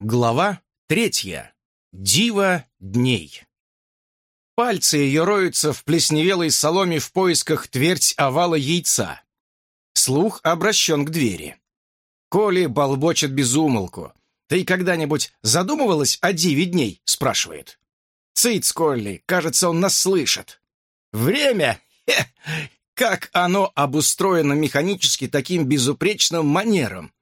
Глава третья. Дива дней. Пальцы ее роются в плесневелой соломе в поисках твердь овала яйца. Слух обращен к двери. Коли болбочет безумолку. «Ты когда-нибудь задумывалась о диве дней?» — спрашивает. «Цыц, Колли, кажется, он нас слышит». «Время? Хе! Как оно обустроено механически таким безупречным манером?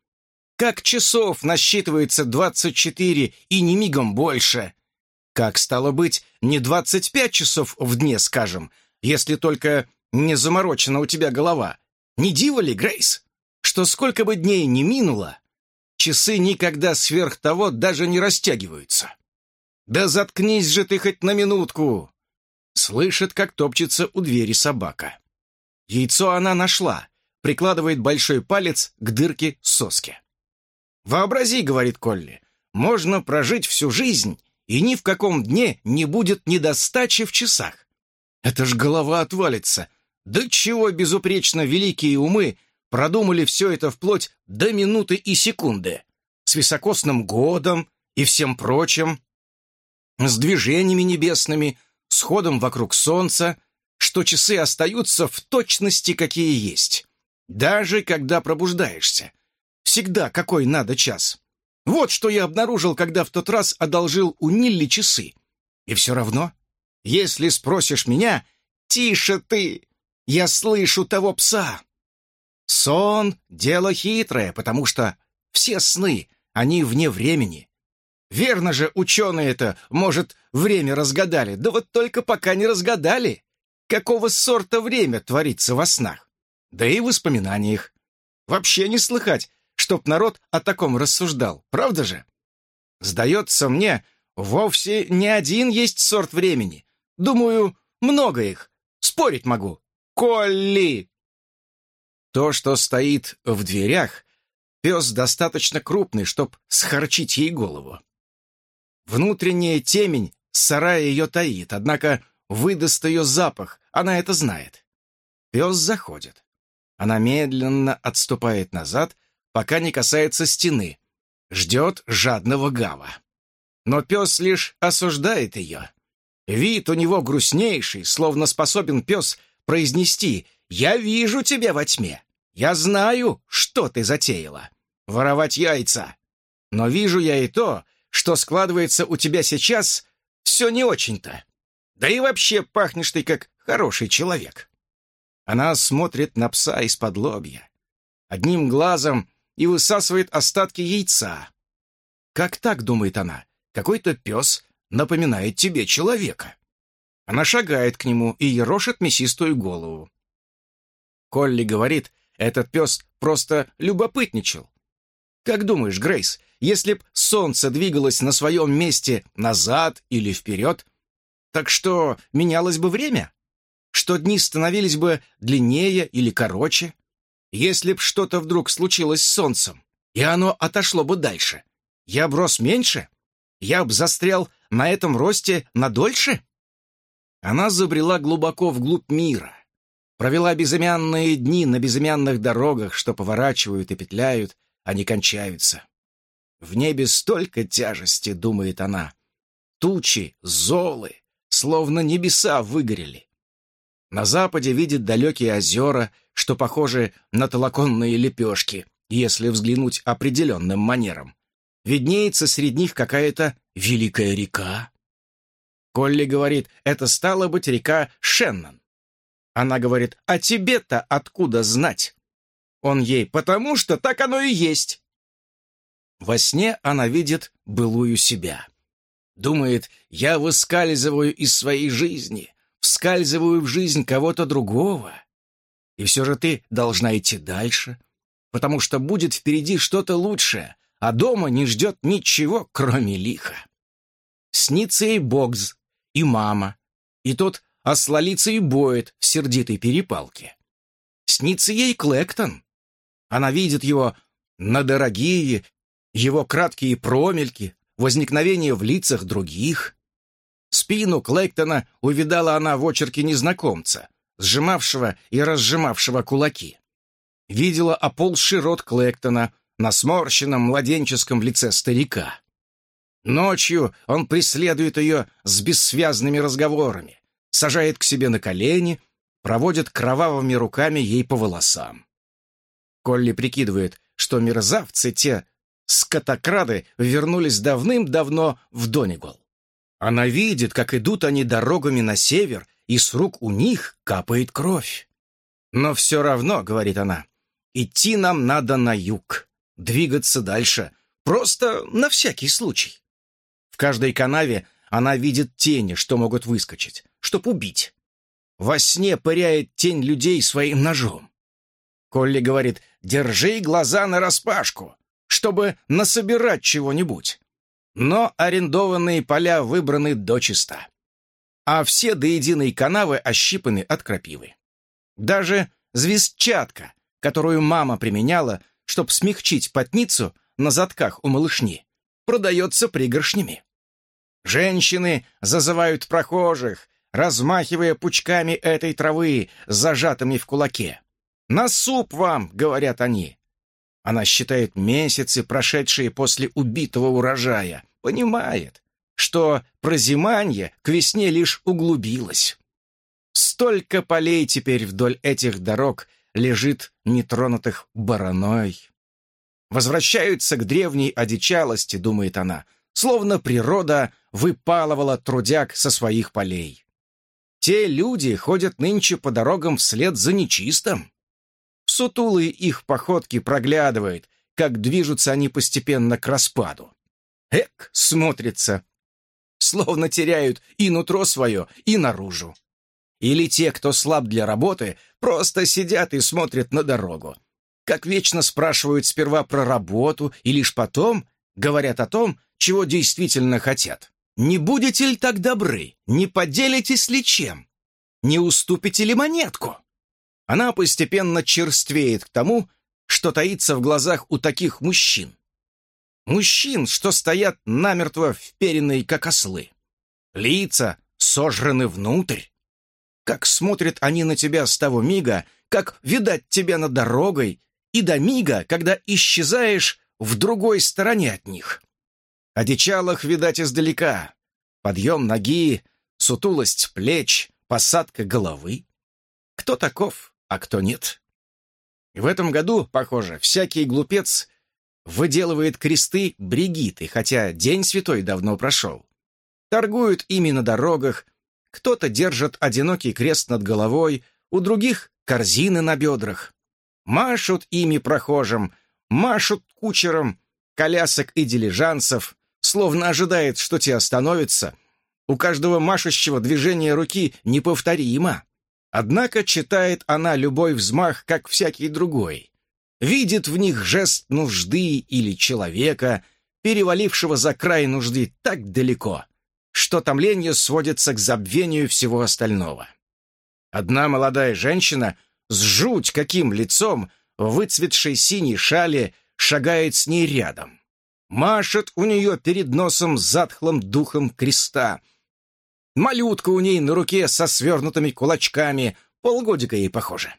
Как часов насчитывается 24 и не мигом больше? Как, стало быть, не 25 часов в дне, скажем, если только не заморочена у тебя голова? Не диво ли, Грейс, что сколько бы дней ни минуло, часы никогда сверх того даже не растягиваются? Да заткнись же ты хоть на минутку! Слышит, как топчется у двери собака. Яйцо она нашла, прикладывает большой палец к дырке соски. «Вообрази, — говорит Колли, — можно прожить всю жизнь, и ни в каком дне не будет недостачи в часах. Это ж голова отвалится. Да чего безупречно великие умы продумали все это вплоть до минуты и секунды, с високосным годом и всем прочим, с движениями небесными, с ходом вокруг солнца, что часы остаются в точности, какие есть, даже когда пробуждаешься. Всегда какой надо час. Вот что я обнаружил, когда в тот раз одолжил у Нилли часы. И все равно, если спросишь меня, тише ты, я слышу того пса. Сон — дело хитрое, потому что все сны, они вне времени. Верно же, ученые это, может, время разгадали, да вот только пока не разгадали, какого сорта время творится во снах, да и в воспоминаниях. Вообще не слыхать, чтоб народ о таком рассуждал, правда же? Сдается мне, вовсе не один есть сорт времени. Думаю, много их. Спорить могу. Колли! То, что стоит в дверях, пес достаточно крупный, чтоб схорчить ей голову. Внутренняя темень сарая ее таит, однако выдаст ее запах, она это знает. Пес заходит. Она медленно отступает назад, пока не касается стены. Ждет жадного гава. Но пес лишь осуждает ее. Вид у него грустнейший, словно способен пес произнести «Я вижу тебя во тьме. Я знаю, что ты затеяла. Воровать яйца. Но вижу я и то, что складывается у тебя сейчас, все не очень-то. Да и вообще пахнешь ты как хороший человек». Она смотрит на пса из-под лобья. Одним глазом и высасывает остатки яйца. Как так, думает она, какой-то пес напоминает тебе человека. Она шагает к нему и ерошит мясистую голову. Колли говорит, этот пес просто любопытничал. Как думаешь, Грейс, если б солнце двигалось на своем месте назад или вперед, так что менялось бы время? Что дни становились бы длиннее или короче? Если б что-то вдруг случилось с солнцем, и оно отошло бы дальше, я б рос меньше? Я б застрял на этом росте надольше? Она забрела глубоко вглубь мира, провела безымянные дни на безымянных дорогах, что поворачивают и петляют, а не кончаются. В небе столько тяжести, думает она. Тучи, золы, словно небеса выгорели. На западе видит далекие озера, что похожи на толоконные лепешки, если взглянуть определенным манером. Виднеется среди них какая-то великая река. Колли говорит, это стало быть река Шеннон. Она говорит, а тебе-то откуда знать? Он ей, потому что так оно и есть. Во сне она видит былую себя. Думает, я выскальзываю из своей жизни, вскальзываю в жизнь кого-то другого. И все же ты должна идти дальше, потому что будет впереди что-то лучшее, а дома не ждет ничего, кроме лиха. Снится ей Богз и мама, и тот ослолится и боет в сердитой перепалке. Снится ей Клэктон. Она видит его на дорогие, его краткие промельки, возникновение в лицах других. Спину Клэктона увидала она в очерке незнакомца, сжимавшего и разжимавшего кулаки. Видела оползший рот Клэктона на сморщенном младенческом лице старика. Ночью он преследует ее с бессвязными разговорами, сажает к себе на колени, проводит кровавыми руками ей по волосам. Колли прикидывает, что мерзавцы те скотокрады вернулись давным-давно в Донегол. Она видит, как идут они дорогами на север, и с рук у них капает кровь. «Но все равно», — говорит она, — «идти нам надо на юг, двигаться дальше, просто на всякий случай». В каждой канаве она видит тени, что могут выскочить, чтоб убить. Во сне пыряет тень людей своим ножом. Колли говорит, держи глаза нараспашку, чтобы насобирать чего-нибудь. Но арендованные поля выбраны дочисто. А все до единой канавы ощипаны от крапивы. Даже звездчатка, которую мама применяла, чтобы смягчить потницу на затках у малышни, продается пригоршнями. Женщины зазывают прохожих, размахивая пучками этой травы, зажатыми в кулаке. «На суп вам!» — говорят они. Она считает месяцы, прошедшие после убитого урожая, понимает, что прозиманье к весне лишь углубилось. Столько полей теперь вдоль этих дорог лежит нетронутых бараной. Возвращаются к древней одичалости, думает она, словно природа выпалывала трудяг со своих полей. Те люди ходят нынче по дорогам вслед за нечистым. Сутулые их походки проглядывает, как движутся они постепенно к распаду. Эк, смотрится, словно теряют и нутро свое, и наружу. Или те, кто слаб для работы, просто сидят и смотрят на дорогу. Как вечно спрашивают сперва про работу, и лишь потом говорят о том, чего действительно хотят. Не будете ли так добры? Не поделитесь ли чем? Не уступите ли монетку? Она постепенно черствеет к тому, что таится в глазах у таких мужчин. Мужчин, что стоят намертво вперенные, как ослы. Лица сожраны внутрь. Как смотрят они на тебя с того мига, как видать тебя над дорогой, и до мига, когда исчезаешь в другой стороне от них. Одичалых видать издалека. Подъем ноги, сутулость плеч, посадка головы. Кто таков, а кто нет. В этом году, похоже, всякий глупец выделывает кресты Бригиты, хотя День Святой давно прошел. Торгуют ими на дорогах, кто-то держит одинокий крест над головой, у других — корзины на бедрах. Машут ими прохожим, машут кучером колясок и дилижансов, словно ожидает, что те остановятся. У каждого машущего движение руки неповторимо. Однако читает она любой взмах, как всякий другой. Видит в них жест нужды или человека, перевалившего за край нужды так далеко, что томление сводится к забвению всего остального. Одна молодая женщина с жуть каким лицом в выцветшей синей шале шагает с ней рядом машет у нее перед носом затхлым духом креста. Малютка у ней на руке со свернутыми кулачками, полгодика ей похоже.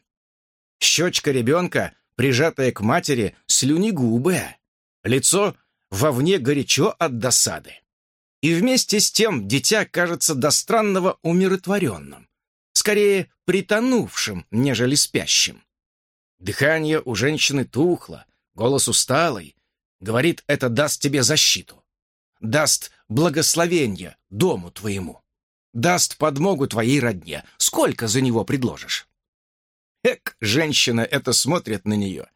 Щечка ребенка, прижатая к матери, слюнегубая. Лицо вовне горячо от досады. И вместе с тем дитя кажется до странного умиротворенным, скорее притонувшим, нежели спящим. Дыхание у женщины тухлое, голос усталый, Говорит, это даст тебе защиту. Даст благословение дому твоему. Даст подмогу твоей родне. Сколько за него предложишь? Эк женщина эта смотрит на нее.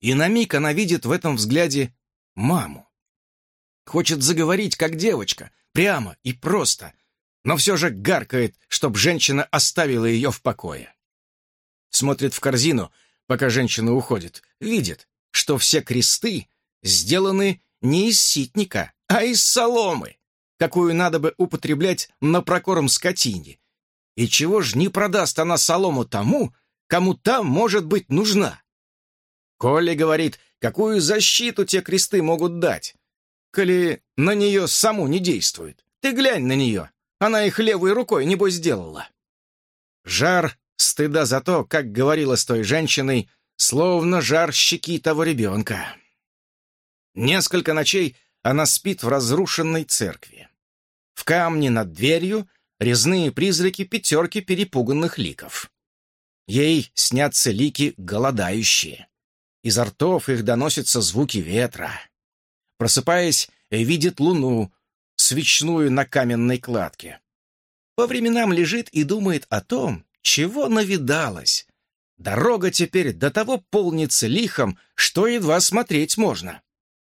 И на миг она видит в этом взгляде маму. Хочет заговорить, как девочка, прямо и просто, но все же гаркает, чтоб женщина оставила ее в покое. Смотрит в корзину, пока женщина уходит, видит, что все кресты сделаны не из ситника, а из соломы, какую надо бы употреблять на прокорм скотине. И чего ж не продаст она солому тому, кому там может быть нужна? Коля говорит, какую защиту те кресты могут дать, коли на нее саму не действует. Ты глянь на нее, она их левой рукой, небось, сделала. Жар стыда за то, как говорила с той женщиной, словно жар щеки того ребенка. Несколько ночей она спит в разрушенной церкви. В камне над дверью резные призраки пятерки перепуганных ликов. Ей снятся лики голодающие. Изо ртов их доносятся звуки ветра. Просыпаясь, видит луну, свечную на каменной кладке. По временам лежит и думает о том, чего навидалась. Дорога теперь до того полнится лихом, что едва смотреть можно.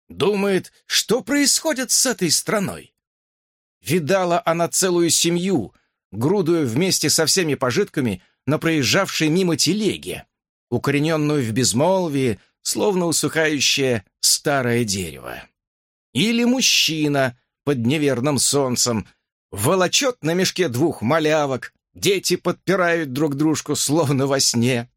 Думает, что происходит с этой страной. Видала она целую семью, грудую вместе со всеми пожитками на проезжавшей мимо телеге, укорененную в безмолвии, словно усыхающее старое дерево. Или мужчина под неверным солнцем волочет на мешке двух малявок, дети подпирают друг дружку, словно во сне.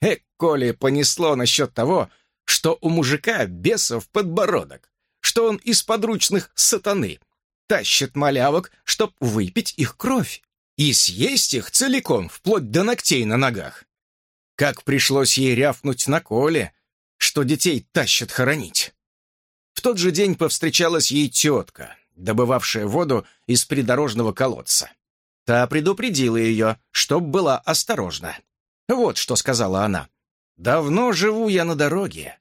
Эк, коли понесло насчет того, что у мужика бесов подбородок, что он из подручных сатаны, тащит малявок, чтоб выпить их кровь и съесть их целиком, вплоть до ногтей на ногах. Как пришлось ей рявкнуть на Коле, что детей тащат хоронить. В тот же день повстречалась ей тетка, добывавшая воду из придорожного колодца. Та предупредила ее, чтоб была осторожна. Вот что сказала она. «Давно живу я на дороге.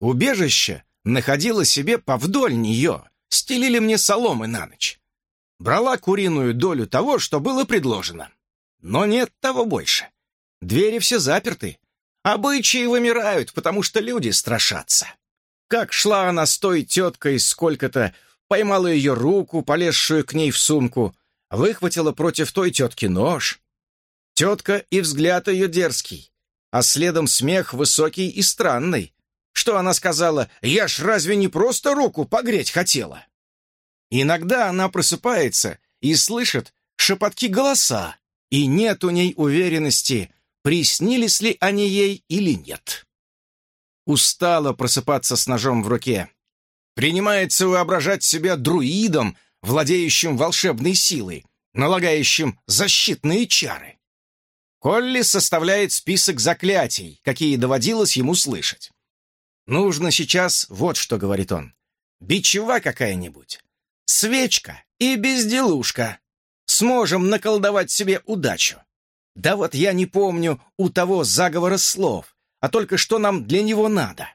Убежище находила себе повдоль нее, стелили мне соломы на ночь. Брала куриную долю того, что было предложено. Но нет того больше. Двери все заперты. Обычаи вымирают, потому что люди страшатся. Как шла она с той теткой сколько-то, поймала ее руку, полезшую к ней в сумку, выхватила против той тетки нож. Тетка и взгляд ее дерзкий, а следом смех высокий и странный. Что она сказала? «Я ж разве не просто руку погреть хотела?» Иногда она просыпается и слышит шепотки голоса, и нет у ней уверенности, приснились ли они ей или нет. Устала просыпаться с ножом в руке. Принимается воображать себя друидом, владеющим волшебной силой, налагающим защитные чары. Колли составляет список заклятий, какие доводилось ему слышать. «Нужно сейчас вот что», — говорит он, — «бичева какая-нибудь, свечка и безделушка. Сможем наколдовать себе удачу. Да вот я не помню у того заговора слов, а только что нам для него надо».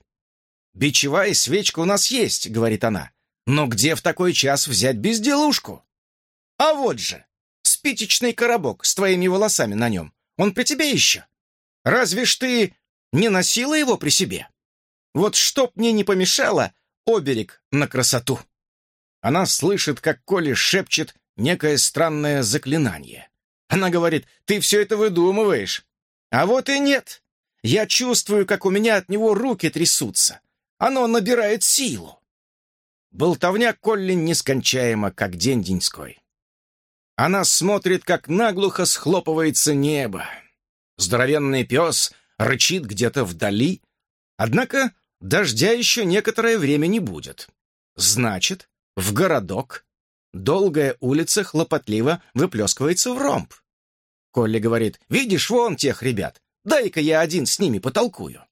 «Бичевая свечка у нас есть», — говорит она, «но где в такой час взять безделушку?» «А вот же, спичечный коробок с твоими волосами на нем. Он при тебе еще? Разве ж ты не носила его при себе?» Вот чтоб мне не помешало, оберег на красоту. Она слышит, как Коля шепчет некое странное заклинание. Она говорит, ты все это выдумываешь. А вот и нет. Я чувствую, как у меня от него руки трясутся. Оно набирает силу. Болтовня Колли нескончаема, как день деньской. Она смотрит, как наглухо схлопывается небо. Здоровенный пес рычит где-то вдали. Однако Дождя еще некоторое время не будет. Значит, в городок долгая улица хлопотливо выплескивается в ромб. Колли говорит, «Видишь, вон тех ребят, дай-ка я один с ними потолкую».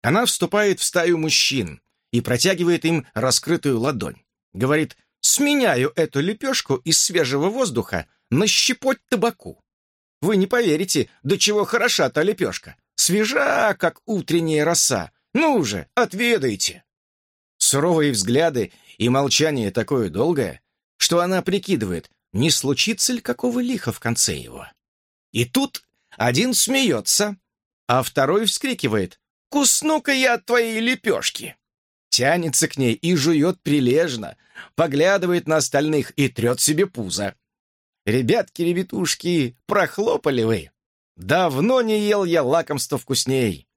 Она вступает в стаю мужчин и протягивает им раскрытую ладонь. Говорит, «Сменяю эту лепешку из свежего воздуха на щепоть табаку». Вы не поверите, до чего хороша та лепешка. Свежа, как утренняя роса, ну же, отведайте!» Суровые взгляды и молчание такое долгое, что она прикидывает, не случится ли какого лиха в конце его. И тут один смеется, а второй вскрикивает «Кусну-ка я от твоей лепешки!» Тянется к ней и жует прилежно, поглядывает на остальных и трет себе пузо. «Ребятки-ребятушки, прохлопали вы! Давно не ел я лакомство вкусней!»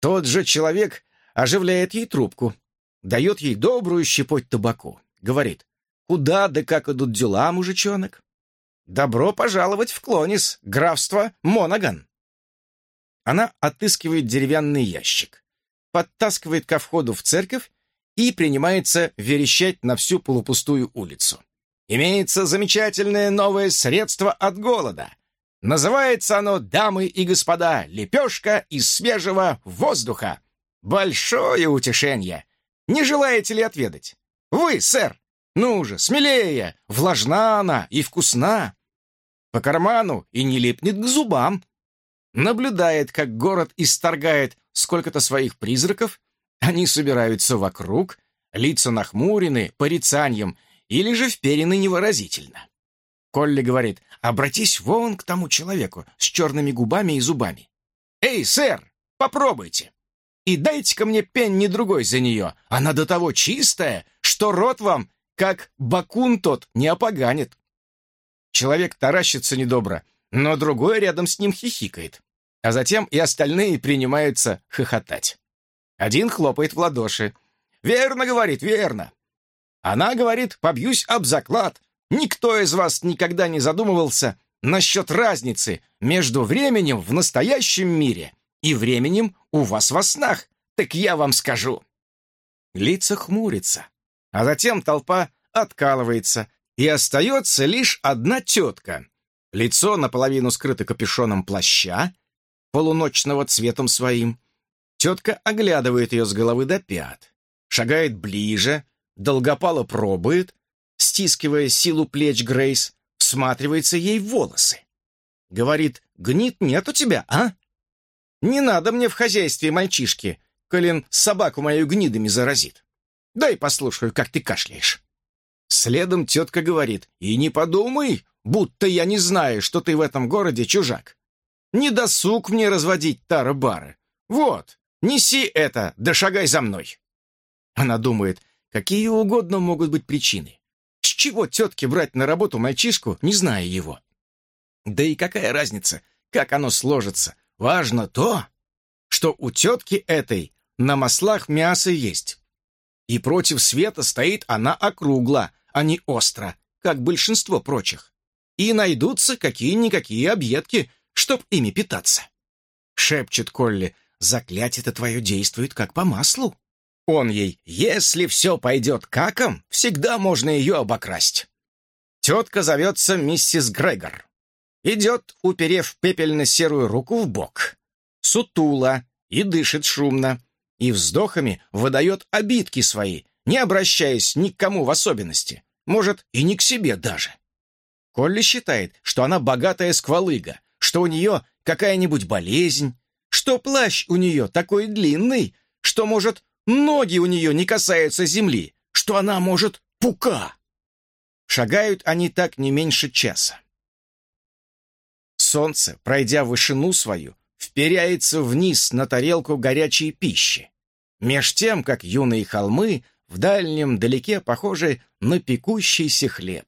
Тот же человек оживляет ей трубку, дает ей добрую щепоть табаку, говорит, «Куда да как идут дела, мужичонок?» «Добро пожаловать в Клонис, графство Монаган!» Она отыскивает деревянный ящик, подтаскивает ко входу в церковь и принимается верещать на всю полупустую улицу. Имеется замечательное новое средство от голода. Называется оно, дамы и господа, лепешка из свежего воздуха. Большое утешение. Не желаете ли отведать? Вы, сэр! Ну же, смелее! Влажна она и вкусна! По карману и не липнет к зубам. Наблюдает, как город исторгает сколько-то своих призраков, они собираются вокруг, лица нахмурены, порицанием, или же вперены невыразительно. Колли говорит, обратись вон к тому человеку с черными губами и зубами. «Эй, сэр, попробуйте!» И дайте-ка мне пенни другой за нее. Она до того чистая, что рот вам, как бакун тот, не опоганит. Человек таращится недобро, но другой рядом с ним хихикает. А затем и остальные принимаются хохотать. Один хлопает в ладоши. «Верно, — говорит, — верно!» Она говорит, побьюсь об заклад. Никто из вас никогда не задумывался насчет разницы между временем в настоящем мире и временем у вас во снах. Так я вам скажу. Лица хмурятся, а затем толпа откалывается, и остается лишь одна тетка. Лицо наполовину скрыто капюшоном плаща, полуночного цветом своим. Тетка оглядывает ее с головы до пят, шагает ближе, долгопало пробует, стискивая силу плеч Грейс, всматривается ей в волосы. Говорит, гнит нет у тебя, а? Не надо мне в хозяйстве мальчишки, колин собаку мою гнидами заразит. Дай послушаю, как ты кашляешь. Следом тетка говорит, и не подумай, будто я не знаю, что ты в этом городе чужак. Не досуг мне разводить тара-бары. Вот, неси это, да шагай за мной. Она думает, какие угодно могут быть причины. Чего тетке брать на работу мальчишку, не зная его? Да и какая разница, как оно сложится? Важно то, что у тетки этой на маслах мясо есть. И против света стоит она округла, а не остро, как большинство прочих. И найдутся какие-никакие объедки, чтоб ими питаться. Шепчет Колли, заклятие-то твое действует как по маслу. Он ей, если все пойдет каком, всегда можно ее обокрасть. Тетка зовется миссис Грегор. Идет, уперев пепельно-серую руку в бок. Сутула и дышит шумно. И вздохами выдает обидки свои, не обращаясь ни к кому в особенности. Может, и не к себе даже. Колли считает, что она богатая сквалыга, что у нее какая-нибудь болезнь, что плащ у нее такой длинный, что, может, ноги у нее не касаются земли, что она, может, пука. Шагают они так не меньше часа. Солнце, пройдя вышину свою, вперяется вниз на тарелку горячей пищи. Меж тем, как юные холмы в дальнем далеке похожи на пекущийся хлеб.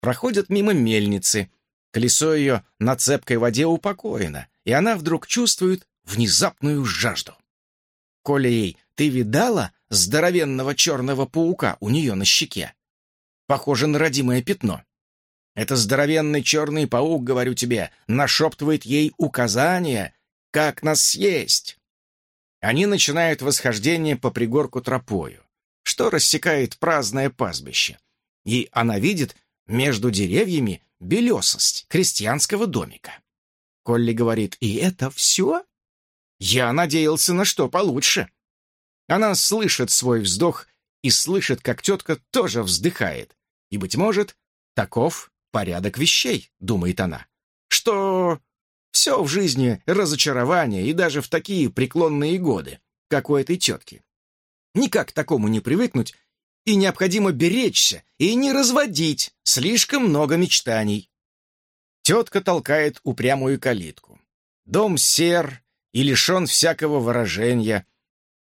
Проходят мимо мельницы, колесо ее на цепкой воде упокоено, и она вдруг чувствует внезапную жажду. Коля ей, ты видала здоровенного черного паука у нее на щеке? Похоже на родимое пятно. Это здоровенный черный паук, говорю тебе, нашептывает ей указания, как нас съесть. Они начинают восхождение по пригорку тропою, что рассекает праздное пастбище. И она видит между деревьями белесость крестьянского домика. Колли говорит, «И это все?» Я надеялся на что получше. Она слышит свой вздох и слышит, как тетка тоже вздыхает. И, быть может, таков порядок вещей, думает она, что все в жизни разочарование и даже в такие преклонные годы, как у этой тетки. Никак к такому не привыкнуть, и необходимо беречься и не разводить слишком много мечтаний. Тетка толкает упрямую калитку. Дом сер и лишен всякого выражения.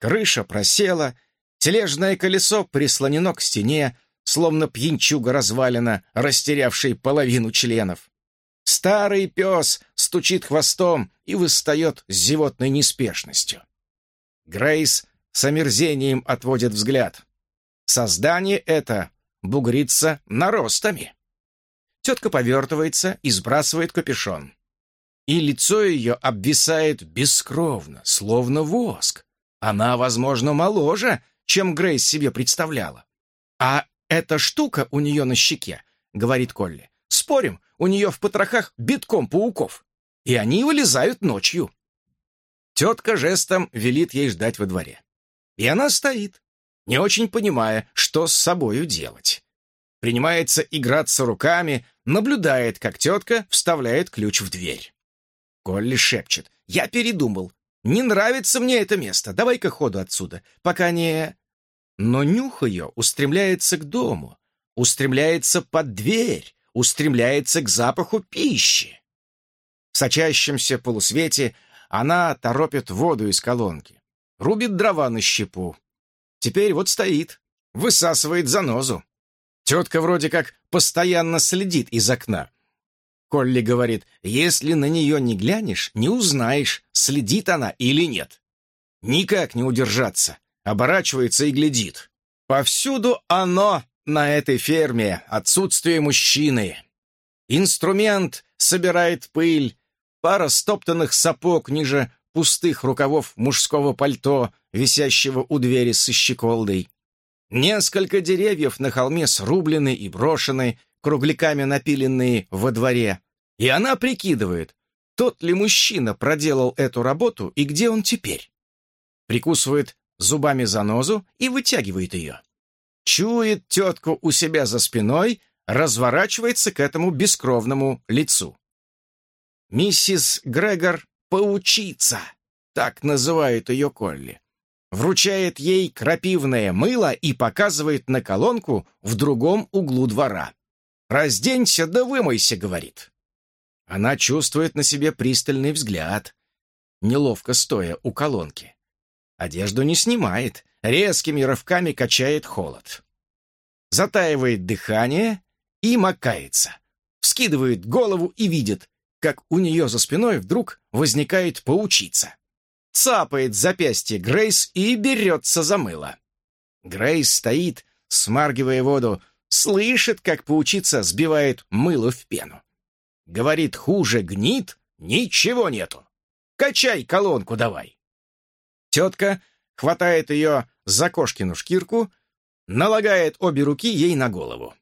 Крыша просела, тележное колесо прислонено к стене, словно пьянчуга развалина, растерявший половину членов. Старый пес стучит хвостом и выстает с зевотной неспешностью. Грейс с омерзением отводит взгляд. Создание это бугрится наростами. Тетка повертывается и сбрасывает капюшон. И лицо ее обвисает бескровно, словно воск. Она, возможно, моложе, чем Грейс себе представляла. А «Эта штука у нее на щеке», — говорит Колли. «Спорим, у нее в потрохах битком пауков, и они вылезают ночью». Тетка жестом велит ей ждать во дворе. И она стоит. не очень понимая, что с собою делать. Принимается играться руками, наблюдает, как тетка вставляет ключ в дверь. Колли шепчет. «Я передумал. Не нравится мне это место. Давай-ка ходу отсюда, пока не...» Но нюх ее устремляется к дому, устремляется под дверь, устремляется к запаху пищи. В сочащемся полусвете она торопит воду из колонки, рубит дрова на щепу. Теперь вот стоит, высасывает занозу. Тетка вроде как постоянно следит из окна. Колли говорит, если на нее не глянешь, не узнаешь, следит она или нет. Никак не удержаться. Оборачивается и глядит. Повсюду оно на этой ферме, отсутствие мужчины. Инструмент собирает пыль, пара стоптанных сапог ниже пустых рукавов мужского пальто, висящего у двери со щеколдой. Несколько деревьев на холме срублены и брошены, кругляками напиленные во дворе. И она прикидывает, тот ли мужчина проделал эту работу и где он теперь. Прикусывает зубами занозу и вытягивает ее. Чует тетку у себя за спиной, разворачивается к этому бескровному лицу. Миссис Грегор — паучица, так называет ее Колли. Вручает ей крапивное мыло и показывает на колонку в другом углу двора. «Разденься да вымойся», — говорит. Она чувствует на себе пристальный взгляд, неловко стоя у колонки. Одежду не снимает, резкими рывками качает холод. Затаивает дыхание и макается. Вскидывает голову и видит, как у нее за спиной вдруг возникает паучица. Цапает запястье Грейс и берется за мыло. Грейс стоит, смаргивая воду, слышит, как паучица сбивает мыло в пену. Говорит, хуже гнит, ничего нету. Качай колонку давай. Тетка хватает ее за кошкину шкирку, налагает обе руки ей на голову.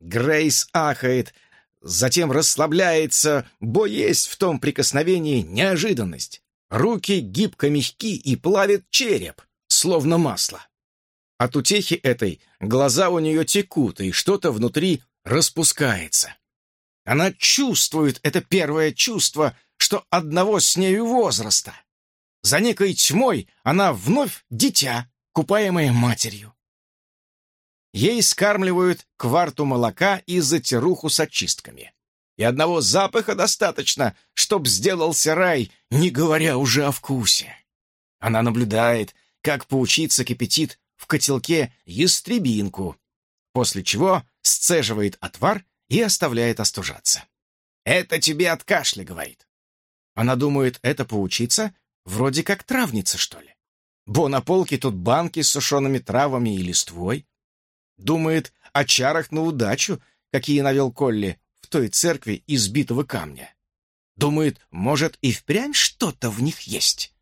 Грейс ахает, затем расслабляется, бо есть в том прикосновении неожиданность. Руки гибко мягки и плавит череп, словно масло. От утехи этой глаза у нее текут, и что-то внутри распускается. Она чувствует это первое чувство, что одного с нею возраста. За некой тьмой она вновь дитя, купаемое матерью. Ей скармливают кварту молока и затируху с очистками. И одного запаха достаточно, чтоб сделался рай, не говоря уже о вкусе. Она наблюдает, как паучица кипятит в котелке ястребинку, после чего сцеживает отвар и оставляет остужаться. «Это тебе от кашля», — говорит. Она думает, это паучица Вроде как травница, что ли. Бо на полке тут банки с сушеными травами и листвой. Думает о чарах на удачу, какие навел Колли в той церкви из битого камня. Думает, может, и впрямь что-то в них есть.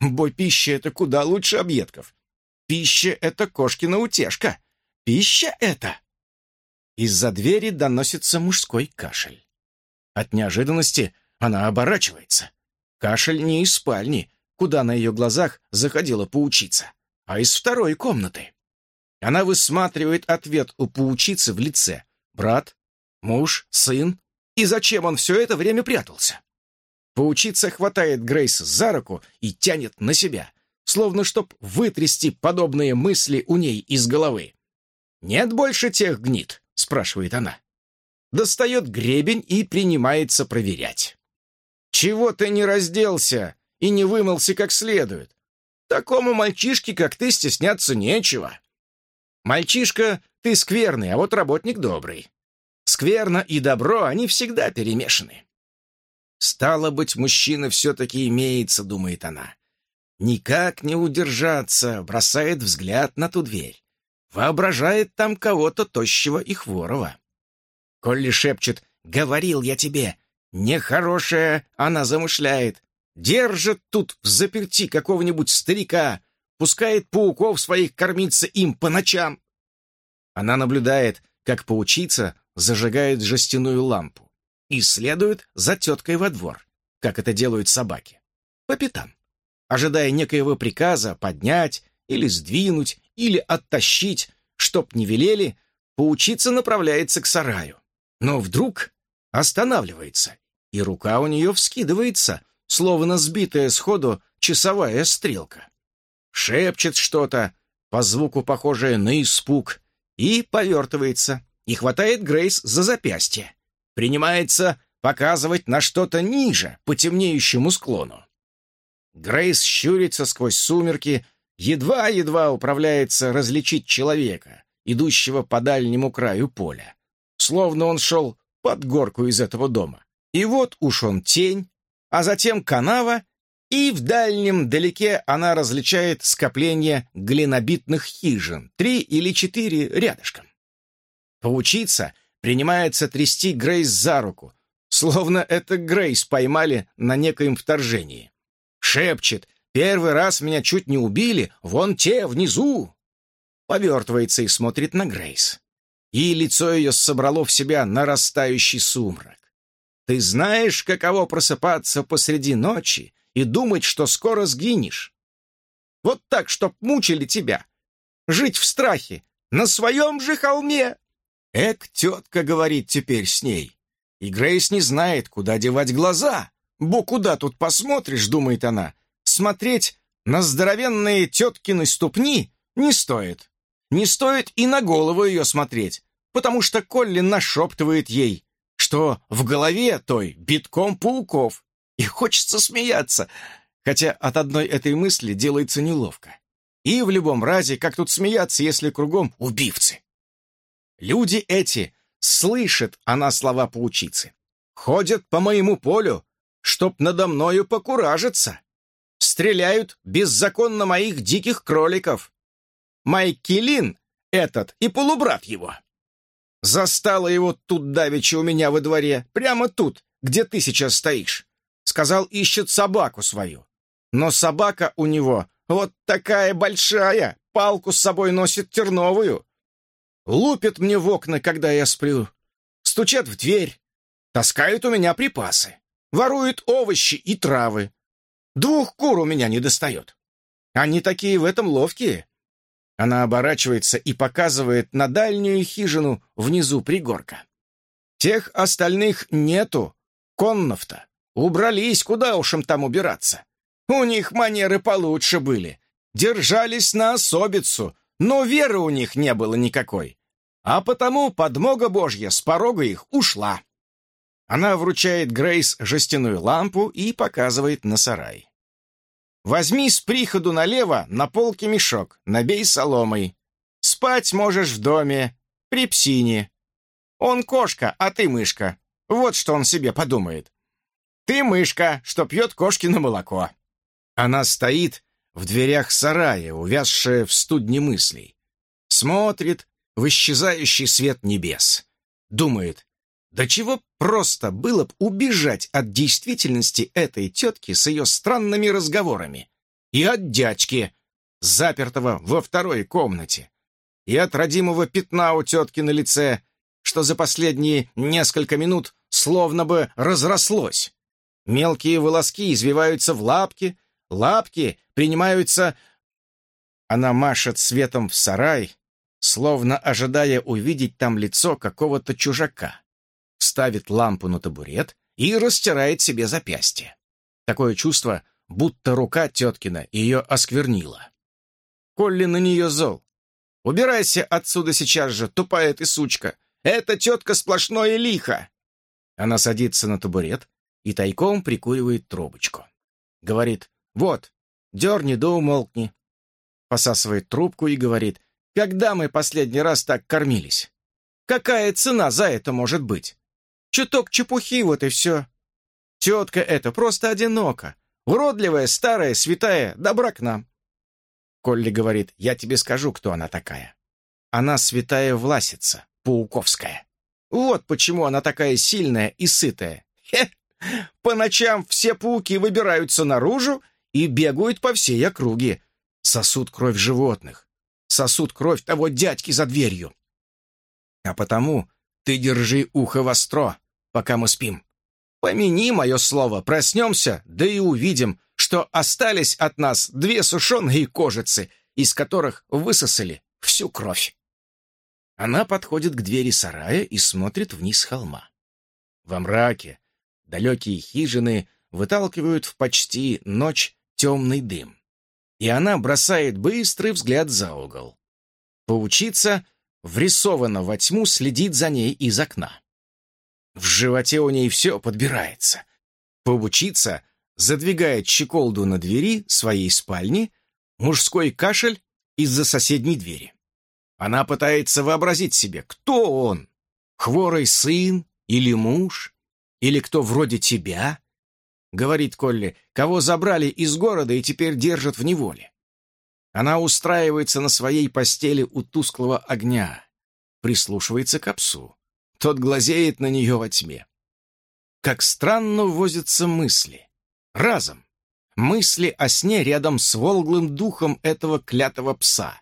Бо пища — это куда лучше объедков. Пища — это кошкина утешка. Пища — это... Из-за двери доносится мужской кашель. От неожиданности она оборачивается. Кашель не из спальни, куда на ее глазах заходила паучица, а из второй комнаты. Она высматривает ответ у паучицы в лице. Брат, муж, сын. И зачем он все это время прятался? Паучица хватает Грейс за руку и тянет на себя, словно чтоб вытрясти подобные мысли у ней из головы. «Нет больше тех гнит?» — спрашивает она. Достает гребень и принимается проверять. Чего ты не разделся и не вымылся как следует? Такому мальчишке, как ты, стесняться нечего. Мальчишка, ты скверный, а вот работник добрый. Скверно и добро, они всегда перемешаны. Стало быть, мужчина все-таки имеется, думает она. Никак не удержаться, бросает взгляд на ту дверь. Воображает там кого-то тощего и хворого. Колли шепчет «Говорил я тебе, Нехорошее она замышляет. Держит тут в заперти какого-нибудь старика, пускает пауков своих кормиться им по ночам. Она наблюдает, как паучица зажигает жестяную лампу и следует за теткой во двор, как это делают собаки, по пятам, ожидая некоего приказа поднять или сдвинуть или оттащить, чтоб не велели, поучиться направляется к сараю. Но вдруг останавливается, и рука у нее вскидывается, словно сбитая сходу часовая стрелка. Шепчет что-то, по звуку похожее на испуг, и повертывается, и хватает Грейс за запястье. Принимается показывать на что-то ниже, по темнеющему склону. Грейс щурится сквозь сумерки, едва-едва управляется различить человека, идущего по дальнему краю поля, словно он шел под горку из этого дома. И вот уж он тень, а затем канава, и в дальнем далеке она различает скопление глинобитных хижин, три или четыре рядышком. Паучица принимается трясти Грейс за руку, словно это Грейс поймали на некоем вторжении. Шепчет, первый раз меня чуть не убили, вон те, внизу. Повертывается и смотрит на Грейс. И лицо ее собрало в себя нарастающий сумрак. Ты знаешь, каково просыпаться посреди ночи и думать, что скоро сгинешь? Вот так, чтоб мучили тебя. Жить в страхе, на своем же холме. Эк, тетка говорит теперь с ней. И Грейс не знает, куда девать глаза. Бо куда тут посмотришь, думает она. Смотреть на здоровенные теткины ступни не стоит. Не стоит и на голову ее смотреть, потому что Колли нашептывает ей, что в голове той битком пауков, и хочется смеяться, хотя от одной этой мысли делается неловко. И в любом разе, как тут смеяться, если кругом убивцы? Люди эти слышат она слова паучицы, ходят по моему полю, чтоб надо мною покуражиться. Стреляют беззаконно моих диких кроликов. Майкелин этот и полубрат его. Застала его тут давеча у меня во дворе, прямо тут, где ты сейчас стоишь. Сказал, ищет собаку свою. Но собака у него вот такая большая, палку с собой носит терновую. Лупит мне в окна, когда я сплю. Стучат в дверь. Таскают у меня припасы. Воруют овощи и травы. Двух кур у меня не достает. Они такие в этом ловкие. Она оборачивается и показывает на дальнюю хижину внизу пригорка. Тех остальных нету. Коннов-то. Убрались, куда уж им там убираться. У них манеры получше были. Держались на особицу, но веры у них не было никакой. А потому подмога Божья с порога их ушла. Она вручает Грейс жестяную лампу и показывает на сарай. Возьми с приходу налево на полке мешок, набей соломой. Спать можешь в доме, при псине. Он кошка, а ты мышка. Вот что он себе подумает. Ты мышка, что пьет кошкино молоко. Она стоит в дверях сарая, увязшая в студне мыслей. Смотрит в исчезающий свет небес. Думает, да чего просто было б убежать от действительности этой тетки с ее странными разговорами. И от дядьки, запертого во второй комнате. И от родимого пятна у тетки на лице, что за последние несколько минут словно бы разрослось. Мелкие волоски извиваются в лапки, лапки принимаются... Она машет светом в сарай, словно ожидая увидеть там лицо какого-то чужака ставит лампу на табурет и растирает себе запястье. Такое чувство, будто рука теткина ее осквернила. Колли на нее зол. «Убирайся отсюда сейчас же, тупая ты сучка! Это тетка сплошное лихо!» Она садится на табурет и тайком прикуривает трубочку. Говорит, «Вот, дерни да умолкни». Посасывает трубку и говорит, «Когда мы последний раз так кормились? Какая цена за это может быть? Чуток чепухи, вот и все. Тетка эта просто одинока. Уродливая, старая, святая, добра к нам. Колли говорит, я тебе скажу, кто она такая. Она святая Власица, Пауковская. Вот почему она такая сильная и сытая. Хе! По ночам все пауки выбираются наружу и бегают по всей округе. Сосут кровь животных. Сосут кровь того дядьки за дверью. А потому ты держи ухо востро, пока мы спим. Помяни мое слово, проснемся, да и увидим, что остались от нас две сушеные кожицы из которых высосали всю кровь. Она подходит к двери сарая и смотрит вниз холма. Во мраке далекие хижины выталкивают в почти ночь темный дым. И она бросает быстрый взгляд за угол. Паучица врисована во тьму, следит за ней из окна. В животе у ней все подбирается. Паучица задвигает щеколду на двери своей спальни, мужской кашель из-за соседней двери. Она пытается вообразить себе, кто он? Хворый сын или муж? Или кто вроде тебя? Говорит Колли, кого забрали из города и теперь держат в неволе. Она устраивается на своей постели у тусклого огня, прислушивается к псу. Тот глазеет на нее во тьме. Как странно возятся мысли. Разом. Мысли о сне рядом с волглым духом этого клятого пса.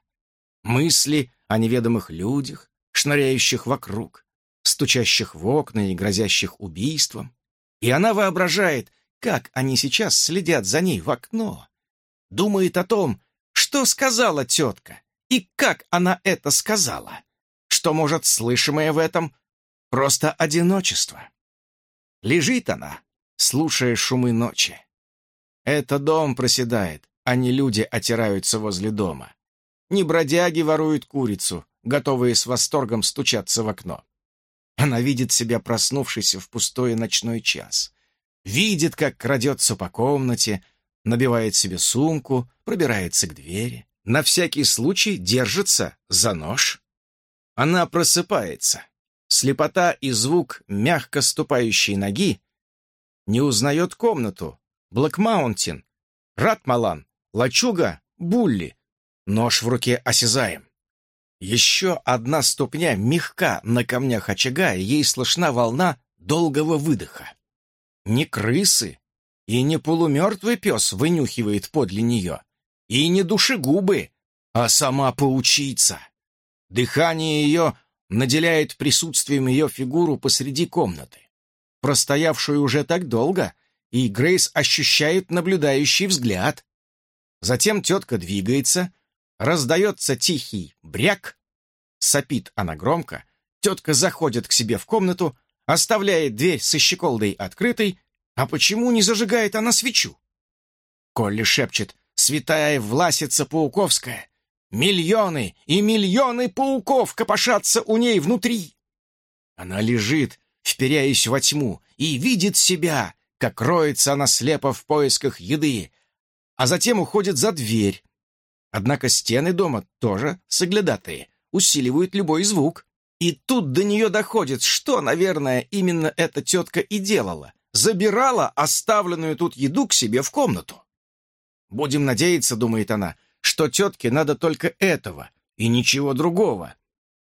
Мысли о неведомых людях, шныряющих вокруг, стучащих в окна и грозящих убийством. И она воображает, как они сейчас следят за ней в окно. Думает о том, что сказала тетка и как она это сказала. Что, может, слышимое в этом просто одиночество. Лежит она, слушая шумы ночи. Это дом проседает, а не люди отираются возле дома. Не бродяги воруют курицу, готовые с восторгом стучаться в окно. Она видит себя проснувшейся в пустой ночной час. Видит, как крадется по комнате, набивает себе сумку, пробирается к двери. На всякий случай держится за нож. Она просыпается. Слепота и звук мягко ступающей ноги не узнает комнату. Блэкмаунтин, Ратмалан, Лачуга, Булли, Нож в руке осязаем. Еще одна ступня мягка на камнях очага, и ей слышна волна долгого выдоха. Не крысы и не полумертвый пес вынюхивает подле нее, и не душегубы, а сама паучица. Дыхание ее наделяет присутствием ее фигуру посреди комнаты, простоявшую уже так долго, и Грейс ощущает наблюдающий взгляд. Затем тетка двигается, Раздается тихий бряк, сопит она громко, тетка заходит к себе в комнату, оставляет дверь со щеколдой открытой, а почему не зажигает она свечу? Колли шепчет «Святая Власица Пауковская! Миллионы и миллионы пауков копошатся у ней внутри!» Она лежит, вперяясь во тьму, и видит себя, как роется она слепо в поисках еды, а затем уходит за дверь, Однако стены дома тоже соглядатые, усиливают любой звук. И тут до нее доходит, что, наверное, именно эта тетка и делала. Забирала оставленную тут еду к себе в комнату. «Будем надеяться», — думает она, — «что тетке надо только этого и ничего другого.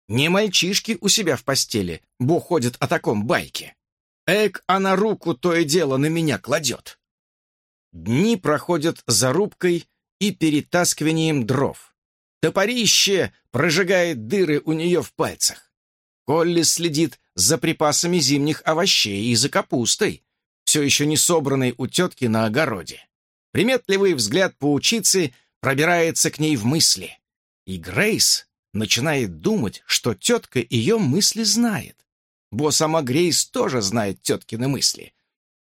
Не мальчишки у себя в постели, бо ходят о таком байке. Эк, она руку то и дело на меня кладет». Дни проходят за рубкой и перетаскиванием дров. Топорище прожигает дыры у нее в пальцах. Колли следит за припасами зимних овощей и за капустой, все еще не собранной у тетки на огороде. Приметливый взгляд паучицы пробирается к ней в мысли. И Грейс начинает думать, что тетка ее мысли знает. Бо сама Грейс тоже знает теткины мысли.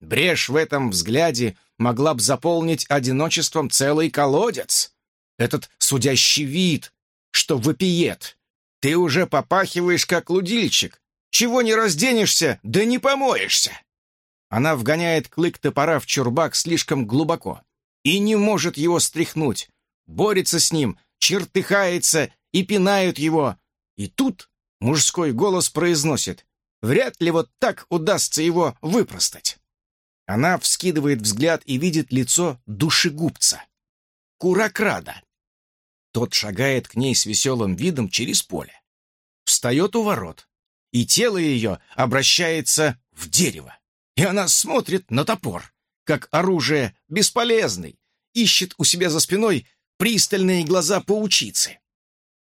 Брешь в этом взгляде могла бы заполнить одиночеством целый колодец. Этот судящий вид, что вопиет. Ты уже попахиваешь, как лудильщик. Чего не разденешься, да не помоешься. Она вгоняет клык топора в чурбак слишком глубоко и не может его стряхнуть. Борется с ним, чертыхается и пинают его. И тут мужской голос произносит, вряд ли вот так удастся его выпростать. Она вскидывает взгляд и видит лицо душегубца. Куракрада. Тот шагает к ней с веселым видом через поле. Встает у ворот, и тело ее обращается в дерево. И она смотрит на топор, как оружие бесполезный, ищет у себя за спиной пристальные глаза паучицы.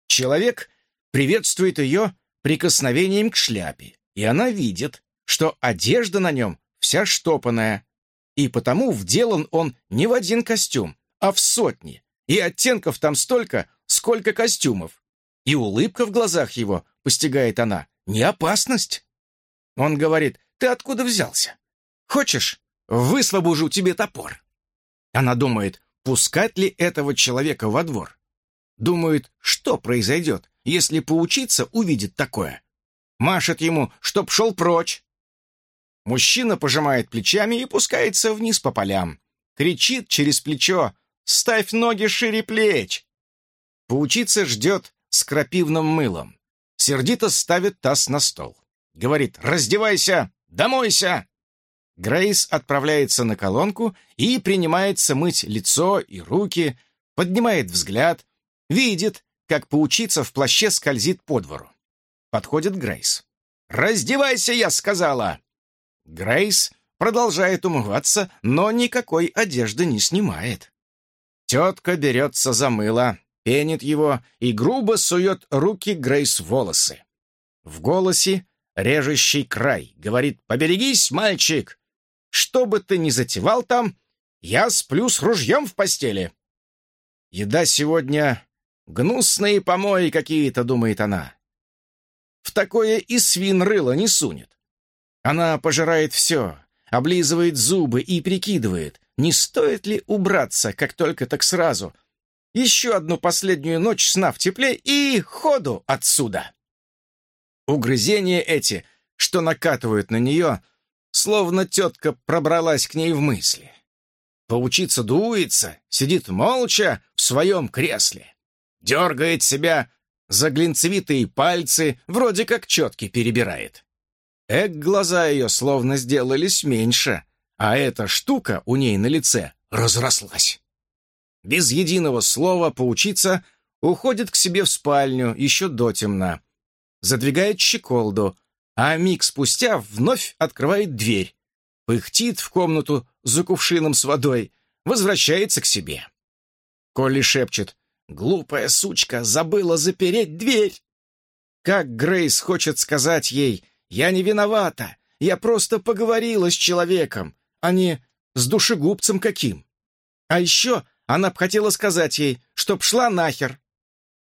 Человек приветствует ее прикосновением к шляпе, и она видит, что одежда на нем вся штопанная. И потому вделан он не в один костюм, а в сотни. И оттенков там столько, сколько костюмов. И улыбка в глазах его, постигает она, не опасность. Он говорит, ты откуда взялся? Хочешь, высвобожу тебе топор? Она думает, пускать ли этого человека во двор? Думает, что произойдет, если поучиться увидит такое? Машет ему, чтоб шел прочь. Мужчина пожимает плечами и пускается вниз по полям. Кричит через плечо «Ставь ноги шире плеч!» Поучиться ждет с крапивным мылом. Сердито ставит таз на стол. Говорит «Раздевайся! Домойся!» Грейс отправляется на колонку и принимается мыть лицо и руки, поднимает взгляд, видит, как поучиться в плаще скользит по двору. Подходит Грейс. «Раздевайся, я сказала!» Грейс продолжает умываться, но никакой одежды не снимает. Тетка берется за мыло, пенит его и грубо сует руки Грейс в волосы. В голосе режущий край, говорит «Поберегись, мальчик! Что бы ты ни затевал там, я сплю с ружьем в постели!» Еда сегодня гнусные помои какие-то, думает она. В такое и свин рыло не сунет. Она пожирает все, облизывает зубы и прикидывает, не стоит ли убраться, как только так сразу. Еще одну последнюю ночь сна в тепле и ходу отсюда. Угрызения эти, что накатывают на нее, словно тетка пробралась к ней в мысли. Поучиться дуется, сидит молча в своем кресле, дергает себя за глинцевитые пальцы, вроде как четки перебирает. Эк, глаза ее словно сделались меньше, а эта штука у ней на лице разрослась. Без единого слова поучиться уходит к себе в спальню еще до темна, задвигает щеколду, а миг спустя вновь открывает дверь, пыхтит в комнату за кувшином с водой, возвращается к себе. Колли шепчет «Глупая сучка забыла запереть дверь!» Как Грейс хочет сказать ей я не виновата. Я просто поговорила с человеком, а не с душегубцем каким. А еще она б хотела сказать ей, чтоб шла нахер.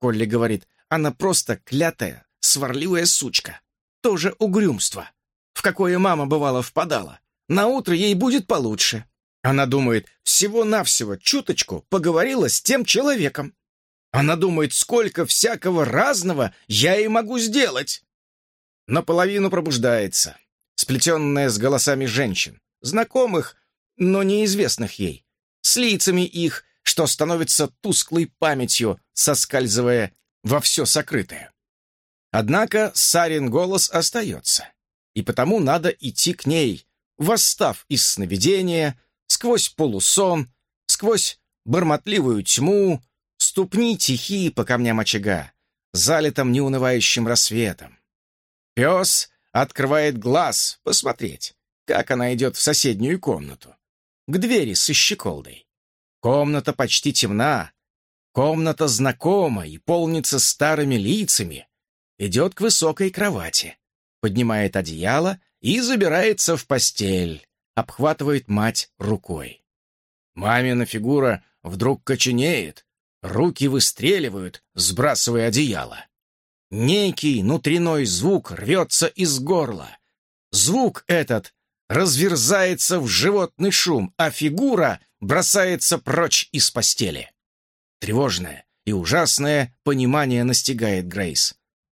Колли говорит, она просто клятая, сварливая сучка. Тоже угрюмство. В какое мама бывало впадала. На утро ей будет получше. Она думает, всего-навсего чуточку поговорила с тем человеком. Она думает, сколько всякого разного я ей могу сделать наполовину пробуждается, сплетенная с голосами женщин, знакомых, но неизвестных ей, с лицами их, что становится тусклой памятью, соскальзывая во все сокрытое. Однако Сарин голос остается, и потому надо идти к ней, восстав из сновидения, сквозь полусон, сквозь бормотливую тьму, ступни тихие по камням очага, залитым неунывающим рассветом. Пес открывает глаз посмотреть, как она идет в соседнюю комнату, к двери со щеколдой. Комната почти темна, комната знакома и полнится старыми лицами. Идет к высокой кровати, поднимает одеяло и забирается в постель, обхватывает мать рукой. Мамина фигура вдруг коченеет, руки выстреливают, сбрасывая одеяло. Некий внутренной звук рвется из горла. Звук этот разверзается в животный шум, а фигура бросается прочь из постели. Тревожное и ужасное понимание настигает Грейс.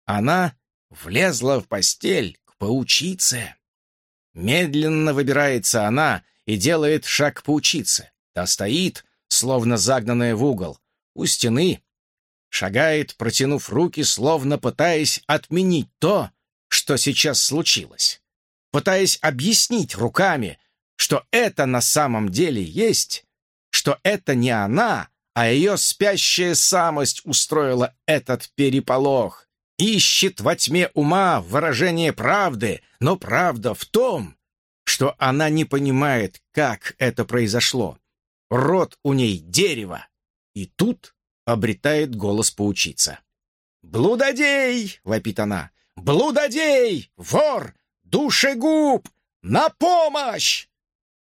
Она влезла в постель к паучице. Медленно выбирается она и делает шаг к паучице. Та стоит, словно загнанная в угол, у стены шагает, протянув руки, словно пытаясь отменить то, что сейчас случилось, пытаясь объяснить руками, что это на самом деле есть, что это не она, а ее спящая самость устроила этот переполох. Ищет во тьме ума выражение правды, но правда в том, что она не понимает, как это произошло. Рот у ней дерево. И тут обретает голос поучиться. «Блудодей!» — вопит она. «Блудодей! Вор! Душегуб! На помощь!»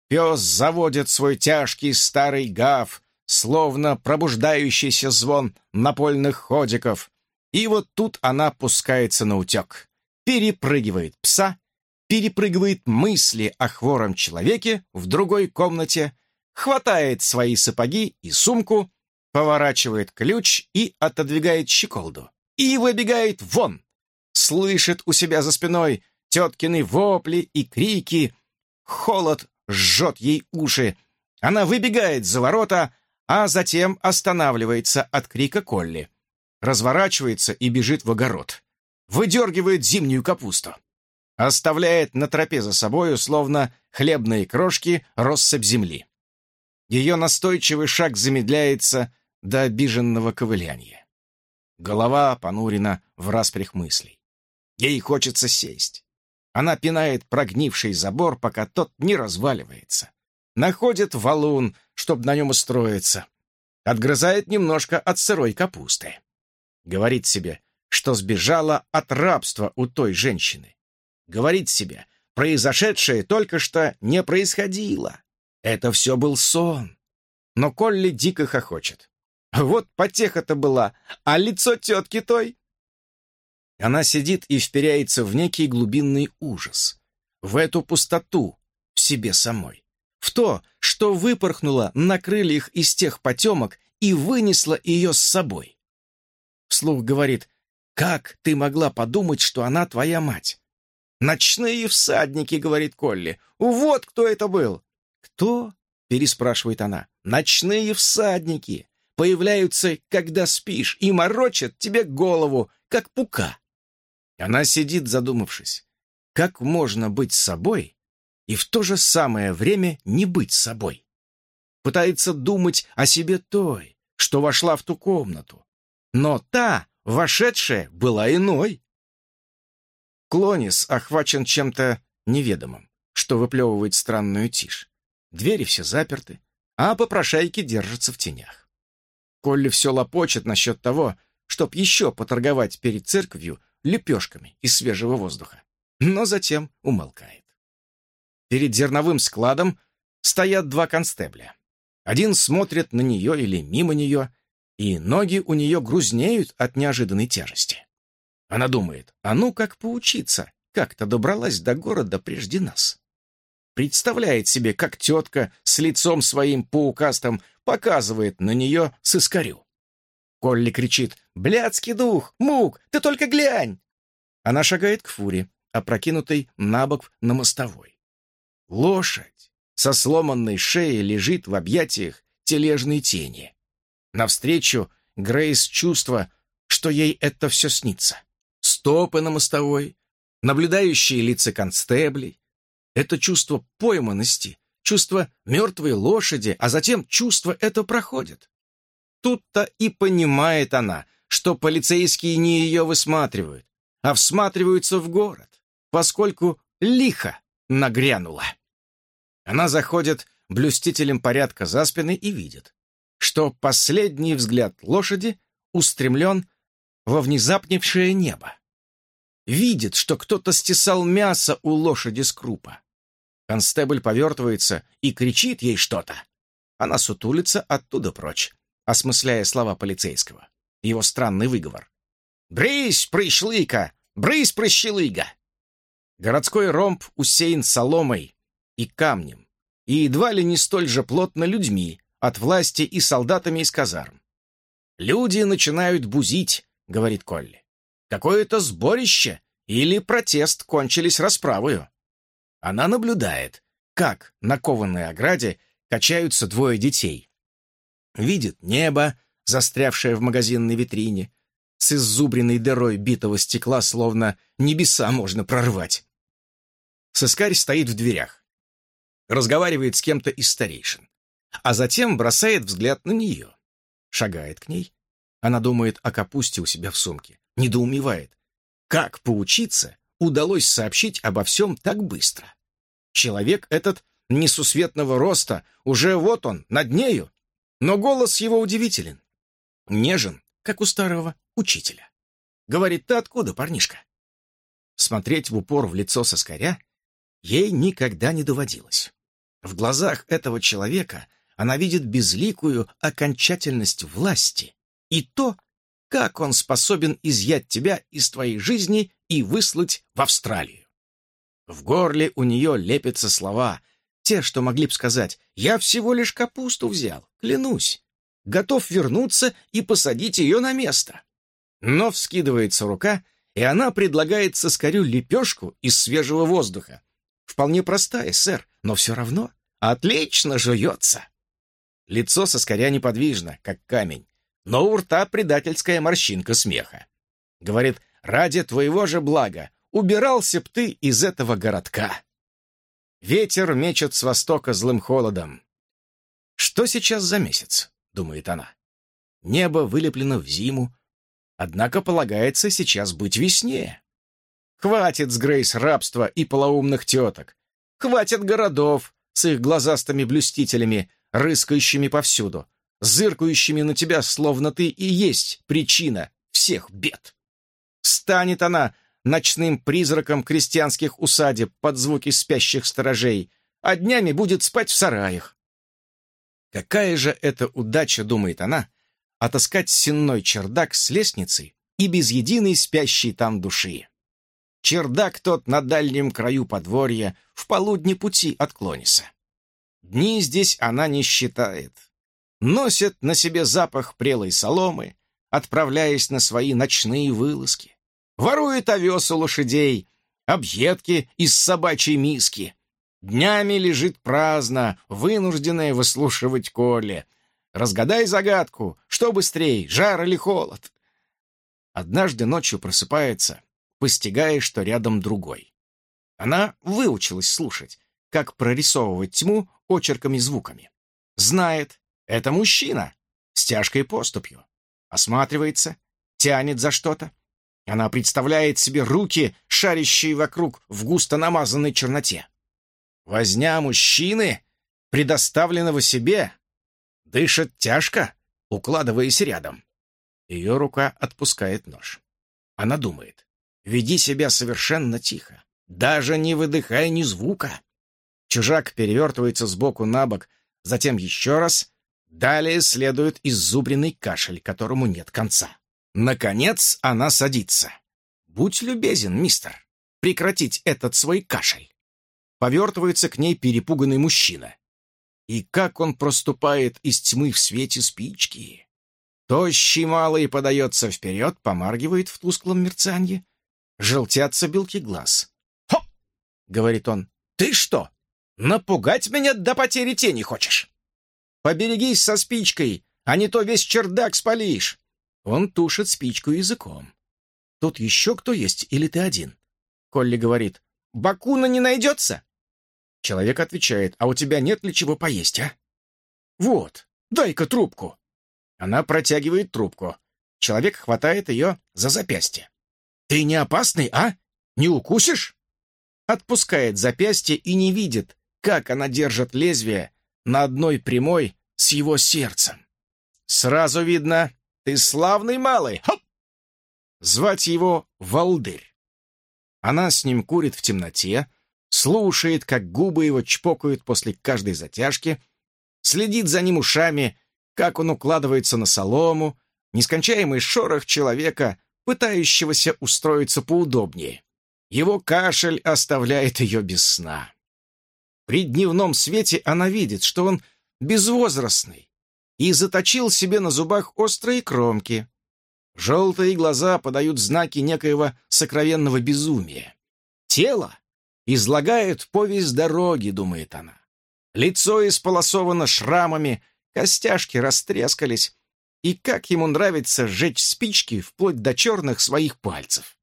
Пес заводит свой тяжкий старый гав, словно пробуждающийся звон напольных ходиков. И вот тут она пускается на утек, перепрыгивает пса, перепрыгивает мысли о хвором человеке в другой комнате, хватает свои сапоги и сумку, поворачивает ключ и отодвигает щеколду. И выбегает вон. Слышит у себя за спиной теткины вопли и крики. Холод жжет ей уши. Она выбегает за ворота, а затем останавливается от крика Колли. Разворачивается и бежит в огород. Выдергивает зимнюю капусту. Оставляет на тропе за собою, словно хлебные крошки, россыпь земли. Ее настойчивый шаг замедляется до обиженного ковыляния. Голова понурена в распрях мыслей. Ей хочется сесть. Она пинает прогнивший забор, пока тот не разваливается. Находит валун, чтобы на нем устроиться. Отгрызает немножко от сырой капусты. Говорит себе, что сбежала от рабства у той женщины. Говорит себе, произошедшее только что не происходило. Это все был сон. Но Колли дико хохочет. Вот потеха-то была, а лицо тетки той... Она сидит и вперяется в некий глубинный ужас. В эту пустоту в себе самой. В то, что выпорхнуло на крыльях из тех потемок и вынесло ее с собой. Вслух говорит, «Как ты могла подумать, что она твоя мать?» «Ночные всадники», — говорит Колли. «Вот кто это был!» «Кто?» — переспрашивает она. «Ночные всадники появляются, когда спишь, и морочат тебе голову, как пука». Она сидит, задумавшись. Как можно быть собой и в то же самое время не быть собой? Пытается думать о себе той, что вошла в ту комнату. Но та, вошедшая, была иной. Клонис охвачен чем-то неведомым, что выплевывает странную тишь. Двери все заперты, а попрошайки держатся в тенях. Колли все лопочет насчет того, чтоб еще поторговать перед церковью лепешками из свежего воздуха, но затем умолкает. Перед зерновым складом стоят два констебля. Один смотрит на нее или мимо нее, и ноги у нее грузнеют от неожиданной тяжести. Она думает, а ну как поучиться, как-то добралась до города прежде нас. Представляет себе, как тетка с лицом своим паукастым показывает на нее с искорю. Колли кричит «Блядский дух! Мук! Ты только глянь!» Она шагает к фуре, опрокинутой на бок на мостовой. Лошадь со сломанной шеей лежит в объятиях тележной тени. Навстречу Грейс чувство, что ей это все снится. Стопы на мостовой, наблюдающие лица констеблей. Это чувство пойманности, чувство мертвой лошади, а затем чувство это проходит. Тут-то и понимает она, что полицейские не ее высматривают, а всматриваются в город, поскольку лихо нагрянула. Она заходит блюстителем порядка за спины и видит, что последний взгляд лошади устремлен во внезапневшее небо. Видит, что кто-то стесал мясо у лошади с крупа. Констебль повертывается и кричит ей что-то. Она сутулится оттуда прочь осмысляя слова полицейского. Его странный выговор. «Брысь, прыщлыка! Брысь, прыщелыга!» Городской ромб усеян соломой и камнем, и едва ли не столь же плотно людьми от власти и солдатами из казарм. «Люди начинают бузить», — говорит Колли. «Какое-то сборище или протест кончились расправою». Она наблюдает, как на кованой ограде качаются двое детей, видит небо, застрявшее в магазинной витрине, с иззубренной дырой битого стекла, словно небеса можно прорвать. Сыскарь стоит в дверях, разговаривает с кем-то из старейшин, а затем бросает взгляд на нее, шагает к ней. Она думает о капусте у себя в сумке, недоумевает, как поучиться удалось сообщить обо всем так быстро. Человек этот несусветного роста, уже вот он, над нею, но голос его удивителен. Нежен, как у старого учителя. Говорит, ты откуда, парнишка? Смотреть в упор в лицо соскаря ей никогда не доводилось. В глазах этого человека она видит безликую окончательность власти и то, как он способен изъять тебя из твоей жизни и выслать в Австралию. В горле у нее лепятся слова, те, что могли бы сказать «Я всего лишь капусту взял, клянусь, готов вернуться и посадить ее на место». Но вскидывается рука, и она предлагает соскорю лепешку из свежего воздуха. Вполне простая, сэр, но все равно отлично жуется. Лицо соскоря неподвижно, как камень, но у рта предательская морщинка смеха. Говорит, ради твоего же блага убирался б ты из этого городка. Ветер мечет с востока злым холодом. Что сейчас за месяц, думает она. Небо вылеплено в зиму, однако полагается сейчас быть весне. Хватит с Грейс рабства и полоумных теток. Хватит городов с их глазастыми блюстителями, рыскающими повсюду зыркающими на тебя, словно ты и есть причина всех бед. Станет она ночным призраком крестьянских усадеб под звуки спящих сторожей, а днями будет спать в сараях. Какая же это удача, думает она, отыскать сенной чердак с лестницей и без единой спящей там души. Чердак тот на дальнем краю подворья, в полудне пути от Клониса. Дни здесь она не считает, носят на себе запах прелой соломы, отправляясь на свои ночные вылазки. Ворует овес у лошадей, объедки из собачьей миски. Днями лежит праздно, вынужденная выслушивать Коле. Разгадай загадку, что быстрее, жар или холод? Однажды ночью просыпается, постигая, что рядом другой. Она выучилась слушать, как прорисовывать тьму очерками звуками. Знает, это мужчина с тяжкой поступью. Осматривается, тянет за что-то. Она представляет себе руки, шарящие вокруг в густо намазанной черноте. Возня мужчины, предоставленного себе, дышит тяжко, укладываясь рядом. Ее рука отпускает нож. Она думает, веди себя совершенно тихо, даже не выдыхая ни звука. Чужак перевертывается сбоку на бок, затем еще раз, Далее следует иззубренный кашель, которому нет конца. Наконец она садится. «Будь любезен, мистер, прекратить этот свой кашель». Повертывается к ней перепуганный мужчина. И как он проступает из тьмы в свете спички. Тощий малый подается вперед, помаргивает в тусклом мерцанье. Желтятся белки глаз. «Хоп!» — говорит он. «Ты что, напугать меня до потери тени хочешь?» Поберегись со спичкой, а не то весь чердак спалишь!» Он тушит спичку языком. «Тут еще кто есть, или ты один?» Колли говорит. «Бакуна не найдется?» Человек отвечает. «А у тебя нет ли чего поесть, а?» «Вот, дай-ка трубку!» Она протягивает трубку. Человек хватает ее за запястье. «Ты не опасный, а? Не укусишь?» Отпускает запястье и не видит, как она держит лезвие на одной прямой с его сердцем. Сразу видно, ты славный малый. Хоп! Звать его Валдырь. Она с ним курит в темноте, слушает, как губы его чпокают после каждой затяжки, следит за ним ушами, как он укладывается на солому, нескончаемый шорох человека, пытающегося устроиться поудобнее. Его кашель оставляет ее без сна. При дневном свете она видит, что он безвозрастный и заточил себе на зубах острые кромки. Желтые глаза подают знаки некоего сокровенного безумия. Тело излагает повесть дороги, думает она. Лицо исполосовано шрамами, костяшки растрескались, и как ему нравится сжечь спички вплоть до черных своих пальцев.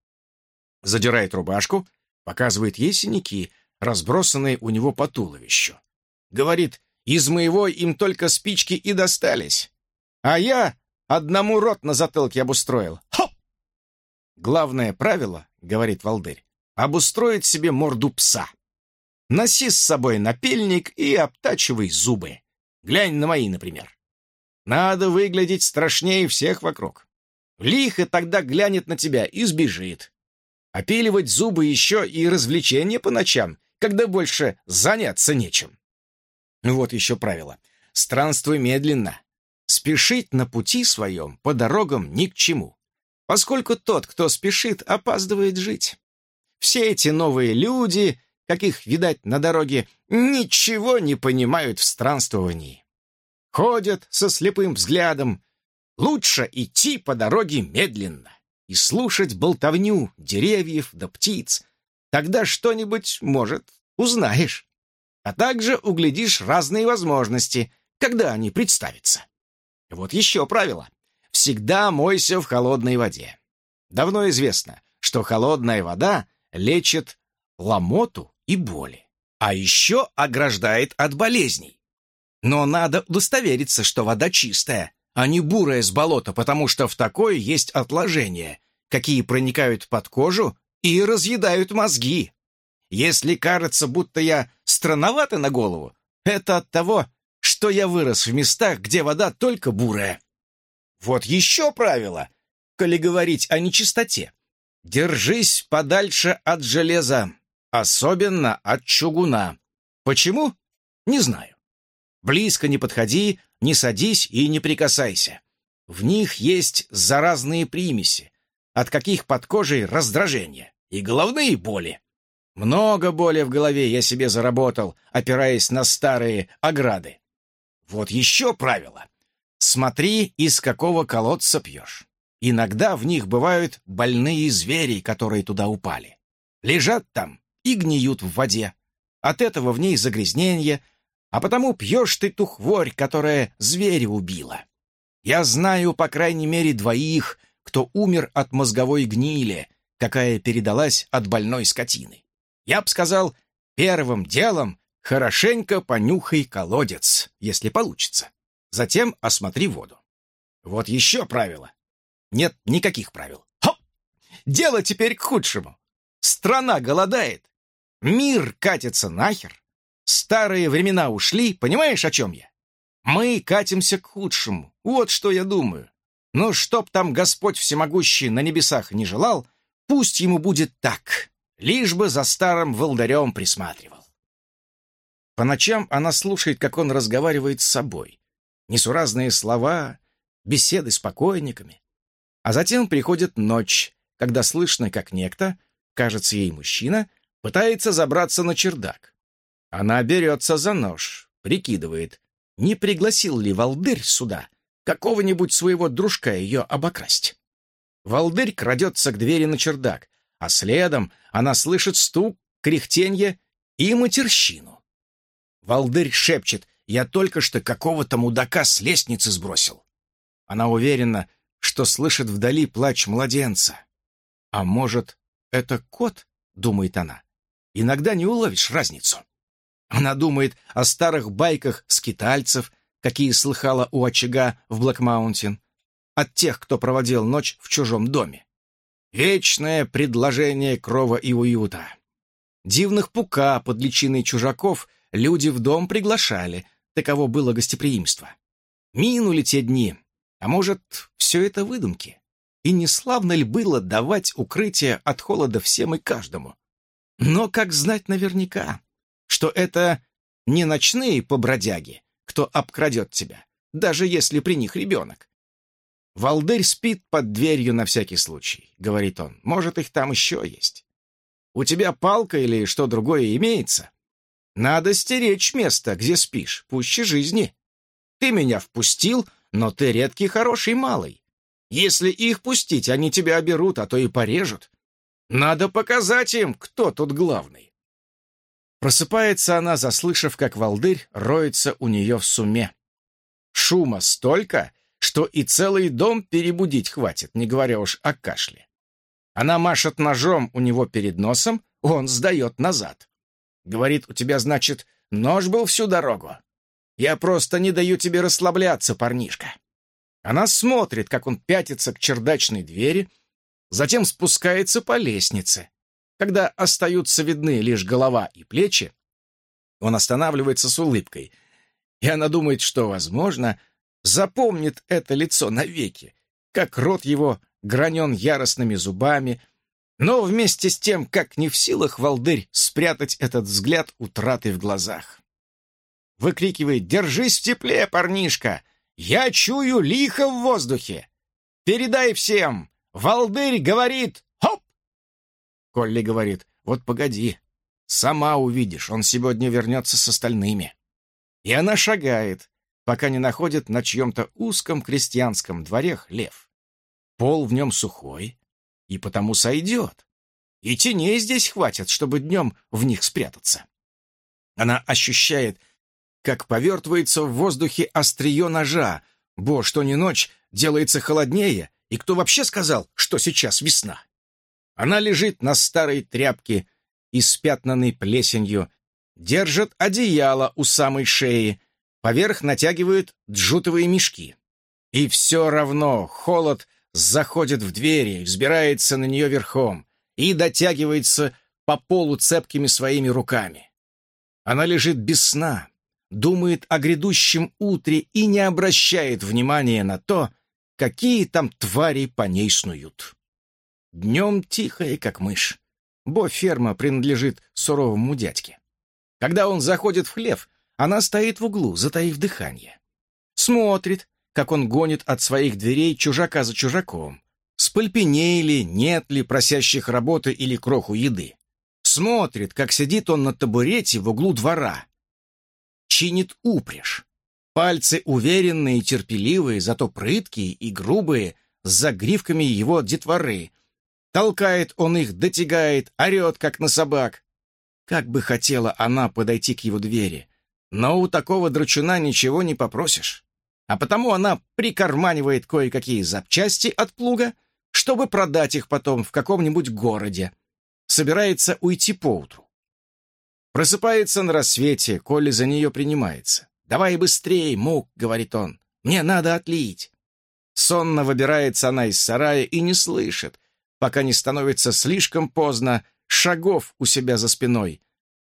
Задирает рубашку, показывает ей синяки, разбросанные у него по туловищу. Говорит, из моего им только спички и достались. А я одному рот на затылке обустроил. Хоп! Главное правило, говорит Валдырь, обустроить себе морду пса. Носи с собой напильник и обтачивай зубы. Глянь на мои, например. Надо выглядеть страшнее всех вокруг. Лихо тогда глянет на тебя и сбежит. Опиливать зубы еще и развлечения по ночам когда больше заняться нечем. Вот еще правило. странствуй медленно. Спешить на пути своем по дорогам ни к чему, поскольку тот, кто спешит, опаздывает жить. Все эти новые люди, каких видать на дороге, ничего не понимают в странствовании. Ходят со слепым взглядом. Лучше идти по дороге медленно и слушать болтовню деревьев да птиц. Тогда что-нибудь, может, узнаешь. А также углядишь разные возможности, когда они представятся. Вот еще правило. Всегда мойся в холодной воде. Давно известно, что холодная вода лечит ломоту и боли, а еще ограждает от болезней. Но надо удостовериться, что вода чистая, а не бурая с болота, потому что в такое есть отложения, какие проникают под кожу и разъедают мозги. Если кажется, будто я странновато на голову, это от того, что я вырос в местах, где вода только бурая. Вот еще правило, коли говорить о нечистоте. Держись подальше от железа, особенно от чугуна. Почему? Не знаю. Близко не подходи, не садись и не прикасайся. В них есть заразные примеси, от каких под кожей раздражение и головные боли. Много боли в голове я себе заработал, опираясь на старые ограды. Вот еще правило. Смотри, из какого колодца пьешь. Иногда в них бывают больные звери, которые туда упали. Лежат там и гниют в воде. От этого в ней загрязнение, а потому пьешь ты ту хворь, которая зверя убила. Я знаю, по крайней мере, двоих, кто умер от мозговой гнили, какая передалась от больной скотины. Я б сказал, первым делом хорошенько понюхай колодец, если получится. Затем осмотри воду. Вот еще правило. Нет никаких правил. Хоп! Дело теперь к худшему. Страна голодает. Мир катится нахер. Старые времена ушли, понимаешь, о чем я? Мы катимся к худшему. Вот что я думаю. Но чтоб там Господь Всемогущий на небесах не желал, пусть ему будет так лишь бы за старым волдарем присматривал. По ночам она слушает, как он разговаривает с собой. Несуразные слова, беседы с покойниками. А затем приходит ночь, когда слышно, как некто, кажется ей мужчина, пытается забраться на чердак. Она берется за нож, прикидывает, не пригласил ли Валдырь сюда какого-нибудь своего дружка ее обокрасть. Валдырь крадется к двери на чердак, а следом она слышит стук, кряхтенье и матерщину. Валдырь шепчет, я только что какого-то мудака с лестницы сбросил. Она уверена, что слышит вдали плач младенца. А может, это кот, думает она. Иногда не уловишь разницу. Она думает о старых байках скитальцев, какие слыхала у очага в Блэкмаунтин, от тех, кто проводил ночь в чужом доме. Вечное предложение крова и уюта. Дивных пука под личиной чужаков люди в дом приглашали, таково было гостеприимство. Минули те дни, а может, все это выдумки? И не славно ли было давать укрытие от холода всем и каждому? Но как знать наверняка, что это не ночные побродяги, кто обкрадет тебя, даже если при них ребенок, «Валдырь спит под дверью на всякий случай», — говорит он. «Может, их там еще есть. У тебя палка или что другое имеется? Надо стеречь место, где спишь, пуще жизни. Ты меня впустил, но ты редкий хороший малый. Если их пустить, они тебя оберут, а то и порежут. Надо показать им, кто тут главный». Просыпается она, заслышав, как Валдырь роется у нее в суме. Шума столько, что и целый дом перебудить хватит, не говоря уж о кашле. Она машет ножом у него перед носом, он сдает назад. Говорит, у тебя, значит, нож был всю дорогу. Я просто не даю тебе расслабляться, парнишка. Она смотрит, как он пятится к чердачной двери, затем спускается по лестнице. Когда остаются видны лишь голова и плечи, он останавливается с улыбкой, и она думает, что, возможно, запомнит это лицо навеки, как рот его гранен яростными зубами, но вместе с тем, как не в силах Валдырь спрятать этот взгляд утраты в глазах. выкрикивает «Держись в тепле, парнишка! Я чую лихо в воздухе! Передай всем! Валдырь говорит! Колли говорит «Вот погоди, сама увидишь, он сегодня вернется с остальными». И она шагает, пока не находит на чьем-то узком крестьянском дворе хлев. Пол в нем сухой, и потому сойдет. И теней здесь хватит, чтобы днем в них спрятаться. Она ощущает, как повертывается в воздухе острие ножа. Бо, что не ночь, делается холоднее, и кто вообще сказал, что сейчас весна? Она лежит на старой тряпке, испятнанной плесенью, держит одеяло у самой шеи, поверх натягивает джутовые мешки. И все равно холод заходит в двери, взбирается на нее верхом и дотягивается по полу цепкими своими руками. Она лежит без сна, думает о грядущем утре и не обращает внимания на то, какие там твари по ней снуют. Днем тихая, как мышь. Бо ферма принадлежит суровому дядьке. Когда он заходит в хлев, она стоит в углу, затаив дыхание. Смотрит, как он гонит от своих дверей чужака за чужаком. Спальпенели, нет ли просящих работы или кроху еды. Смотрит, как сидит он на табурете в углу двора. Чинит упряжь. Пальцы уверенные и терпеливые, зато прыткие и грубые, с загривками его детворы. Толкает он их, дотягает, орет, как на собак. Как бы хотела она подойти к его двери, но у такого драчуна ничего не попросишь. А потому она прикарманивает кое-какие запчасти от плуга, чтобы продать их потом в каком-нибудь городе. Собирается уйти поутру. Просыпается на рассвете, Коля за нее принимается. «Давай быстрее, мук», — говорит он, — «мне надо отлить». Сонно выбирается она из сарая и не слышит, пока не становится слишком поздно, шагов у себя за спиной,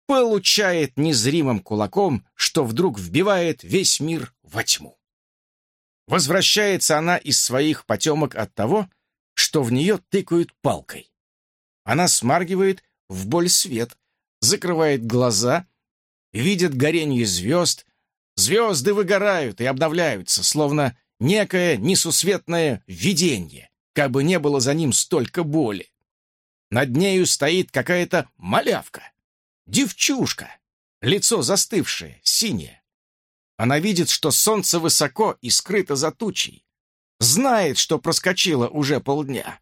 получает незримым кулаком, что вдруг вбивает весь мир во тьму. Возвращается она из своих потемок от того, что в нее тыкают палкой. Она смаргивает в боль свет, закрывает глаза, видит горение звезд, звезды выгорают и обновляются, словно некое несусветное видение, как бы не было за ним столько боли. Над нею стоит какая-то малявка, девчушка, лицо застывшее, синее. Она видит, что солнце высоко и скрыто за тучей. Знает, что проскочило уже полдня.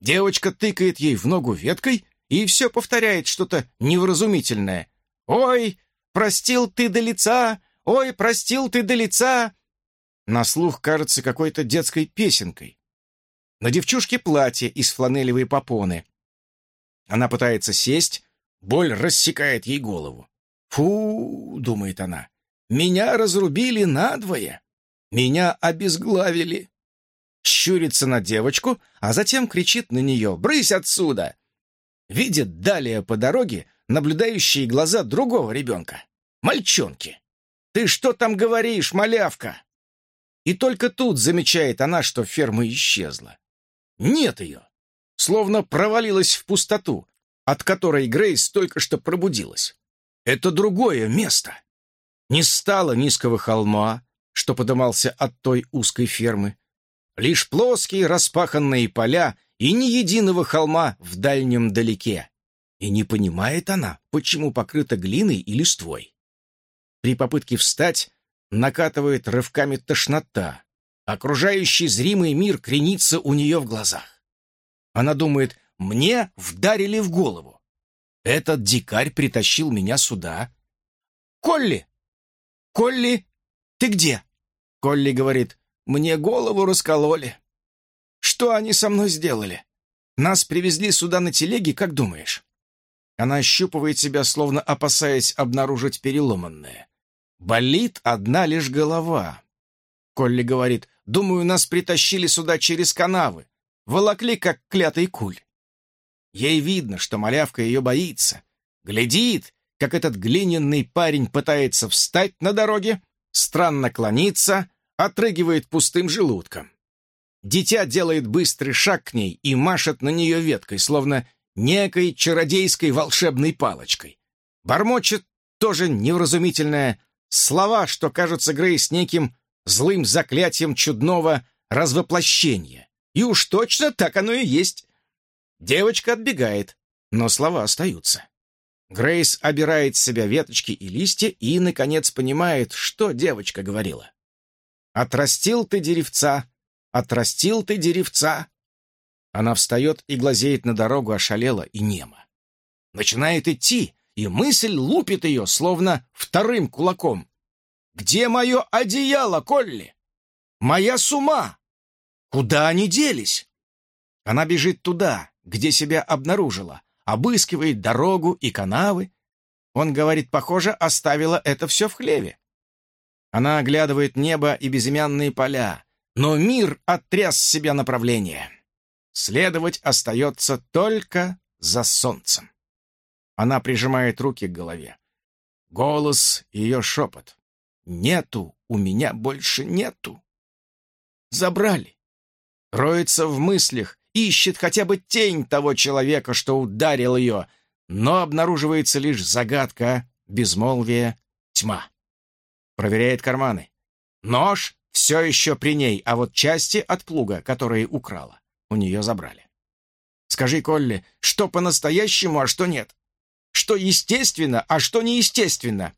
Девочка тыкает ей в ногу веткой и все повторяет что-то невразумительное. «Ой, простил ты до лица! Ой, простил ты до лица!» На слух кажется какой-то детской песенкой. На девчушке платье из фланелевой попоны. Она пытается сесть, боль рассекает ей голову. «Фу!» — думает она. «Меня разрубили надвое! Меня обезглавили!» Щурится на девочку, а затем кричит на нее «Брысь отсюда!» Видит далее по дороге наблюдающие глаза другого ребенка, мальчонки. «Ты что там говоришь, малявка?» И только тут замечает она, что ферма исчезла. Нет ее. Словно провалилась в пустоту, от которой Грейс только что пробудилась. Это другое место. Не стало низкого холма, что подымался от той узкой фермы. Лишь плоские распаханные поля и ни единого холма в дальнем далеке. И не понимает она, почему покрыта глиной и листвой. При попытке встать накатывает рывками тошнота. Окружающий зримый мир кренится у нее в глазах. Она думает, мне вдарили в голову. Этот дикарь притащил меня сюда. «Колли! Колли, ты где?» Колли говорит, «Мне голову раскололи». «Что они со мной сделали? Нас привезли сюда на телеге, как думаешь?» Она ощупывает себя, словно опасаясь обнаружить переломанное. Болит одна лишь голова. Колли говорит, «Думаю, нас притащили сюда через канавы. Волокли, как клятый куль». Ей видно, что малявка ее боится. Глядит, как этот глиняный парень пытается встать на дороге, странно клонится, отрыгивает пустым желудком. Дитя делает быстрый шаг к ней и машет на нее веткой, словно некой чародейской волшебной палочкой. Бормочет тоже невразумительное Слова, что кажутся Грейс неким злым заклятием чудного развоплощения. И уж точно так оно и есть. Девочка отбегает, но слова остаются. Грейс обирает с себя веточки и листья и, наконец, понимает, что девочка говорила. «Отрастил ты деревца, отрастил ты деревца». Она встает и глазеет на дорогу, ошалела и нема. Начинает идти, и мысль лупит ее, словно вторым кулаком. «Где мое одеяло, Колли? Моя сума? Куда они делись?» Она бежит туда, где себя обнаружила, обыскивает дорогу и канавы. Он говорит, похоже, оставила это все в хлеве. Она оглядывает небо и безымянные поля, но мир оттряс себя направление. Следовать остается только за солнцем. Она прижимает руки к голове. Голос ее шепот. «Нету, у меня больше нету». Забрали. Роется в мыслях, ищет хотя бы тень того человека, что ударил ее, но обнаруживается лишь загадка, безмолвие, тьма. Проверяет карманы. Нож все еще при ней, а вот части от плуга, которые украла, у нее забрали. Скажи, Колли, что по-настоящему, а что нет? Что естественно, а что неестественно?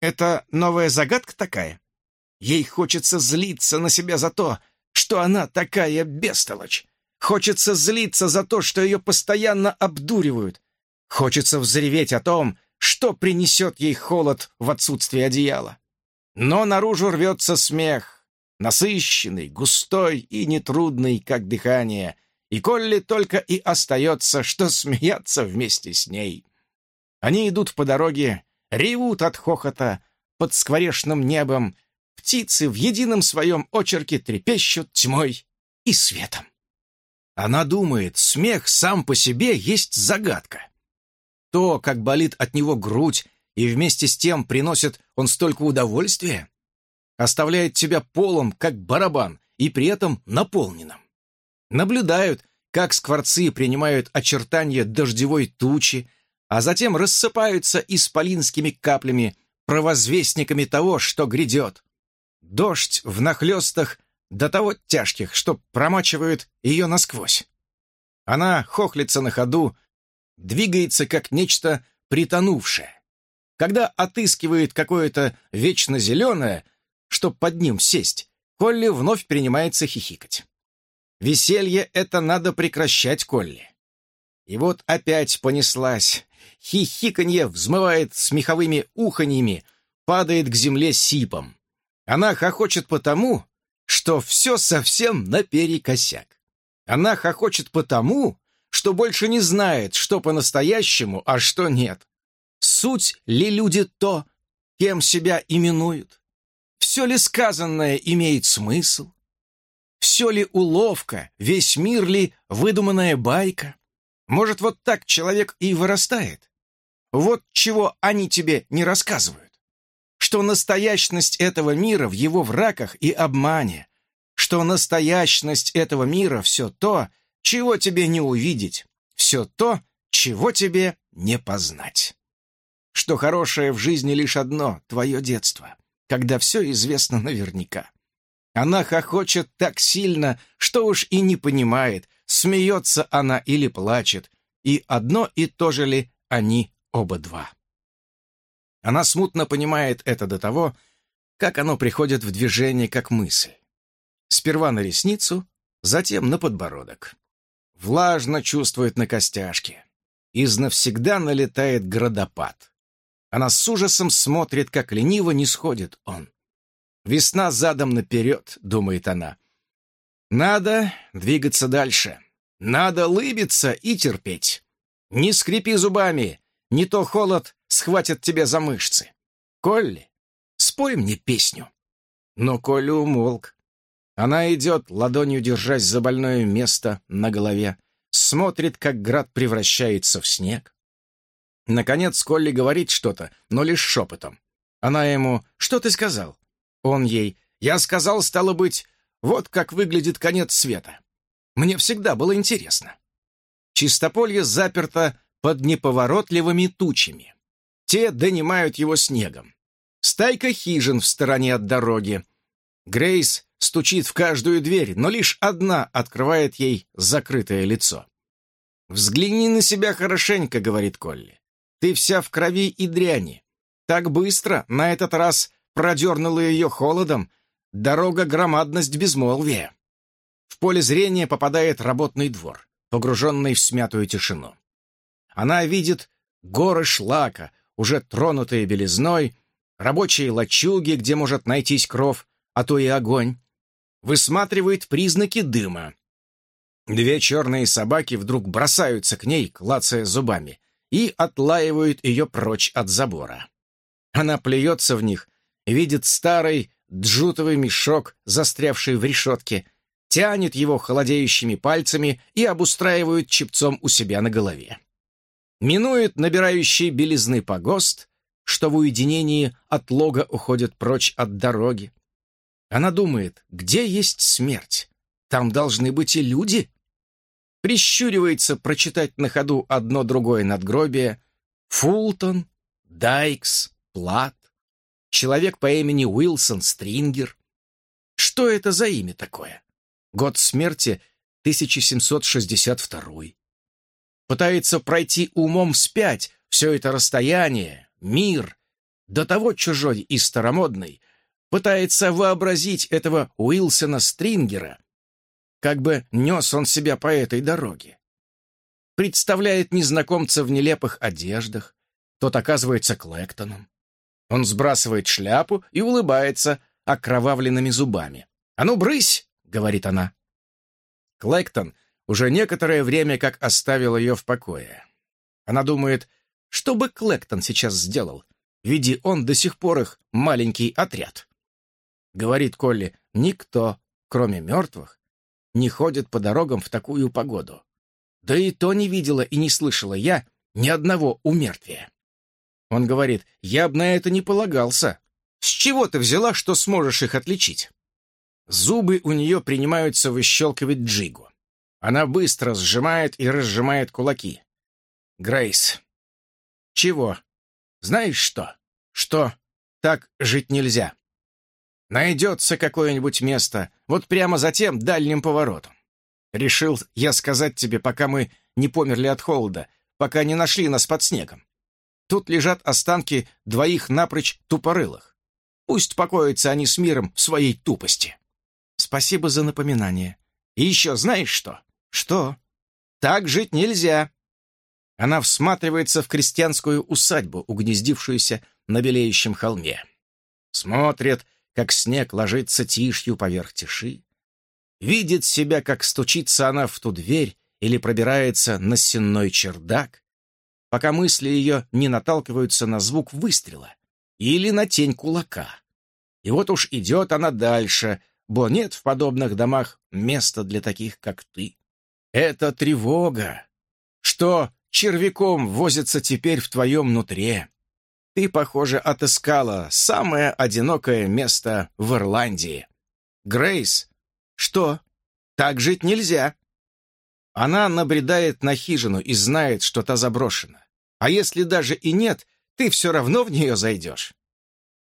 Это новая загадка такая? Ей хочется злиться на себя за то, что она такая бестолочь. Хочется злиться за то, что ее постоянно обдуривают. Хочется взреветь о том, что принесет ей холод в отсутствие одеяла. Но наружу рвется смех, насыщенный, густой и нетрудный, как дыхание, и Колли только и остается, что смеяться вместе с ней. Они идут по дороге, ревут от хохота под скворечным небом, птицы в едином своем очерке трепещут тьмой и светом. Она думает, смех сам по себе есть загадка. То, как болит от него грудь, и вместе с тем приносит он столько удовольствия, оставляет тебя полом, как барабан, и при этом наполненным. Наблюдают, как скворцы принимают очертания дождевой тучи, а затем рассыпаются исполинскими каплями, провозвестниками того, что грядет. Дождь в нахлестах до того тяжких, что промачивают ее насквозь. Она хохлится на ходу, двигается как нечто притонувшее. Когда отыскивает какое-то вечно зеленое, чтоб под ним сесть, Колли вновь принимается хихикать. Веселье это надо прекращать, Колли. И вот опять понеслась. Хихиканье взмывает смеховыми уханьями, падает к земле сипом. Она хохочет потому, что все совсем наперекосяк. Она хохочет потому, что больше не знает, что по-настоящему, а что нет. Суть ли люди то, кем себя именуют? Все ли сказанное имеет смысл? Все ли уловка, весь мир ли выдуманная байка? Может, вот так человек и вырастает? Вот чего они тебе не рассказывают что настоящность этого мира в его врагах и обмане, что настоящность этого мира все то, чего тебе не увидеть, все то, чего тебе не познать. Что хорошее в жизни лишь одно — твое детство, когда все известно наверняка. Она хохочет так сильно, что уж и не понимает, смеется она или плачет, и одно и то же ли они оба два. Она смутно понимает это до того, как оно приходит в движение как мысль. Сперва на ресницу, затем на подбородок. Влажно чувствует на костяшке. Из навсегда налетает градопад. Она с ужасом смотрит, как лениво не сходит он. «Весна задом наперед», — думает она. «Надо двигаться дальше. Надо лыбиться и терпеть. Не скрипи зубами, не то холод схватит тебя за мышцы. Колли, спой мне песню. Но Колли умолк. Она идет, ладонью держась за больное место на голове, смотрит, как град превращается в снег. Наконец Колли говорит что-то, но лишь шепотом. Она ему «Что ты сказал?» Он ей «Я сказал, стало быть, вот как выглядит конец света. Мне всегда было интересно». Чистополье заперто под неповоротливыми тучами. Те донимают его снегом. стайка хижин в стороне от дороги. Грейс стучит в каждую дверь, но лишь одна открывает ей закрытое лицо. «Взгляни на себя хорошенько», — говорит Колли. «Ты вся в крови и дряни. Так быстро, на этот раз, продернула ее холодом. Дорога — громадность безмолвия». В поле зрения попадает работный двор, погруженный в смятую тишину. Она видит горы шлака, уже тронутые белизной, рабочие лачуги, где может найтись кров, а то и огонь. Высматривает признаки дыма. Две черные собаки вдруг бросаются к ней, клацая зубами, и отлаивают ее прочь от забора. Она плюется в них, видит старый джутовый мешок, застрявший в решетке, тянет его холодеющими пальцами и обустраивает чепцом у себя на голове. Минует набирающий белизны погост, что в уединении от лога уходит прочь от дороги. Она думает, где есть смерть? Там должны быть и люди. Прищуривается прочитать на ходу одно другое надгробие. Фултон, Дайкс, Плат, человек по имени Уилсон Стрингер. Что это за имя такое? Год смерти 1762. Пытается пройти умом вспять все это расстояние, мир, до того чужой и старомодный, пытается вообразить этого Уилсона Стрингера, как бы нес он себя по этой дороге. Представляет незнакомца в нелепых одеждах, тот оказывается Клэктоном. Он сбрасывает шляпу и улыбается окровавленными зубами. «А ну, брысь!» — говорит она. Клэктон уже некоторое время как оставил ее в покое. Она думает, что бы Клэктон сейчас сделал, види он до сих пор их маленький отряд. Говорит Колли, никто, кроме мертвых, не ходит по дорогам в такую погоду. Да и то не видела и не слышала я ни одного умертвия. Он говорит, я б на это не полагался. С чего ты взяла, что сможешь их отличить? Зубы у нее принимаются выщелкивать джигу. Она быстро сжимает и разжимает кулаки. Грейс. Чего? Знаешь что? Что? Так жить нельзя. Найдется какое-нибудь место, вот прямо за тем дальним поворотом. Решил я сказать тебе, пока мы не померли от холода, пока не нашли нас под снегом. Тут лежат останки двоих напрочь тупорылых. Пусть покоятся они с миром в своей тупости. Спасибо за напоминание. И еще знаешь что? Что? Так жить нельзя. Она всматривается в крестьянскую усадьбу, угнездившуюся на белеющем холме. Смотрит, как снег ложится тишью поверх тиши. Видит себя, как стучится она в ту дверь или пробирается на сенной чердак, пока мысли ее не наталкиваются на звук выстрела или на тень кулака. И вот уж идет она дальше, бо нет в подобных домах места для таких, как ты. Это тревога. Что червяком возится теперь в твоем нутре? Ты, похоже, отыскала самое одинокое место в Ирландии. Грейс, что? Так жить нельзя. Она набредает на хижину и знает, что та заброшена. А если даже и нет, ты все равно в нее зайдешь.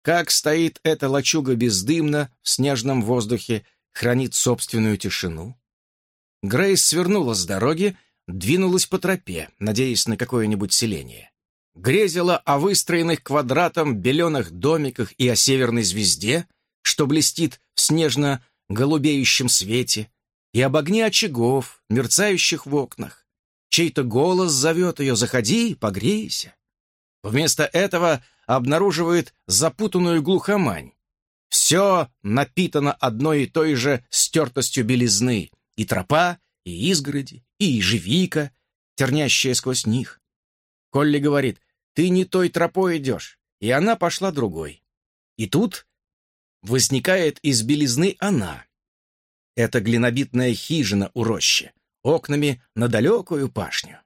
Как стоит эта лачуга бездымно в снежном воздухе, хранит собственную тишину. Грейс свернула с дороги, двинулась по тропе, надеясь на какое-нибудь селение грезила о выстроенных квадратом беленых домиках и о северной звезде, что блестит в снежно-голубеющем свете, и об огне очагов, мерцающих в окнах. Чей-то голос зовет ее «Заходи, погрейся». Вместо этого обнаруживает запутанную глухомань. Все напитано одной и той же стертостью белизны, и тропа, и изгороди, и ежевика, тернящая сквозь них. Колли говорит, ты не той тропой идешь, и она пошла другой. И тут возникает из белизны она. Это глинобитная хижина у рощи, окнами на далекую пашню.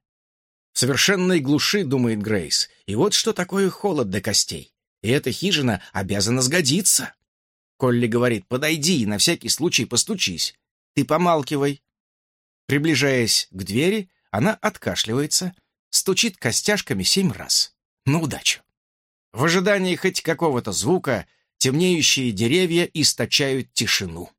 В совершенной глуши, думает Грейс, и вот что такое холод до костей. И эта хижина обязана сгодиться. Колли говорит, подойди и на всякий случай постучись. Ты помалкивай. Приближаясь к двери, она откашливается, стучит костяшками семь раз. На удачу. В ожидании хоть какого-то звука темнеющие деревья источают тишину.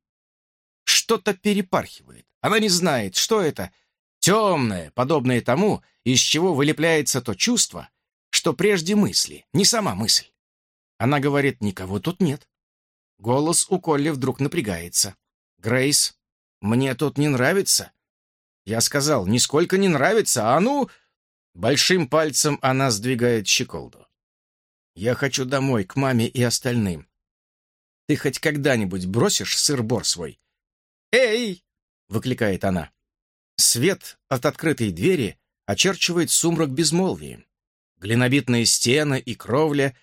Что-то перепархивает. Она не знает, что это. Темное, подобное тому, из чего вылепляется то чувство, что прежде мысли, не сама мысль. Она говорит, никого тут нет. Голос у Колли вдруг напрягается. «Грейс, мне тут не нравится». Я сказал, нисколько не нравится, а ну... Большим пальцем она сдвигает щеколду. Я хочу домой, к маме и остальным. Ты хоть когда-нибудь бросишь сыр-бор свой? «Эй!» — выкликает она. Свет от открытой двери очерчивает сумрак безмолвием. Глинобитные стены и кровля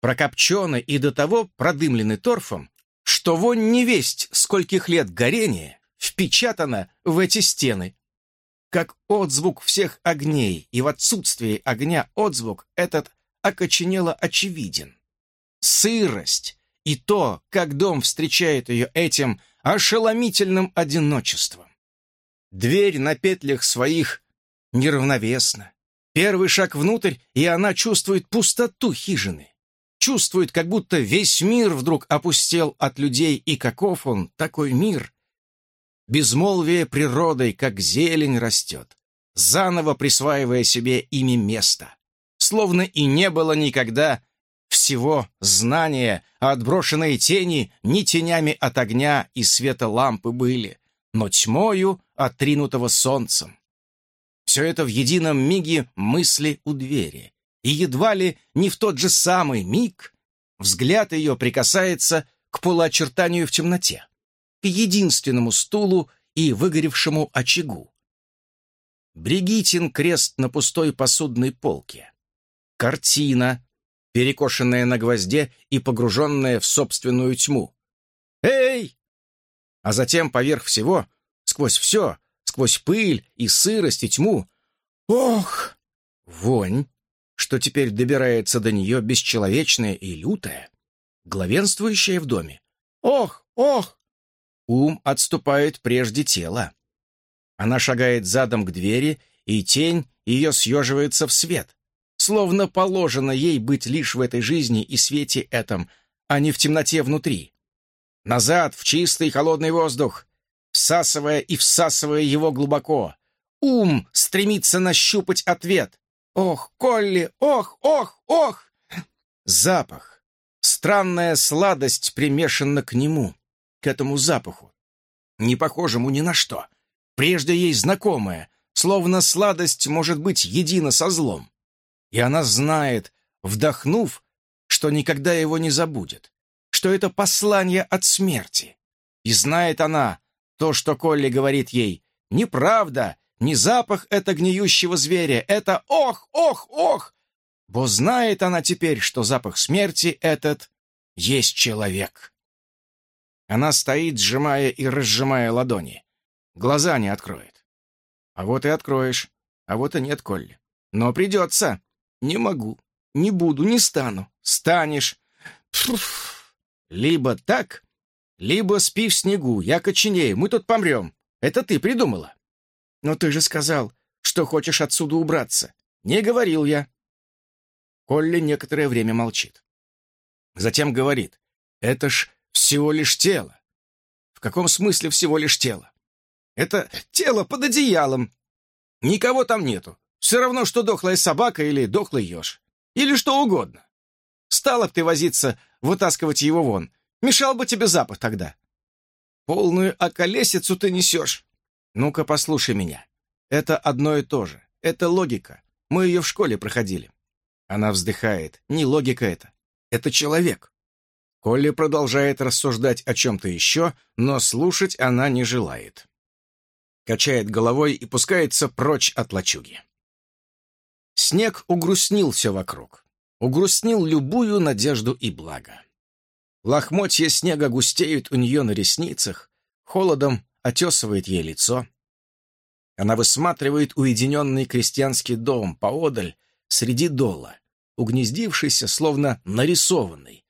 прокопчены и до того продымлены торфом, что вонь невесть скольких лет горения впечатана в эти стены. Как отзвук всех огней, и в отсутствии огня отзвук этот окоченело очевиден. Сырость и то, как дом встречает ее этим ошеломительным одиночеством. Дверь на петлях своих неравновесна. Первый шаг внутрь, и она чувствует пустоту хижины. Чувствует, как будто весь мир вдруг опустел от людей, и каков он, такой мир. Безмолвие природой, как зелень растет, заново присваивая себе ими место. Словно и не было никогда всего знания, а отброшенные тени не тенями от огня и света лампы были, но тьмою, отринутого солнцем. Все это в едином миге мысли у двери. И едва ли не в тот же самый миг взгляд ее прикасается к полуочертанию в темноте, к единственному стулу и выгоревшему очагу. Бригитин крест на пустой посудной полке. Картина, перекошенная на гвозде и погруженная в собственную тьму. «Эй!» А затем поверх всего, сквозь все, сквозь пыль и сырость и тьму, «Ох!» Вонь, что теперь добирается до нее бесчеловечная и лютая, главенствующая в доме. «Ох! Ох!» Ум отступает прежде тела. Она шагает задом к двери, и тень ее съеживается в свет словно положено ей быть лишь в этой жизни и свете этом, а не в темноте внутри. Назад, в чистый холодный воздух, всасывая и всасывая его глубоко. Ум стремится нащупать ответ. Ох, Колли, ох, ох, ох! Запах. Странная сладость примешана к нему, к этому запаху, не похожему ни на что. Прежде ей знакомая, словно сладость может быть едина со злом. И она знает, вдохнув, что никогда его не забудет, что это послание от смерти. И знает она, то, что Колли говорит ей, неправда, не запах это гниющего зверя, это ох, ох, ох, бо знает она теперь, что запах смерти этот есть человек. Она стоит, сжимая и разжимая ладони. Глаза не откроет. А вот и откроешь, а вот и нет, Колли. Но придется. «Не могу, не буду, не стану». «Станешь». Пфф. «Либо так, либо спи в снегу, я коченею, мы тут помрем. Это ты придумала». «Но ты же сказал, что хочешь отсюда убраться». «Не говорил я». Колли некоторое время молчит. Затем говорит, «Это ж всего лишь тело». «В каком смысле всего лишь тело?» «Это тело под одеялом. Никого там нету. Все равно, что дохлая собака или дохлый еж. Или что угодно. Стала б ты возиться, вытаскивать его вон. Мешал бы тебе запах тогда. Полную околесицу ты несешь. Ну-ка, послушай меня. Это одно и то же. Это логика. Мы ее в школе проходили. Она вздыхает. Не логика это. Это человек. Колли продолжает рассуждать о чем-то еще, но слушать она не желает. Качает головой и пускается прочь от лачуги. Снег угрустнил все вокруг, угрустнил любую надежду и благо. Лохмотья снега густеют у нее на ресницах, холодом отесывает ей лицо. Она высматривает уединенный крестьянский дом поодаль, среди дола, угнездившийся, словно нарисованный.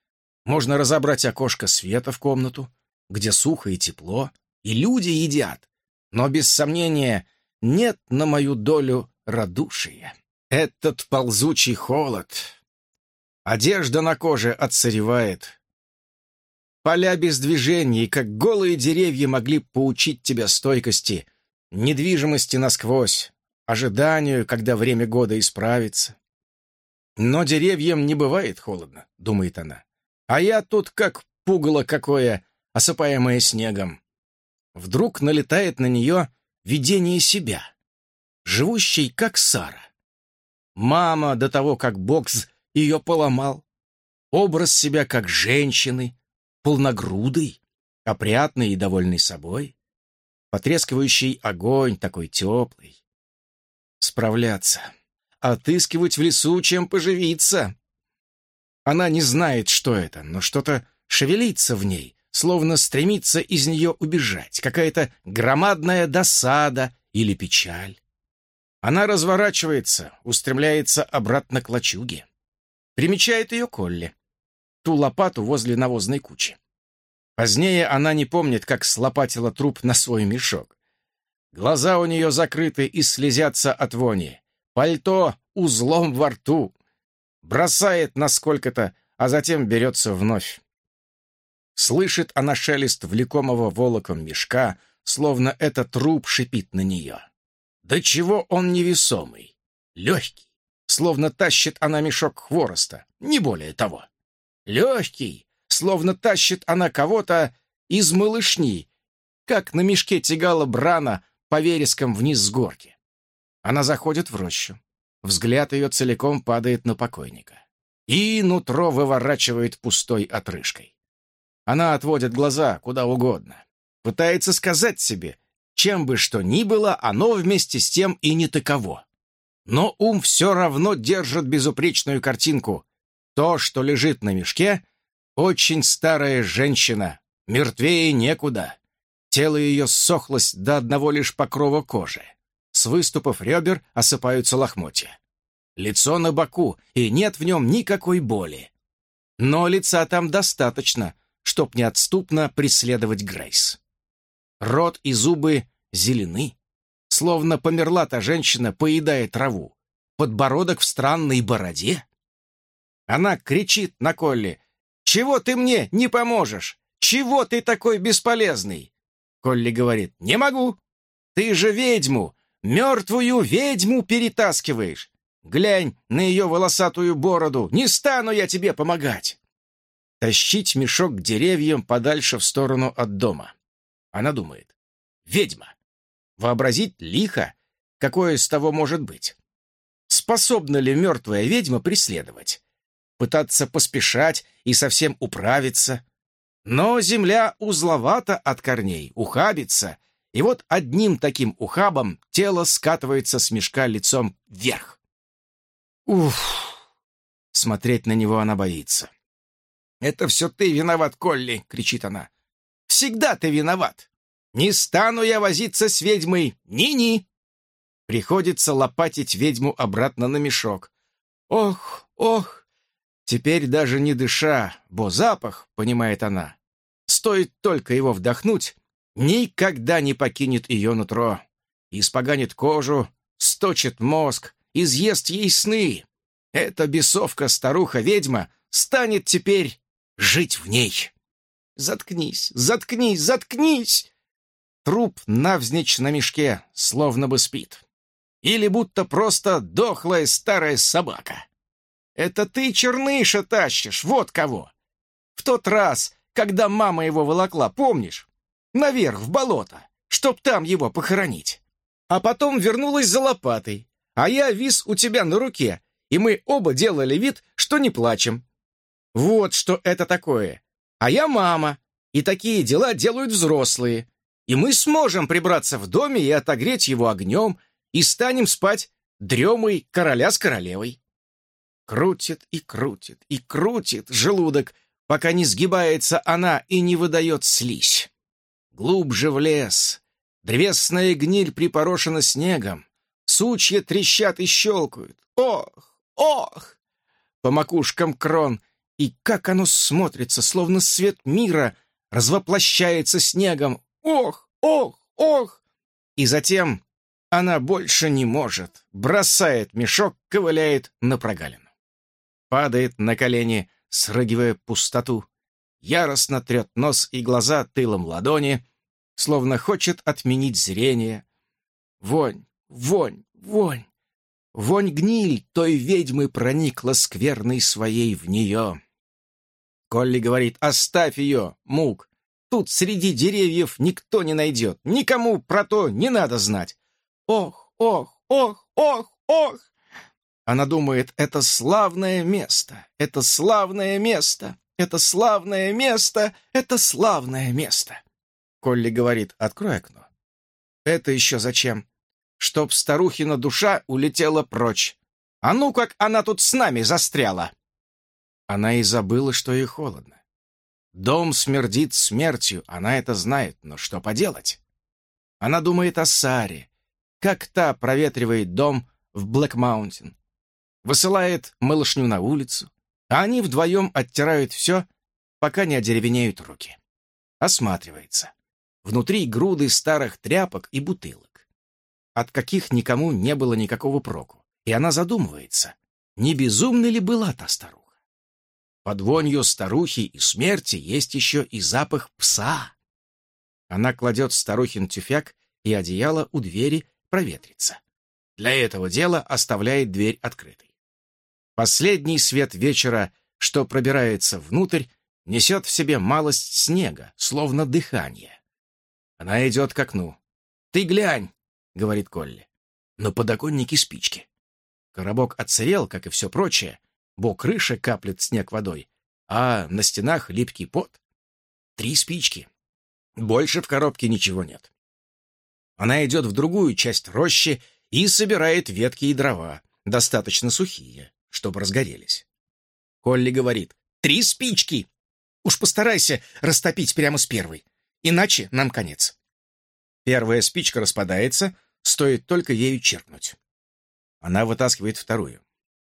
Можно разобрать окошко света в комнату, где сухо и тепло, и люди едят, но, без сомнения, нет на мою долю радушия. Этот ползучий холод. Одежда на коже отсыревает. Поля без движения, и как голые деревья могли поучить тебя стойкости, недвижимости насквозь, ожиданию, когда время года исправится. Но деревьям не бывает холодно, думает она. А я тут как пугало какое, осыпаемое снегом. Вдруг налетает на нее видение себя, живущей как Сара. Мама до того, как бокс ее поломал. Образ себя как женщины, полногрудый, опрятный и довольный собой. Потрескивающий огонь такой теплый. Справляться. Отыскивать в лесу, чем поживиться. Она не знает, что это, но что-то шевелится в ней, словно стремится из нее убежать, какая-то громадная досада или печаль. Она разворачивается, устремляется обратно к лачуге. Примечает ее Колли, ту лопату возле навозной кучи. Позднее она не помнит, как слопатила труп на свой мешок. Глаза у нее закрыты и слезятся от вони. Пальто узлом во рту. Бросает на сколько-то, а затем берется вновь. Слышит она шелест влекомого волоком мешка, словно этот труп шипит на нее. Да чего он невесомый, легкий, словно тащит она мешок хвороста, не более того. Легкий, словно тащит она кого-то из малышни, как на мешке тягала Брана по верескам вниз с горки. Она заходит в рощу. Взгляд ее целиком падает на покойника. И нутро выворачивает пустой отрыжкой. Она отводит глаза куда угодно. Пытается сказать себе, чем бы что ни было, оно вместе с тем и не таково. Но ум все равно держит безупречную картинку. То, что лежит на мешке, очень старая женщина, мертвее некуда. Тело ее сохлось до одного лишь покрова кожи. С выступов ребер осыпаются лохмотья. Лицо на боку, и нет в нем никакой боли. Но лица там достаточно, чтоб неотступно преследовать Грейс. Рот и зубы зелены, словно померла та женщина, поедая траву. Подбородок в странной бороде. Она кричит на Колли. «Чего ты мне не поможешь? Чего ты такой бесполезный?» Колли говорит. «Не могу. Ты же ведьму, мертвую ведьму перетаскиваешь. Глянь на ее волосатую бороду. Не стану я тебе помогать тащить мешок к деревьям подальше в сторону от дома. Она думает. Ведьма. Вообразить лихо, какое из того может быть. Способна ли мертвая ведьма преследовать? Пытаться поспешать и совсем управиться? Но земля узловата от корней, ухабится, и вот одним таким ухабом тело скатывается с мешка лицом вверх. Уф! Смотреть на него она боится. «Это все ты виноват, Колли!» — кричит она. «Всегда ты виноват! Не стану я возиться с ведьмой! Ни-ни!» Приходится лопатить ведьму обратно на мешок. «Ох, ох!» Теперь даже не дыша, бо запах, понимает она, стоит только его вдохнуть, никогда не покинет ее нутро. Испоганит кожу, сточит мозг, изъест ей сны. Эта бесовка-старуха-ведьма станет теперь жить в ней. Заткнись, заткнись, заткнись! Труп навзничь на мешке, словно бы спит. Или будто просто дохлая старая собака. Это ты черныша тащишь, вот кого. В тот раз, когда мама его волокла, помнишь? Наверх, в болото, чтоб там его похоронить. А потом вернулась за лопатой, а я вис у тебя на руке, и мы оба делали вид, что не плачем. Вот что это такое. А я мама, и такие дела делают взрослые. И мы сможем прибраться в доме и отогреть его огнем, и станем спать дремой короля с королевой. Крутит и крутит, и крутит желудок, пока не сгибается она и не выдает слизь. Глубже в лес. Древесная гниль припорошена снегом. Сучья трещат и щелкают. Ох, ох! По макушкам крон и как оно смотрится, словно свет мира развоплощается снегом. Ох, ох, ох! И затем она больше не может, бросает мешок, ковыляет на прогалину. падает на колени, срыгивая пустоту, яростно трет нос и глаза тылом ладони, словно хочет отменить зрение. Вонь, вонь, вонь. Вонь гниль той ведьмы проникла скверной своей в нее. Колли говорит, оставь ее, Мук. Тут среди деревьев никто не найдет, никому про то не надо знать. Ох, ох, ох, ох, ох. Она думает, это славное место, это славное место, это славное место, это славное место. Колли говорит, открой окно. Это еще зачем? Чтоб старухина душа улетела прочь. А ну как она тут с нами застряла. Она и забыла, что ей холодно. Дом смердит смертью, она это знает, но что поделать? Она думает о Саре, как та проветривает дом в Блэк-Маунтин. Высылает малышню на улицу, а они вдвоем оттирают все, пока не одеревенеют руки. Осматривается. Внутри груды старых тряпок и бутылок, от каких никому не было никакого проку. И она задумывается, не безумна ли была та старуха? Под вонью старухи и смерти есть еще и запах пса. Она кладет старухин тюфяк и одеяло у двери проветриться. Для этого дела оставляет дверь открытой. Последний свет вечера, что пробирается внутрь, несет в себе малость снега, словно дыхание. Она идет к окну. «Ты глянь!» — говорит Колли. На подоконнике спички. Коробок отсырел, как и все прочее, бо крыша каплет снег водой, а на стенах липкий пот. Три спички. Больше в коробке ничего нет. Она идет в другую часть рощи и собирает ветки и дрова, достаточно сухие, чтобы разгорелись. Колли говорит, «Три спички! Уж постарайся растопить прямо с первой, иначе нам конец». Первая спичка распадается, стоит только ею черкнуть. Она вытаскивает вторую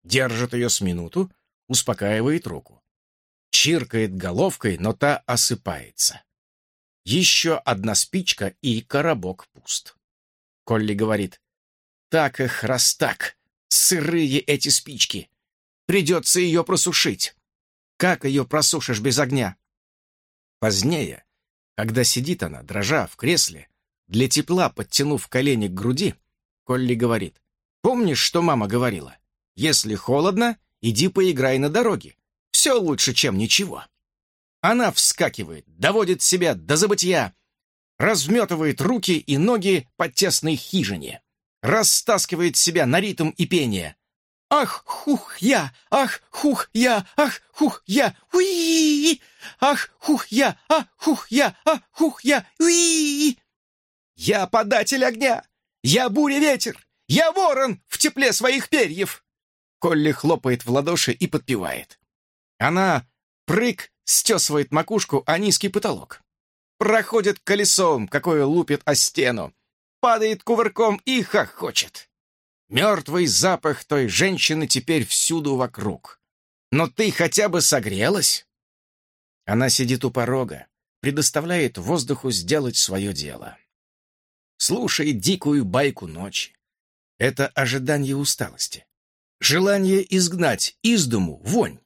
держит ее с минуту, успокаивает руку. Чиркает головкой, но та осыпается. Еще одна спичка, и коробок пуст. Колли говорит, «Так их раз так, сырые эти спички. Придется ее просушить. Как ее просушишь без огня?» Позднее, когда сидит она, дрожа в кресле, для тепла подтянув колени к груди, Колли говорит, «Помнишь, что мама говорила? Если холодно, иди поиграй на дороге. Все лучше, чем ничего. Она вскакивает, доводит себя до забытия, разметывает руки и ноги по тесной хижине, растаскивает себя на ритм и пение. Ах, хух, я! Ах, хух, я! Ах, хух, я! Уи! Ах, хух, я! Ах, хух, я! Ах, хух, я! Уи! Я податель огня! Я буря-ветер! Я ворон в тепле своих перьев! Колли хлопает в ладоши и подпевает. Она, прыг, стесывает макушку о низкий потолок. Проходит колесом, какое лупит о стену. Падает кувырком и хохочет. Мертвый запах той женщины теперь всюду вокруг. Но ты хотя бы согрелась? Она сидит у порога, предоставляет воздуху сделать свое дело. Слушает дикую байку ночи. Это ожидание усталости. Желание изгнать из дому вонь.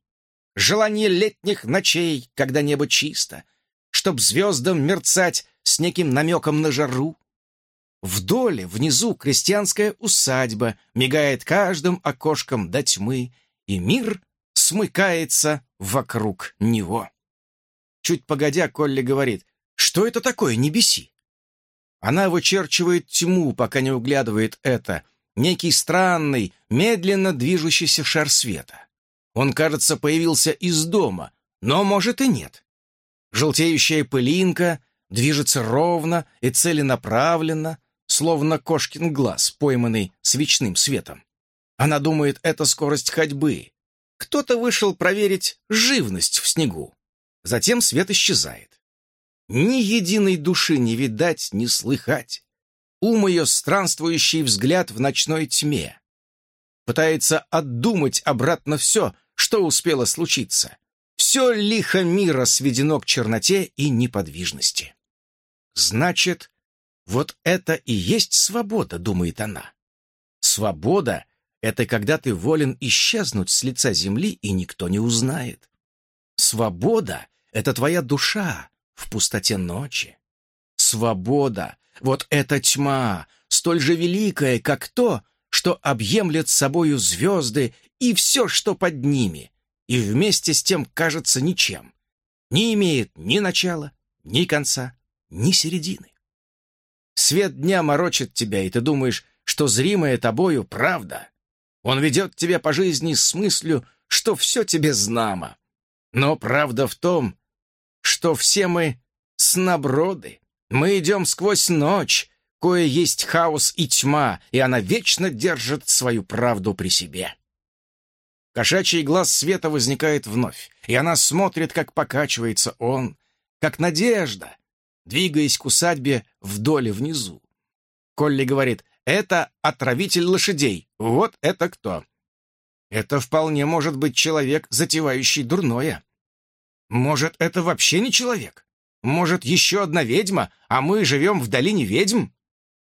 Желание летних ночей, когда небо чисто, чтоб звездам мерцать с неким намеком на жару. В доле внизу крестьянская усадьба мигает каждым окошком до тьмы, и мир смыкается вокруг него. Чуть погодя, Колли говорит, что это такое, не беси. Она вычерчивает тьму, пока не углядывает это — некий странный, медленно движущийся шар света. Он, кажется, появился из дома, но, может, и нет. Желтеющая пылинка движется ровно и целенаправленно, словно кошкин глаз, пойманный свечным светом. Она думает, это скорость ходьбы. Кто-то вышел проверить живность в снегу. Затем свет исчезает. Ни единой души не видать, не слыхать ум ее странствующий взгляд в ночной тьме. Пытается отдумать обратно все, что успело случиться. Все лихо мира сведено к черноте и неподвижности. Значит, вот это и есть свобода, думает она. Свобода — это когда ты волен исчезнуть с лица земли, и никто не узнает. Свобода — это твоя душа в пустоте ночи. Свобода — вот эта тьма, столь же великая, как то, что объемлет собою звезды и все, что под ними, и вместе с тем кажется ничем, не имеет ни начала, ни конца, ни середины. Свет дня морочит тебя, и ты думаешь, что зримое тобою правда. Он ведет тебя по жизни с мыслью, что все тебе знамо. Но правда в том, что все мы сноброды. Мы идем сквозь ночь, кое есть хаос и тьма, и она вечно держит свою правду при себе. Кошачий глаз света возникает вновь, и она смотрит, как покачивается он, как надежда, двигаясь к усадьбе вдоль и внизу. Колли говорит, это отравитель лошадей, вот это кто? Это вполне может быть человек, затевающий дурное. Может, это вообще не человек? Может, еще одна ведьма, а мы живем в долине ведьм?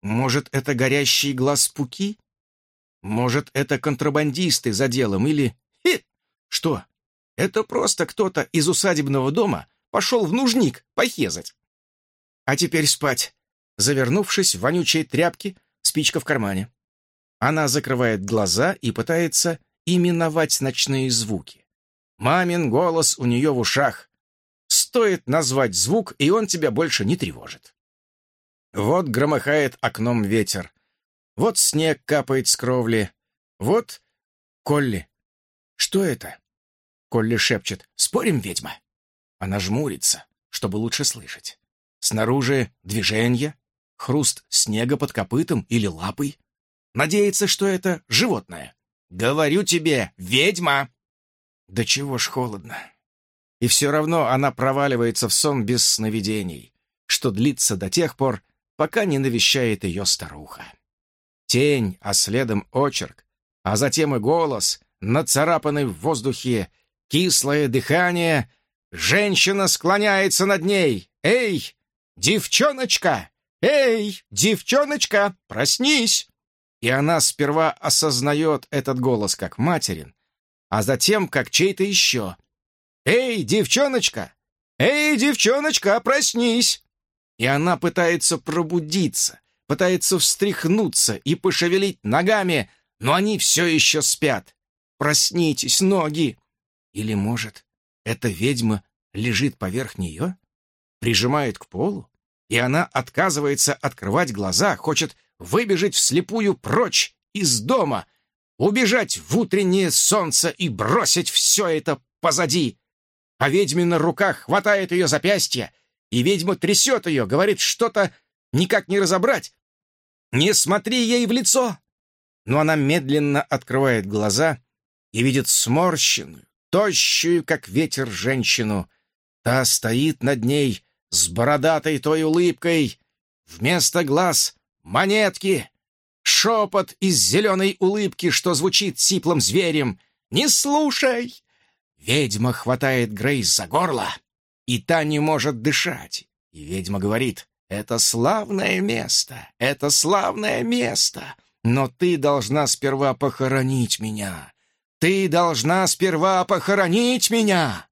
Может, это горящий глаз пуки? Может, это контрабандисты за делом или... Хе! Что? Это просто кто-то из усадебного дома пошел в нужник похезать. А теперь спать. Завернувшись в вонючие тряпки, спичка в кармане. Она закрывает глаза и пытается именовать ночные звуки. Мамин голос у нее в ушах. Стоит назвать звук, и он тебя больше не тревожит. Вот громыхает окном ветер. Вот снег капает с кровли. Вот... Колли. Что это? Колли шепчет. Спорим, ведьма? Она жмурится, чтобы лучше слышать. Снаружи движение, хруст снега под копытом или лапой. Надеется, что это животное. Говорю тебе, ведьма! Да чего ж холодно. И все равно она проваливается в сон без сновидений, что длится до тех пор, пока не навещает ее старуха тень, а следом очерк, а затем и голос, нацарапанный в воздухе, кислое дыхание. Женщина склоняется над ней. «Эй, девчоночка! Эй, девчоночка, проснись!» И она сперва осознает этот голос как материн, а затем как чей-то еще. «Эй, девчоночка! Эй, девчоночка, проснись!» И она пытается пробудиться, пытается встряхнуться и пошевелить ногами, но они все еще спят. Проснитесь, ноги! Или, может, эта ведьма лежит поверх нее, прижимает к полу, и она отказывается открывать глаза, хочет выбежать вслепую прочь из дома, убежать в утреннее солнце и бросить все это позади. А ведьме на руках хватает ее запястье, и ведьма трясет ее, говорит что-то никак не разобрать, не смотри ей в лицо!» Но она медленно открывает глаза и видит сморщенную, тощую, как ветер, женщину. Та стоит над ней с бородатой той улыбкой. Вместо глаз — монетки. Шепот из зеленой улыбки, что звучит сиплым зверем. «Не слушай!» Ведьма хватает Грейс за горло, и та не может дышать. И ведьма говорит, это славное место, это славное место. Но ты должна сперва похоронить меня. Ты должна сперва похоронить меня.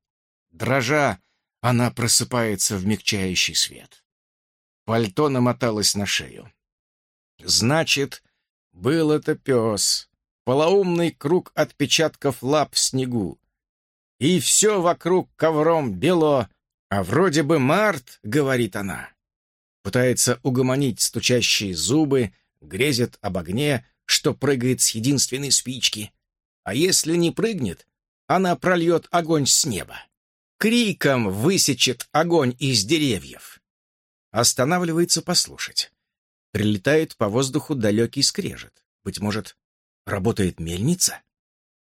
Дрожа, она просыпается в мягчающий свет. Пальто намоталось на шею. Значит, был это пес. Полоумный круг отпечатков лап в снегу. И все вокруг ковром бело, а вроде бы март, говорит она пытается угомонить стучащие зубы, грезит об огне, что прыгает с единственной спички. А если не прыгнет, она прольет огонь с неба. Криком высечет огонь из деревьев. Останавливается послушать. Прилетает по воздуху далекий скрежет. Быть может, работает мельница?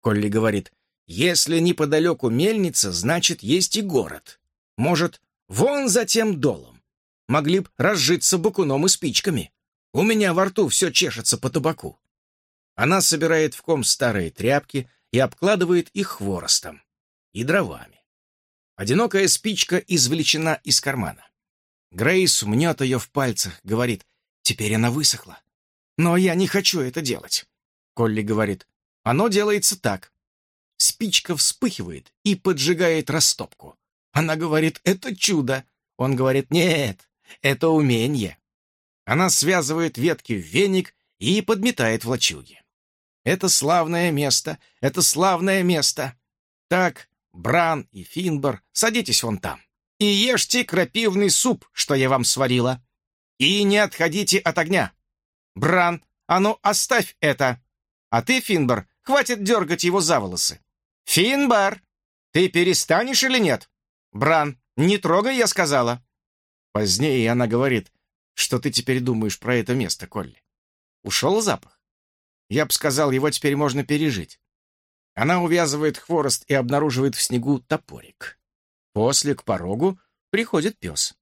Колли говорит, если неподалеку мельница, значит, есть и город. Может, вон за тем долом могли б разжиться букуном и спичками. У меня во рту все чешется по табаку. Она собирает в ком старые тряпки и обкладывает их хворостом и дровами. Одинокая спичка извлечена из кармана. Грейс мнет ее в пальцах, говорит, теперь она высохла. Но я не хочу это делать. Колли говорит. «Оно делается так». Спичка вспыхивает и поджигает растопку. Она говорит, это чудо. Он говорит, нет, это умение. Она связывает ветки в веник и подметает в лачуге. Это славное место, это славное место. Так, Бран и Финбор, садитесь вон там и ешьте крапивный суп, что я вам сварила. И не отходите от огня. Бран, а ну оставь это. А ты, Финбор, хватит дергать его за волосы. Финбар, ты перестанешь или нет? Бран, не трогай, я сказала. Позднее она говорит, что ты теперь думаешь про это место, Колли. Ушел запах? Я бы сказал, его теперь можно пережить. Она увязывает хворост и обнаруживает в снегу топорик. После к порогу приходит пес.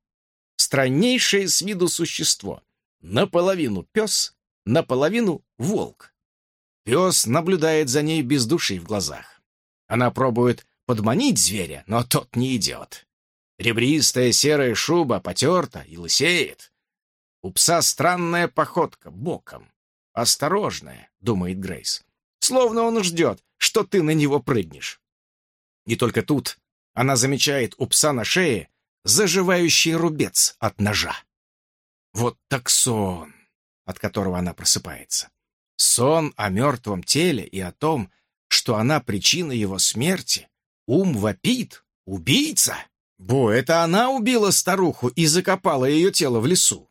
Страннейшее с виду существо. Наполовину пес, наполовину волк. Пес наблюдает за ней без души в глазах. Она пробует подманить зверя, но тот не идет. Ребристая серая шуба потерта и лысеет. У пса странная походка, боком. «Осторожная», — думает Грейс. «Словно он ждет, что ты на него прыгнешь». И только тут она замечает у пса на шее заживающий рубец от ножа. Вот так сон, от которого она просыпается. Сон о мертвом теле и о том, что она причина его смерти. Ум вопит. Убийца! Бо, это она убила старуху и закопала ее тело в лесу.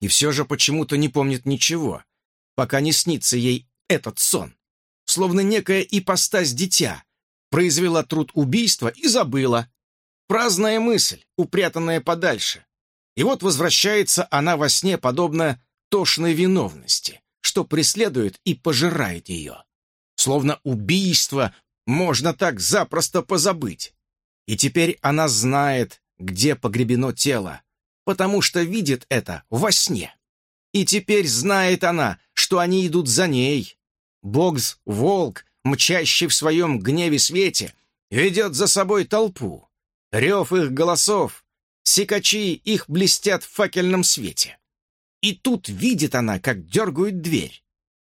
И все же почему-то не помнит ничего, пока не снится ей этот сон. Словно некая ипостась дитя произвела труд убийства и забыла. Праздная мысль, упрятанная подальше. И вот возвращается она во сне, подобно тошной виновности, что преследует и пожирает ее. Словно убийство можно так запросто позабыть. И теперь она знает, где погребено тело, потому что видит это во сне. И теперь знает она, что они идут за ней. Богс, волк, мчащий в своем гневе свете, ведет за собой толпу. Рев их голосов, секачи их блестят в факельном свете. И тут видит она, как дергают дверь.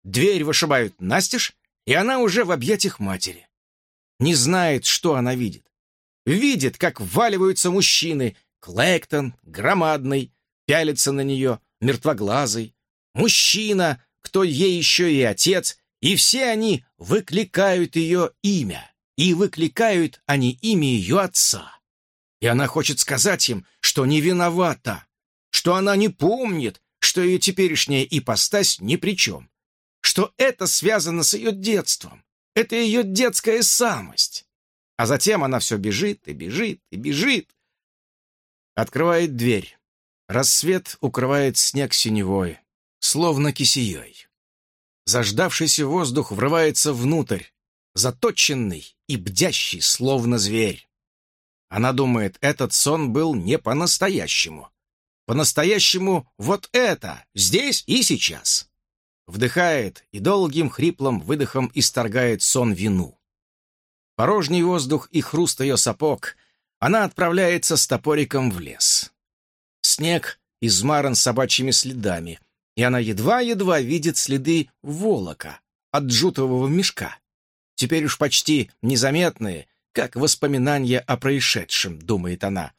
Дверь вышибают настежь, и она уже в объятиях матери. Не знает, что она видит. Видит, как вваливаются мужчины. Клэктон, громадный, пялится на нее, мертвоглазый. Мужчина, кто ей еще и отец, и все они выкликают ее имя. И выкликают они имя ее отца. И она хочет сказать им, что не виновата, что она не помнит, что ее теперешняя ипостась ни при чем, что это связано с ее детством, это ее детская самость. А затем она все бежит и бежит и бежит. Открывает дверь. Рассвет укрывает снег синевой, словно кисеей. Заждавшийся воздух врывается внутрь, заточенный и бдящий, словно зверь. Она думает, этот сон был не по-настоящему. По-настоящему вот это, здесь и сейчас. Вдыхает и долгим хриплым выдохом исторгает сон вину. Порожний воздух и хруст ее сапог, она отправляется с топориком в лес. Снег измаран собачьими следами, и она едва-едва видит следы волока от джутового мешка. Теперь уж почти незаметные, как воспоминания о происшедшем, думает она,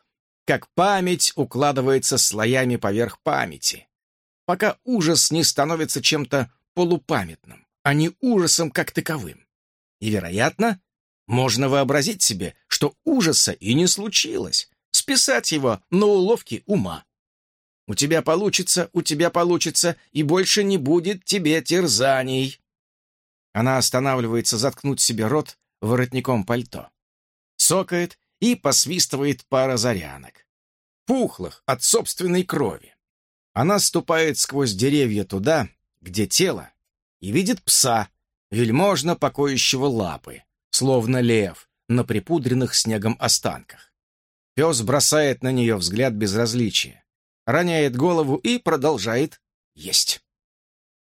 как память укладывается слоями поверх памяти, пока ужас не становится чем-то полупамятным, а не ужасом как таковым. И, вероятно, можно вообразить себе, что ужаса и не случилось, списать его на уловки ума. У тебя получится, у тебя получится, и больше не будет тебе терзаний. Она останавливается заткнуть себе рот воротником пальто. Сокает и посвистывает пара зарянок. Пухлых от собственной крови. Она ступает сквозь деревья туда, где тело, и видит пса, вельможно покоящего лапы, словно лев, на припудренных снегом останках. Пес бросает на нее взгляд безразличия роняет голову и продолжает есть.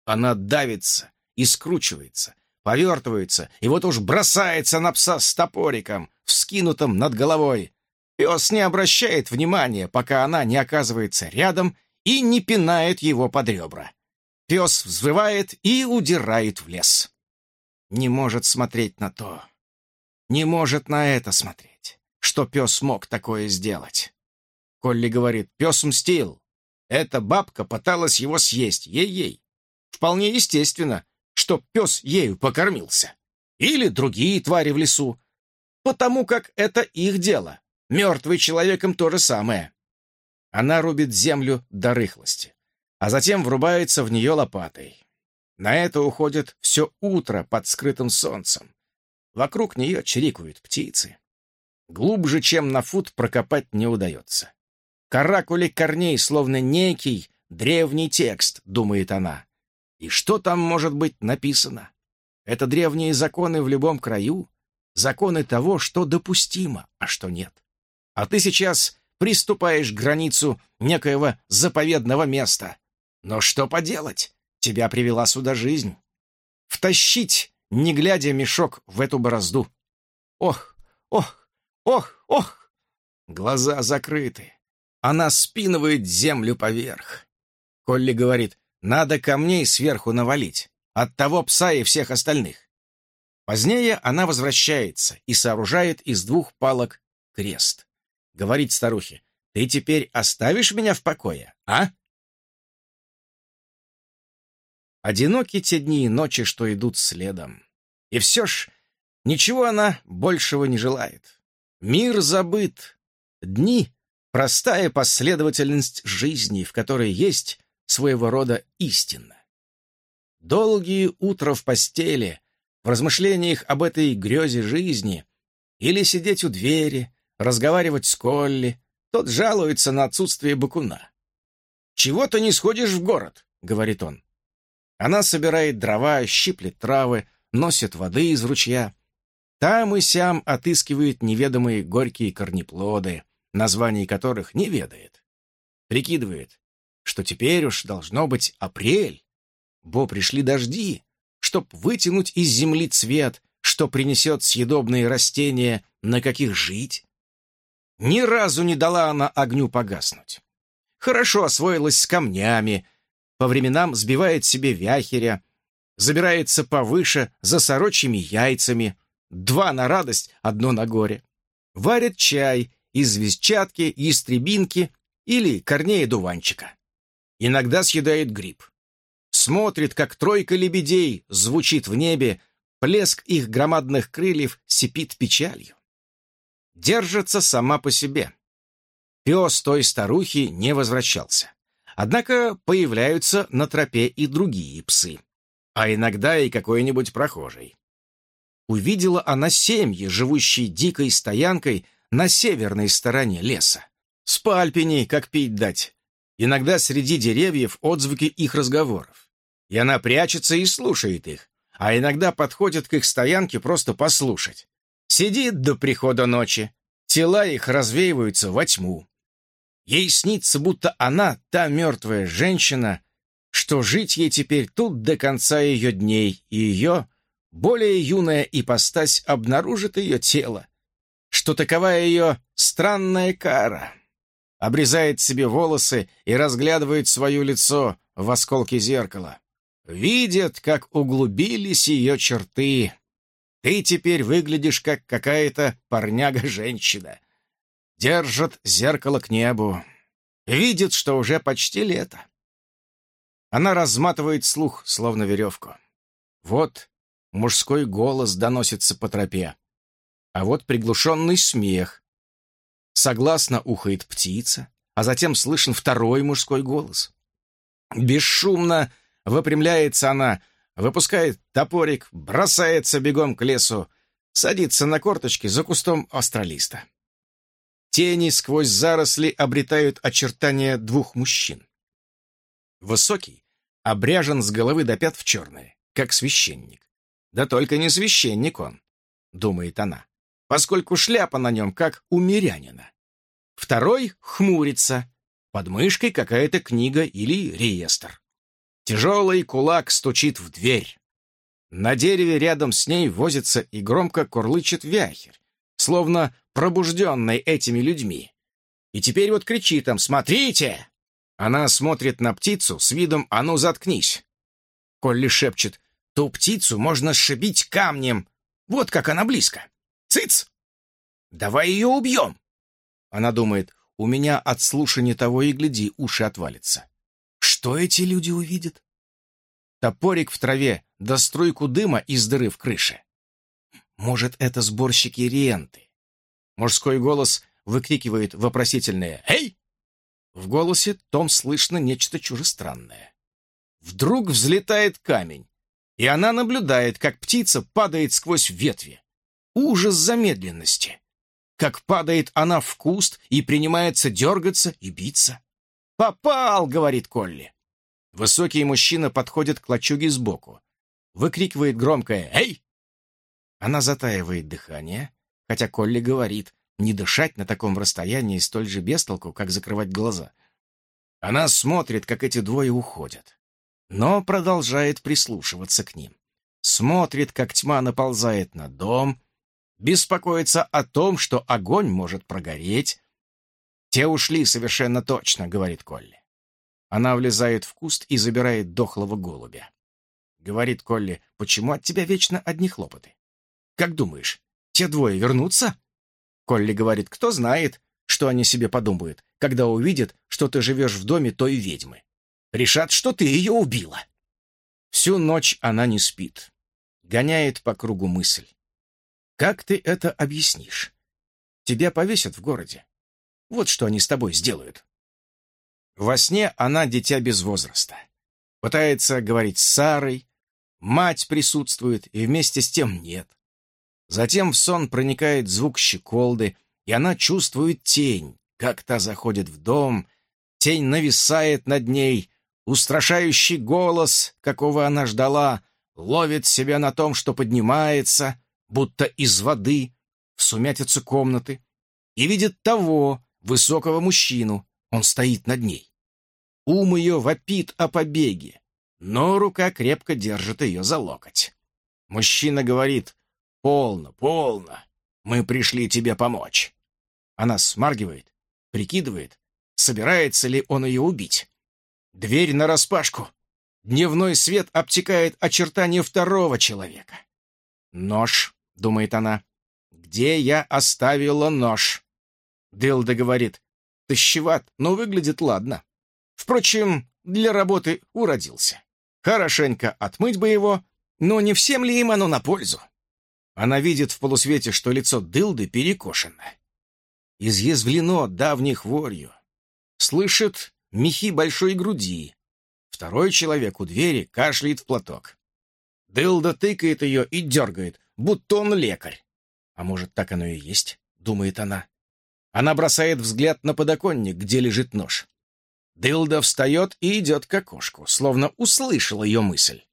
Она давится и скручивается, повертывается, и вот уж бросается на пса с топориком, вскинутым над головой. Пес не обращает внимания, пока она не оказывается рядом и не пинает его под ребра. Пес взвывает и удирает в лес. Не может смотреть на то. Не может на это смотреть. Что пес мог такое сделать? Колли говорит, пес мстил. Эта бабка пыталась его съесть, ей-ей. Вполне естественно, что пес ею покормился. Или другие твари в лесу. Потому как это их дело. Мертвый человеком то же самое. Она рубит землю до рыхлости, а затем врубается в нее лопатой. На это уходит все утро под скрытым солнцем. Вокруг нее чирикают птицы. Глубже, чем на фут, прокопать не удается. Каракули корней, словно некий древний текст, думает она. И что там может быть написано? Это древние законы в любом краю, законы того, что допустимо, а что нет. А ты сейчас приступаешь к границу некоего заповедного места. Но что поделать? Тебя привела сюда жизнь. Втащить, не глядя, мешок в эту борозду. Ох, ох, ох, ох! Глаза закрыты. Она спинывает землю поверх. Колли говорит, надо камней сверху навалить. От того пса и всех остальных. Позднее она возвращается и сооружает из двух палок крест. Говорит старухе, ты теперь оставишь меня в покое, а? Одиноки те дни и ночи, что идут следом. И все ж ничего она большего не желает. Мир забыт. Дни — простая последовательность жизни, в которой есть своего рода истина. Долгие утра в постели, в размышлениях об этой грезе жизни, или сидеть у двери, разговаривать с Колли, тот жалуется на отсутствие бакуна. «Чего ты не сходишь в город?» — говорит он. Она собирает дрова, щиплет травы, носит воды из ручья. Там и сям отыскивает неведомые горькие корнеплоды, названий которых не ведает. Прикидывает, что теперь уж должно быть апрель. Бо пришли дожди, чтоб вытянуть из земли цвет, что принесет съедобные растения, на каких жить. Ни разу не дала она огню погаснуть. Хорошо освоилась с камнями, по временам сбивает себе вяхеря, забирается повыше за сорочьими яйцами, два на радость, одно на горе. Варит чай из визчатки, ястребинки или корнея дуванчика. Иногда съедает гриб. Смотрит, как тройка лебедей звучит в небе, плеск их громадных крыльев сипит печалью. Держится сама по себе. Пес той старухи не возвращался. Однако появляются на тропе и другие псы, а иногда и какой-нибудь прохожий. Увидела она семьи, живущие дикой стоянкой на северной стороне леса. С пальпиней, как пить дать. Иногда среди деревьев отзвуки их разговоров. И она прячется и слушает их, а иногда подходит к их стоянке просто послушать. Сидит до прихода ночи, тела их развеиваются во тьму. Ей снится, будто она та мертвая женщина, что жить ей теперь тут до конца ее дней, и ее, более юная ипостась, обнаружит ее тело, что такова ее странная кара. Обрезает себе волосы и разглядывает свое лицо в осколке зеркала. Видит, как углубились ее черты. Ты теперь выглядишь, как какая-то парняга-женщина держит зеркало к небу. Видит, что уже почти лето. Она разматывает слух, словно веревку. Вот мужской голос доносится по тропе, а вот приглушенный смех. Согласно ухает птица, а затем слышен второй мужской голос. Бесшумно выпрямляется она, выпускает топорик, бросается бегом к лесу, садится на корточки за кустом астролиста. Тени сквозь заросли обретают очертания двух мужчин. Высокий, обряжен с головы до пят в черное, как священник. Да только не священник он, думает она, поскольку шляпа на нем, как у мирянина. Второй хмурится, под мышкой какая-то книга или реестр. Тяжелый кулак стучит в дверь. На дереве рядом с ней возится и громко курлычет вяхерь, словно пробужденной этими людьми. И теперь вот кричит им «Смотрите!» Она смотрит на птицу с видом «А ну, заткнись!» Колли шепчет. Ту птицу можно сшибить камнем. Вот как она близко. Цыц! Давай ее убьем. Она думает, у меня от слушания того и гляди, уши отвалятся. Что эти люди увидят? Топорик в траве, да струйку дыма из дыры в крыше. Может, это сборщики ренты? Мужской голос выкрикивает вопросительное «Эй!». В голосе Том слышно нечто чужестранное. Вдруг взлетает камень, и она наблюдает, как птица падает сквозь ветви. Ужас замедленности. Как падает она в куст и принимается дергаться и биться. «Попал!» — говорит Колли. Высокий мужчина подходит к лачуге сбоку. Выкрикивает громкое «Эй!». Она затаивает дыхание, хотя Колли говорит, не дышать на таком расстоянии столь же бестолку, как закрывать глаза. Она смотрит, как эти двое уходят, но продолжает прислушиваться к ним. Смотрит, как тьма наползает на дом, беспокоится о том, что огонь может прогореть. «Те ушли совершенно точно», — говорит Колли. Она влезает в куст и забирает дохлого голубя. Говорит Колли, «Почему от тебя вечно одни хлопоты? Как думаешь, те двое вернутся?» Колли говорит, кто знает, что они себе подумают, когда увидят, что ты живешь в доме той ведьмы. Решат, что ты ее убила. Всю ночь она не спит. Гоняет по кругу мысль. Как ты это объяснишь? Тебя повесят в городе. Вот что они с тобой сделают. Во сне она дитя без возраста. Пытается говорить с Сарой, мать присутствует, и вместе с тем нет. Затем в сон проникает звук щеколды, и она чувствует тень, как та заходит в дом, тень нависает над ней, устрашающий голос, какого она ждала, ловит себя на том, что поднимается, будто из воды, в сумятицу комнаты, и видит того, высокого мужчину, он стоит над ней. Ум ее вопит о побеге, но рука крепко держит ее за локоть. Мужчина говорит «Полно, полно. Мы пришли тебе помочь». Она смаргивает, прикидывает, собирается ли он ее убить. Дверь нараспашку. Дневной свет обтекает очертания второго человека. «Нож», — думает она. «Где я оставила нож?» Дилда говорит. «Тащеват, но выглядит ладно. Впрочем, для работы уродился. Хорошенько отмыть бы его, но не всем ли им оно на пользу?» Она видит в полусвете, что лицо дылды перекошено. Изъязвлено давней хворью. Слышит мехи большой груди. Второй человек у двери кашляет в платок. Дылда тыкает ее и дергает, будто он лекарь. А может, так оно и есть, думает она. Она бросает взгляд на подоконник, где лежит нож. Дылда встает и идет к окошку, словно услышал ее мысль.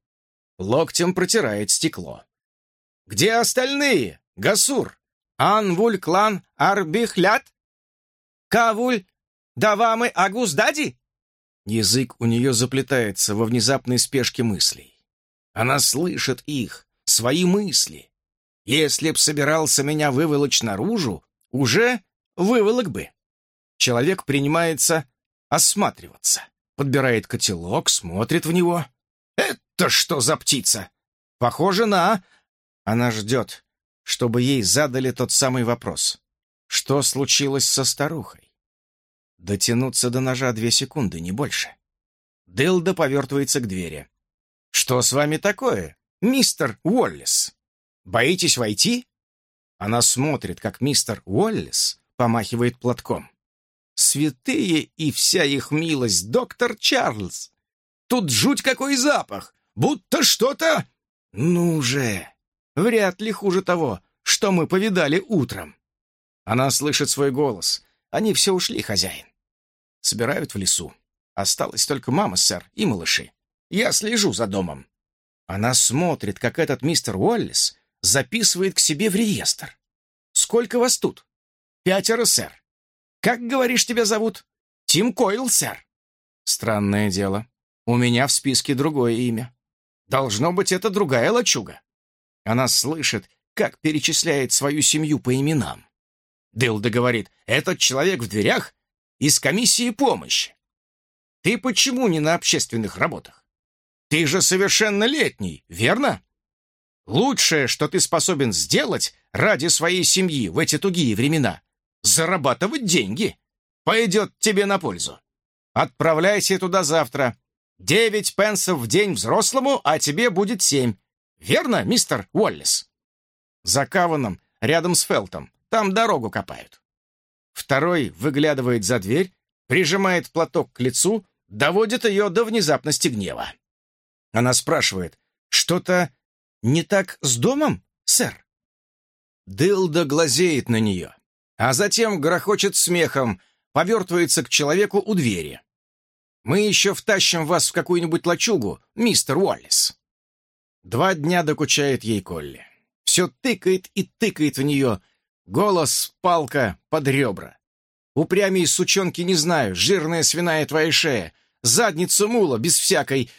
Локтем протирает стекло. Где остальные? Гасур? Анвуль клан Арбихлят? Кавуль Давамы Агуздади? Язык у нее заплетается во внезапной спешке мыслей. Она слышит их, свои мысли. Если б собирался меня выволочь наружу, уже выволок бы. Человек принимается осматриваться, подбирает котелок, смотрит в него. Это что за птица? Похоже на она ждет, чтобы ей задали тот самый вопрос. Что случилось со старухой? Дотянуться до ножа две секунды, не больше. Дилда повертывается к двери. «Что с вами такое, мистер Уоллес? Боитесь войти?» Она смотрит, как мистер Уоллес помахивает платком. «Святые и вся их милость, доктор Чарльз! Тут жуть какой запах! Будто что-то... Ну же!» Вряд ли хуже того, что мы повидали утром. Она слышит свой голос. Они все ушли, хозяин. Собирают в лесу. Осталась только мама, сэр, и малыши. Я слежу за домом. Она смотрит, как этот мистер Уоллес записывает к себе в реестр. Сколько вас тут? Пятеро, сэр. Как, говоришь, тебя зовут? Тим Койл, сэр. Странное дело. У меня в списке другое имя. Должно быть, это другая лачуга. Она слышит, как перечисляет свою семью по именам. Дилда говорит, этот человек в дверях из комиссии помощи. Ты почему не на общественных работах? Ты же совершеннолетний, верно? Лучшее, что ты способен сделать ради своей семьи в эти тугие времена — зарабатывать деньги. Пойдет тебе на пользу. Отправляйся туда завтра. Девять пенсов в день взрослому, а тебе будет семь. Верно, мистер Уоллес? За Каваном, рядом с Фелтом. Там дорогу копают. Второй выглядывает за дверь, прижимает платок к лицу, доводит ее до внезапности гнева. Она спрашивает, что-то не так с домом, сэр? Дылда глазеет на нее, а затем грохочет смехом, повертывается к человеку у двери. «Мы еще втащим вас в какую-нибудь лачугу, мистер Уоллес». Два дня докучает ей Колли. Все тыкает и тыкает в нее. Голос, палка под ребра. Упрямей сучонки не знаю, жирная свиная твоя шея, задницу мула без всякой...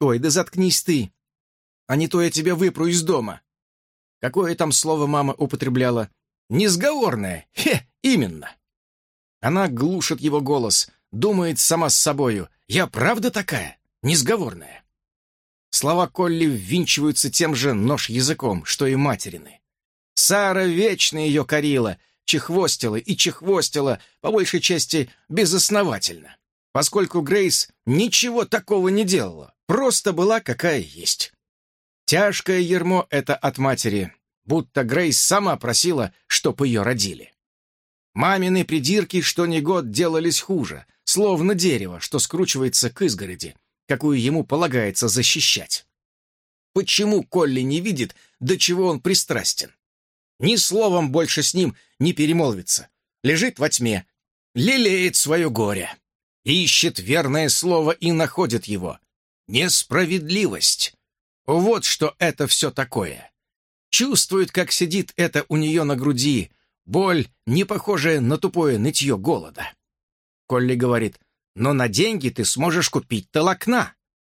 Ой, да заткнись ты. А не то я тебя выпру из дома. Какое там слово мама употребляла? Несговорное. Хе, именно. Она глушит его голос, думает сама с собою. «Я правда такая? Несговорная?» Слова Колли ввинчиваются тем же нож-языком, что и материны. Сара вечно ее корила, чехвостила и чехвостила, по большей части безосновательно, поскольку Грейс ничего такого не делала, просто была какая есть. Тяжкое ермо это от матери, будто Грейс сама просила, чтоб ее родили. Мамины придирки что ни год делались хуже, словно дерево, что скручивается к изгороди, какую ему полагается защищать. Почему Колли не видит, до чего он пристрастен? Ни словом больше с ним не перемолвится. Лежит во тьме, лелеет свое горе. Ищет верное слово и находит его. Несправедливость. Вот что это все такое. Чувствует, как сидит это у нее на груди, Боль, не похожая на тупое нытье голода. Колли говорит, но на деньги ты сможешь купить толокна,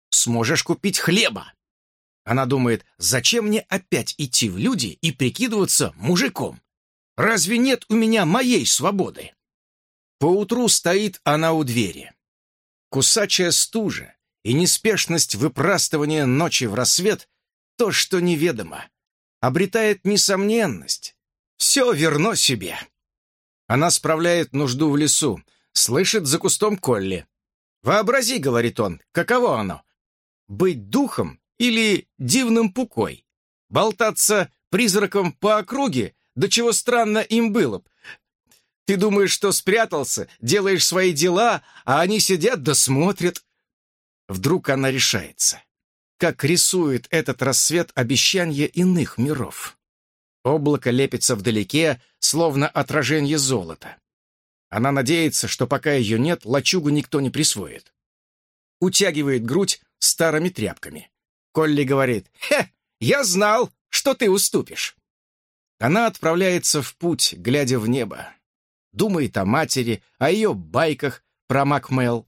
сможешь купить хлеба. Она думает, зачем мне опять идти в люди и прикидываться мужиком? Разве нет у меня моей свободы? Поутру стоит она у двери. Кусачая стужа и неспешность выпрастывания ночи в рассвет — то, что неведомо, обретает несомненность, все верно себе. Она справляет нужду в лесу, слышит за кустом Колли. «Вообрази», — говорит он, — «каково оно? Быть духом или дивным пукой? Болтаться призраком по округе? До чего странно им было б. Ты думаешь, что спрятался, делаешь свои дела, а они сидят да смотрят». Вдруг она решается. Как рисует этот рассвет обещания иных миров. Облако лепится вдалеке, словно отражение золота. Она надеется, что пока ее нет, лачугу никто не присвоит. Утягивает грудь старыми тряпками. Колли говорит, «Хе, я знал, что ты уступишь». Она отправляется в путь, глядя в небо. Думает о матери, о ее байках про Макмел.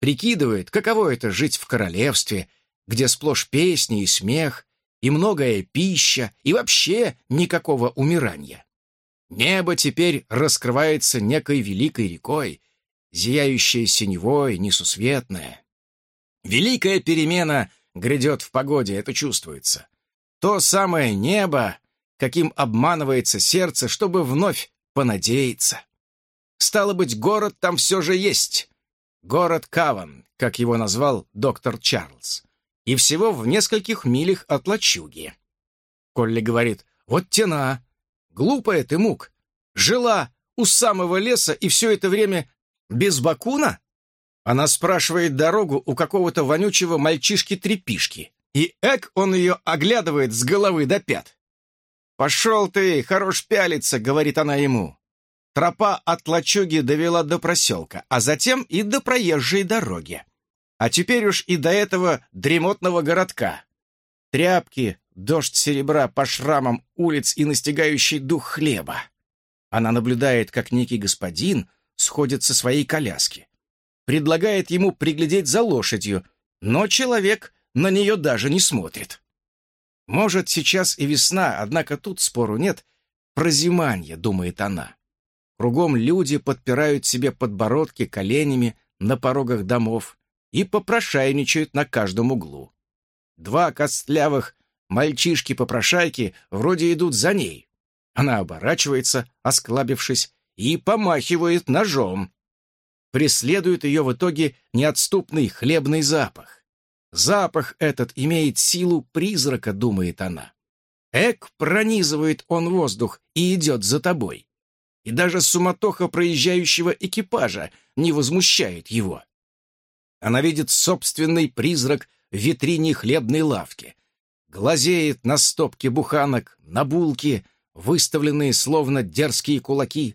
Прикидывает, каково это жить в королевстве, где сплошь песни и смех, и многое пища, и вообще никакого умирания. Небо теперь раскрывается некой великой рекой, зияющей синевой, несусветная. Великая перемена грядет в погоде, это чувствуется. То самое небо, каким обманывается сердце, чтобы вновь понадеяться. Стало быть, город там все же есть. Город Каван, как его назвал доктор Чарльз и всего в нескольких милях от лачуги. Колли говорит, вот тена, глупая ты, Мук, жила у самого леса и все это время без бакуна? Она спрашивает дорогу у какого-то вонючего мальчишки-трепишки, и эк он ее оглядывает с головы до пят. «Пошел ты, хорош пялиться», — говорит она ему. Тропа от лачуги довела до проселка, а затем и до проезжей дороги а теперь уж и до этого дремотного городка. Тряпки, дождь серебра по шрамам улиц и настигающий дух хлеба. Она наблюдает, как некий господин сходит со своей коляски. Предлагает ему приглядеть за лошадью, но человек на нее даже не смотрит. Может, сейчас и весна, однако тут спору нет. Прозиманье, думает она. Кругом люди подпирают себе подбородки коленями на порогах домов, и попрошайничают на каждом углу. Два костлявых мальчишки-попрошайки вроде идут за ней. Она оборачивается, осклабившись, и помахивает ножом. Преследует ее в итоге неотступный хлебный запах. Запах этот имеет силу призрака, думает она. Эк, пронизывает он воздух и идет за тобой. И даже суматоха проезжающего экипажа не возмущает его. Она видит собственный призрак в витрине хлебной лавки. Глазеет на стопки буханок, на булки, выставленные словно дерзкие кулаки.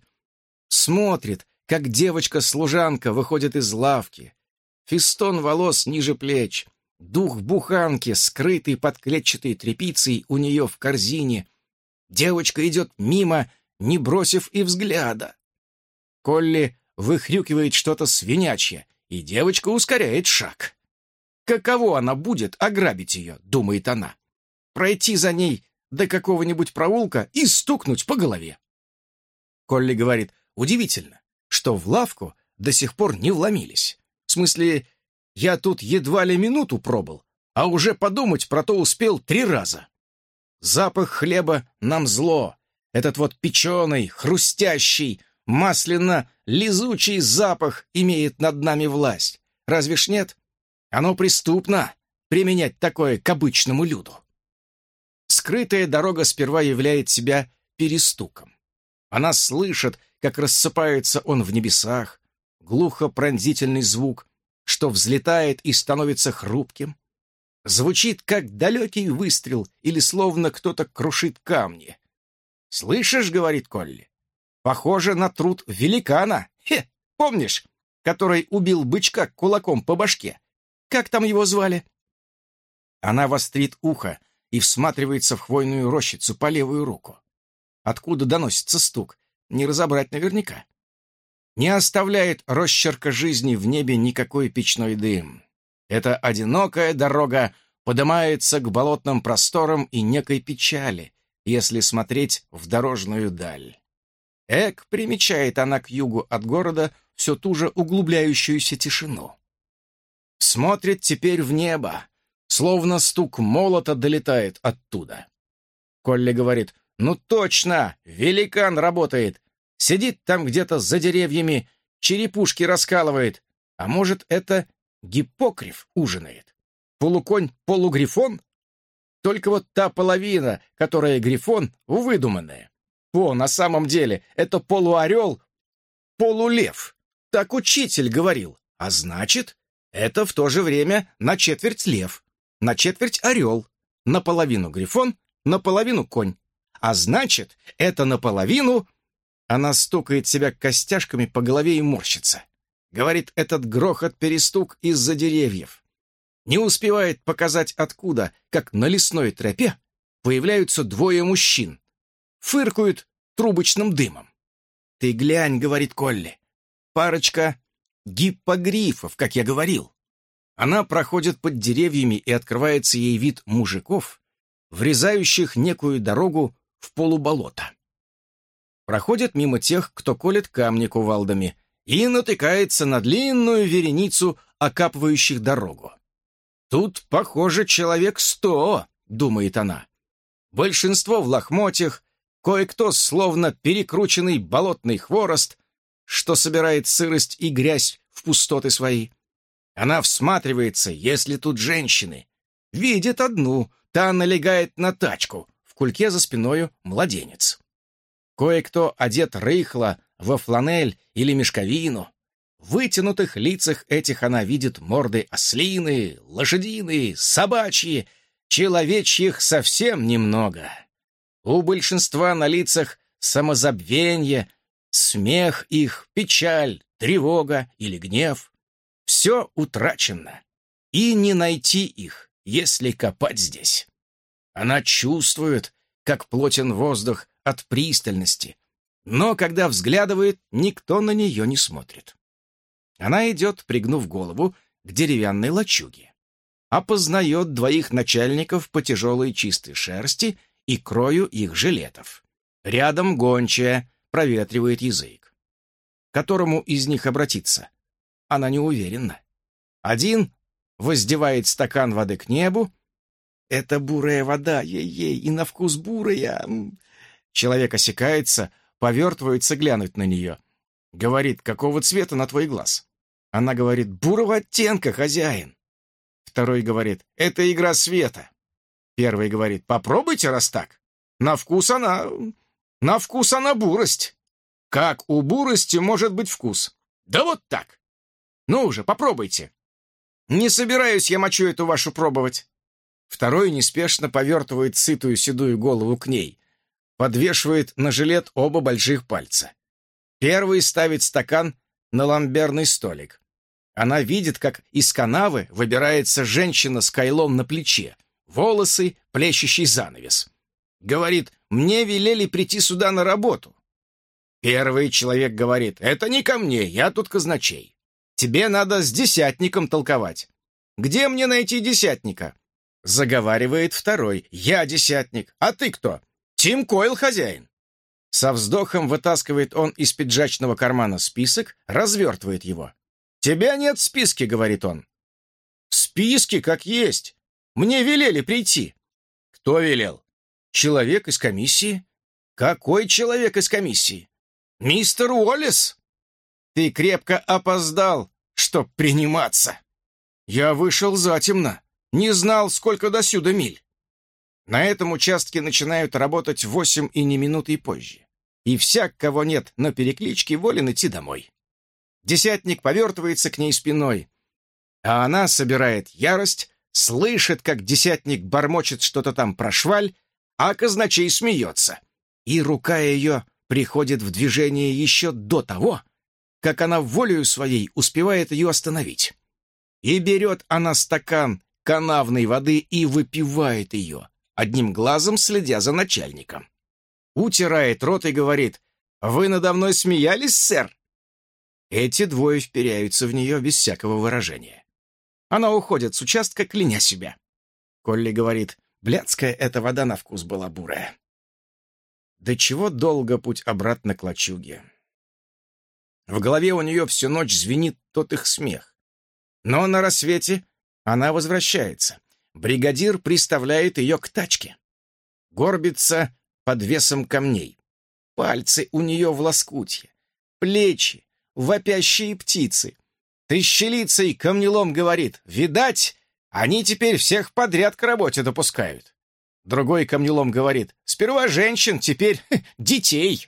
Смотрит, как девочка-служанка выходит из лавки. Фистон волос ниже плеч, дух буханки, скрытый под клетчатой тряпицей у нее в корзине. Девочка идет мимо, не бросив и взгляда. Колли выхрюкивает что-то свинячье, и девочка ускоряет шаг. Каково она будет ограбить ее, думает она. Пройти за ней до какого-нибудь проулка и стукнуть по голове. Колли говорит, удивительно, что в лавку до сих пор не вломились. В смысле, я тут едва ли минуту пробыл, а уже подумать про то успел три раза. Запах хлеба нам зло. Этот вот печеный, хрустящий, масляно-лизучий запах имеет над нами власть. Разве ж нет? Оно преступно применять такое к обычному люду. Скрытая дорога сперва являет себя перестуком. Она слышит, как рассыпается он в небесах, глухо-пронзительный звук, что взлетает и становится хрупким. Звучит, как далекий выстрел или словно кто-то крушит камни. «Слышишь, — говорит Колли, — похоже на труд великана. Хе, помнишь, который убил бычка кулаком по башке? Как там его звали?» Она вострит ухо и всматривается в хвойную рощицу по левую руку. Откуда доносится стук, не разобрать наверняка. Не оставляет росчерка жизни в небе никакой печной дым. Эта одинокая дорога поднимается к болотным просторам и некой печали, если смотреть в дорожную даль. Эк, примечает она к югу от города все ту же углубляющуюся тишину. Смотрит теперь в небо, словно стук молота долетает оттуда. Колли говорит, «Ну точно, великан работает. Сидит там где-то за деревьями, черепушки раскалывает. А может, это гипокрив ужинает? Полуконь-полугрифон? Только вот та половина, которая грифон, выдуманная. О, на самом деле, это полуорел, полулев. Так учитель говорил. А значит, это в то же время на четверть лев, на четверть орел, наполовину грифон, наполовину конь. А значит, это наполовину... Она стукает себя костяшками по голове и морщится. Говорит, этот грохот-перестук из-за деревьев. Не успевает показать откуда, как на лесной тропе появляются двое мужчин. Фыркают трубочным дымом. «Ты глянь», — говорит Колли. «Парочка гиппогрифов, как я говорил». Она проходит под деревьями, и открывается ей вид мужиков, врезающих некую дорогу в полуболото. Проходит мимо тех, кто колет камни кувалдами, и натыкается на длинную вереницу окапывающих дорогу. «Тут, похоже, человек сто», — думает она. Большинство в лохмотьях, кое-кто словно перекрученный болотный хворост, что собирает сырость и грязь в пустоты свои. Она всматривается, если тут женщины. Видит одну, та налегает на тачку, кульке за спиною младенец. Кое-кто одет рыхло, во фланель или мешковину. В вытянутых лицах этих она видит морды ослиные, лошадиные, собачьи, человечьих совсем немного. У большинства на лицах самозабвенье, смех их, печаль, тревога или гнев. Все утрачено, и не найти их, если копать здесь. Она чувствует, как плотен воздух от пристальности, но когда взглядывает, никто на нее не смотрит. Она идет, пригнув голову, к деревянной лачуге. Опознает двоих начальников по тяжелой чистой шерсти и крою их жилетов. Рядом гончая проветривает язык. К которому из них обратиться? Она не уверена. Один воздевает стакан воды к небу. Это бурая вода, ей-ей, и на вкус бурая. Человек осекается, повертывается глянуть на нее. Говорит, какого цвета на твой глаз? Она говорит, бурого оттенка, хозяин. Второй говорит, это игра света. Первый говорит, попробуйте, раз так. На вкус она... На вкус она бурость. Как у бурости может быть вкус? Да вот так. Ну уже, попробуйте. Не собираюсь я мочу эту вашу пробовать. Второй неспешно повертывает сытую седую голову к ней. Подвешивает на жилет оба больших пальца. Первый ставит стакан на ламберный столик. Она видит, как из канавы выбирается женщина с кайлом на плече, волосы, плещущий занавес. Говорит, мне велели прийти сюда на работу. Первый человек говорит, это не ко мне, я тут казначей. Тебе надо с десятником толковать. Где мне найти десятника? Заговаривает второй, я десятник, а ты кто? Тим Койл хозяин. Со вздохом вытаскивает он из пиджачного кармана список, развертывает его. «Тебя нет в списке», — говорит он. «В списке, как есть. Мне велели прийти». «Кто велел?» «Человек из комиссии». «Какой человек из комиссии?» «Мистер Уоллес». «Ты крепко опоздал, чтоб приниматься». «Я вышел затемно. Не знал, сколько до сюда миль». На этом участке начинают работать восемь и не минуты позже. И всяк, кого нет на перекличке, волен идти домой. Десятник повертывается к ней спиной, а она собирает ярость, слышит, как десятник бормочет что-то там про шваль, а казначей смеется. И рука ее приходит в движение еще до того, как она волею своей успевает ее остановить. И берет она стакан канавной воды и выпивает ее, одним глазом следя за начальником. Утирает рот и говорит, «Вы надо мной смеялись, сэр?» Эти двое вперяются в нее без всякого выражения. Она уходит с участка, кляня себя. Колли говорит, блядская эта вода на вкус была бурая. До чего долго путь обратно к лачуге. В голове у нее всю ночь звенит тот их смех. Но на рассвете она возвращается. Бригадир приставляет ее к тачке. Горбится под весом камней. Пальцы у нее в лоскутье, плечи, вопящие птицы. Трещелицей камнелом говорит, видать, они теперь всех подряд к работе допускают. Другой камнелом говорит, сперва женщин, теперь детей.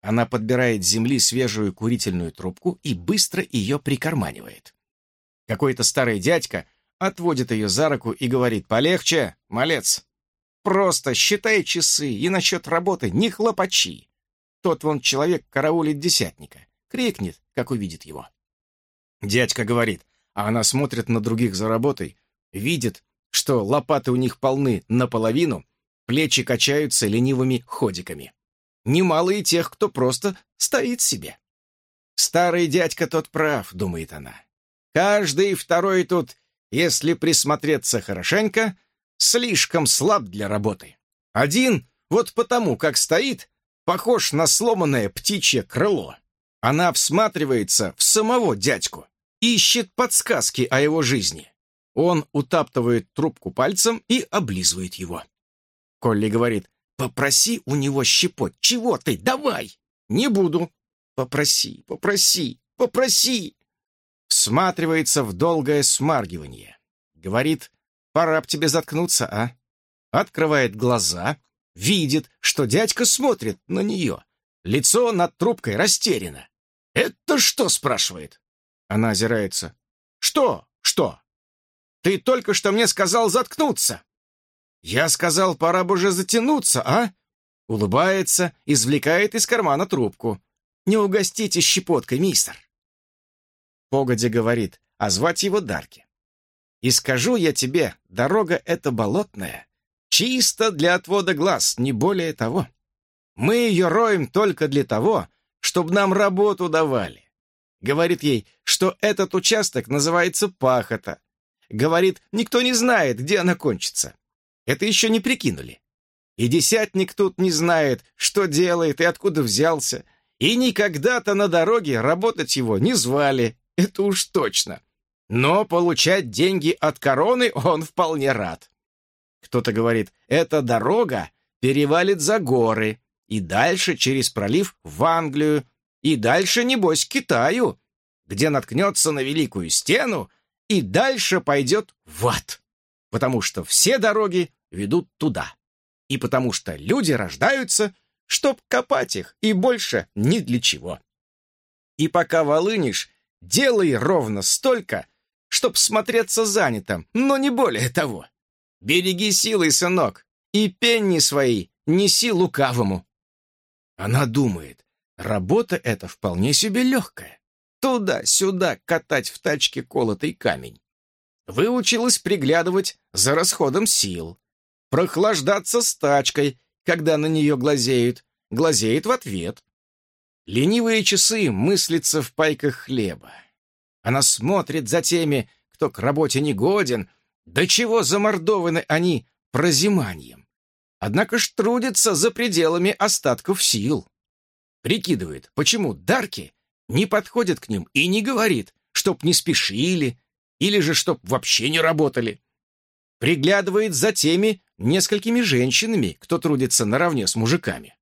Она подбирает земли свежую курительную трубку и быстро ее прикарманивает. Какой-то старый дядька отводит ее за руку и говорит, полегче, малец. Просто считай часы и насчет работы не хлопачи. Тот вон человек караулит десятника. Крикнет, как увидит его. Дядька говорит, а она смотрит на других за работой, видит, что лопаты у них полны наполовину, плечи качаются ленивыми ходиками. Немало и тех, кто просто стоит себе. Старый дядька тот прав, думает она. Каждый второй тут, если присмотреться хорошенько, слишком слаб для работы. Один, вот потому, как стоит, похож на сломанное птичье крыло. Она всматривается в самого дядьку, ищет подсказки о его жизни. Он утаптывает трубку пальцем и облизывает его. Колли говорит, «Попроси у него щепот. Чего ты? Давай!» «Не буду». «Попроси, попроси, попроси!» Всматривается в долгое смаргивание. Говорит, «Пора б тебе заткнуться, а?» Открывает глаза, видит, что дядька смотрит на нее. Лицо над трубкой растеряно. «Это что?» — спрашивает. Она озирается. «Что? Что? Ты только что мне сказал заткнуться!» «Я сказал, пора бы уже затянуться, а?» Улыбается, извлекает из кармана трубку. «Не угостите щепоткой, мистер!» Погоди говорит, а звать его Дарки. «И скажу я тебе, дорога эта болотная, чисто для отвода глаз, не более того. Мы ее роем только для того, чтобы нам работу давали. Говорит ей, что этот участок называется пахота. Говорит, никто не знает, где она кончится. Это еще не прикинули. И десятник тут не знает, что делает и откуда взялся. И никогда-то на дороге работать его не звали. Это уж точно. но получать деньги от короны он вполне рад. Кто-то говорит, эта дорога перевалит за горы и дальше через пролив в Англию, и дальше, небось, к Китаю, где наткнется на Великую Стену и дальше пойдет в ад, потому что все дороги ведут туда, и потому что люди рождаются, чтоб копать их, и больше ни для чего. И пока волынишь, делай ровно столько, чтоб смотреться занятым, но не более того. Береги силы, сынок, и пенни свои неси лукавому. Она думает, работа эта вполне себе легкая. Туда-сюда катать в тачке колотый камень. Выучилась приглядывать за расходом сил. Прохлаждаться с тачкой, когда на нее глазеют. Глазеет в ответ. Ленивые часы мыслятся в пайках хлеба. Она смотрит за теми, кто к работе не годен, до чего замордованы они прозиманием. Однако ж трудится за пределами остатков сил. Прикидывает, почему Дарки не подходит к ним и не говорит, чтоб не спешили, или же чтоб вообще не работали. Приглядывает за теми несколькими женщинами, кто трудится наравне с мужиками.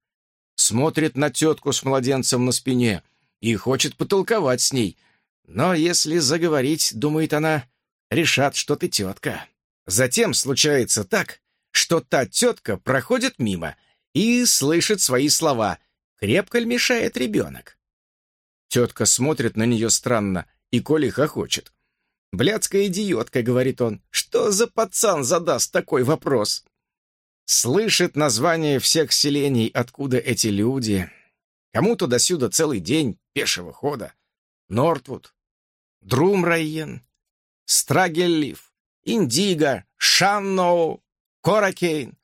Смотрит на тетку с младенцем на спине и хочет потолковать с ней, но если заговорить, думает она, решат, что ты тетка. Затем случается так, что та тетка проходит мимо и слышит свои слова. Крепко ли мешает ребенок? Тетка смотрит на нее странно, и Коля хохочет. «Блядская идиотка», — говорит он. «Что за пацан задаст такой вопрос?» Слышит название всех селений, откуда эти люди. Кому-то досюда целый день пешего хода. Нортвуд, Друмрайен, Страгеллиф, Индиго, Шанноу, Коракейн.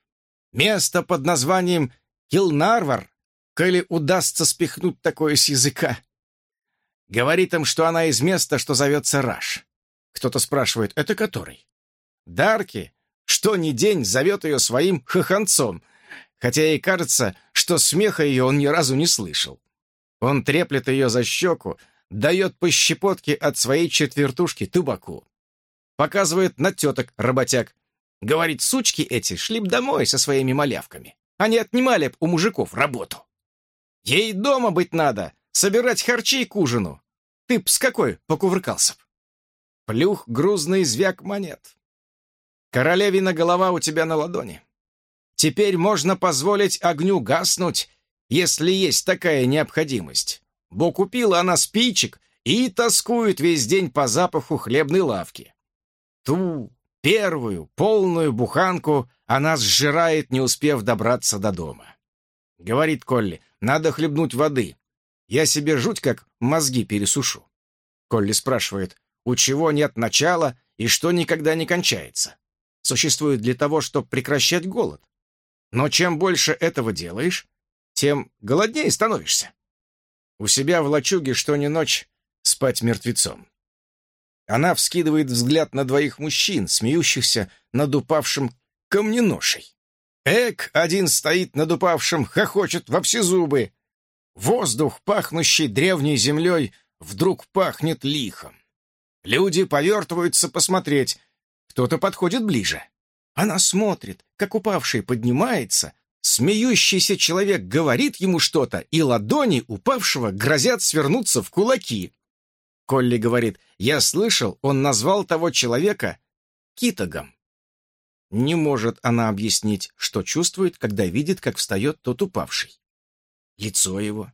Место под названием Килнарвар, коли удастся спихнуть такое с языка. Говорит им, что она из места, что зовется Раш. Кто-то спрашивает, это который? Дарки, что ни день, зовет ее своим хохонцом, хотя ей кажется, что смеха ее он ни разу не слышал. Он треплет ее за щеку, дает по щепотке от своей четвертушки табаку. Показывает на теток работяг. Говорит, сучки эти шли б домой со своими малявками. Они отнимали б у мужиков работу. Ей дома быть надо, собирать харчи к ужину. Ты б с какой покувыркался б? Плюх грузный звяк монет. Королевина голова у тебя на ладони. Теперь можно позволить огню гаснуть, если есть такая необходимость бо купила она спичек и тоскует весь день по запаху хлебной лавки. Ту первую полную буханку она сжирает, не успев добраться до дома. Говорит Колли, надо хлебнуть воды. Я себе жуть как мозги пересушу. Колли спрашивает, у чего нет начала и что никогда не кончается. Существует для того, чтобы прекращать голод. Но чем больше этого делаешь, тем голоднее становишься. У себя в лачуге что ни ночь спать мертвецом. Она вскидывает взгляд на двоих мужчин, смеющихся над упавшим камненошей. Эк, один стоит над упавшим, хохочет во все зубы. Воздух, пахнущий древней землей, вдруг пахнет лихом. Люди повертываются посмотреть. Кто-то подходит ближе. Она смотрит, как упавший поднимается, Смеющийся человек говорит ему что-то, и ладони упавшего грозят свернуться в кулаки. Колли говорит, я слышал, он назвал того человека Китогом. Не может она объяснить, что чувствует, когда видит, как встает тот упавший. Лицо его,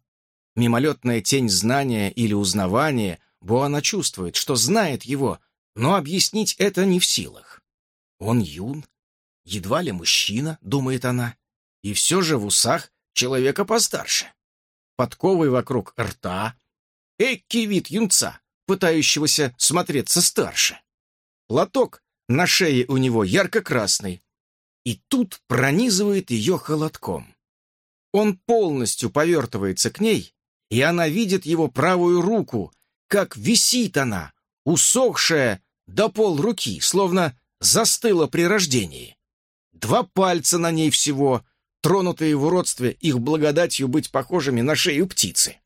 мимолетная тень знания или узнавания, бо она чувствует, что знает его, но объяснить это не в силах. Он юн, едва ли мужчина, думает она и все же в усах человека постарше. Подковы вокруг рта, экий вид юнца, пытающегося смотреться старше. Платок на шее у него ярко-красный, и тут пронизывает ее холодком. Он полностью повертывается к ней, и она видит его правую руку, как висит она, усохшая до пол руки, словно застыла при рождении. Два пальца на ней всего, тронутые в уродстве их благодатью быть похожими на шею птицы.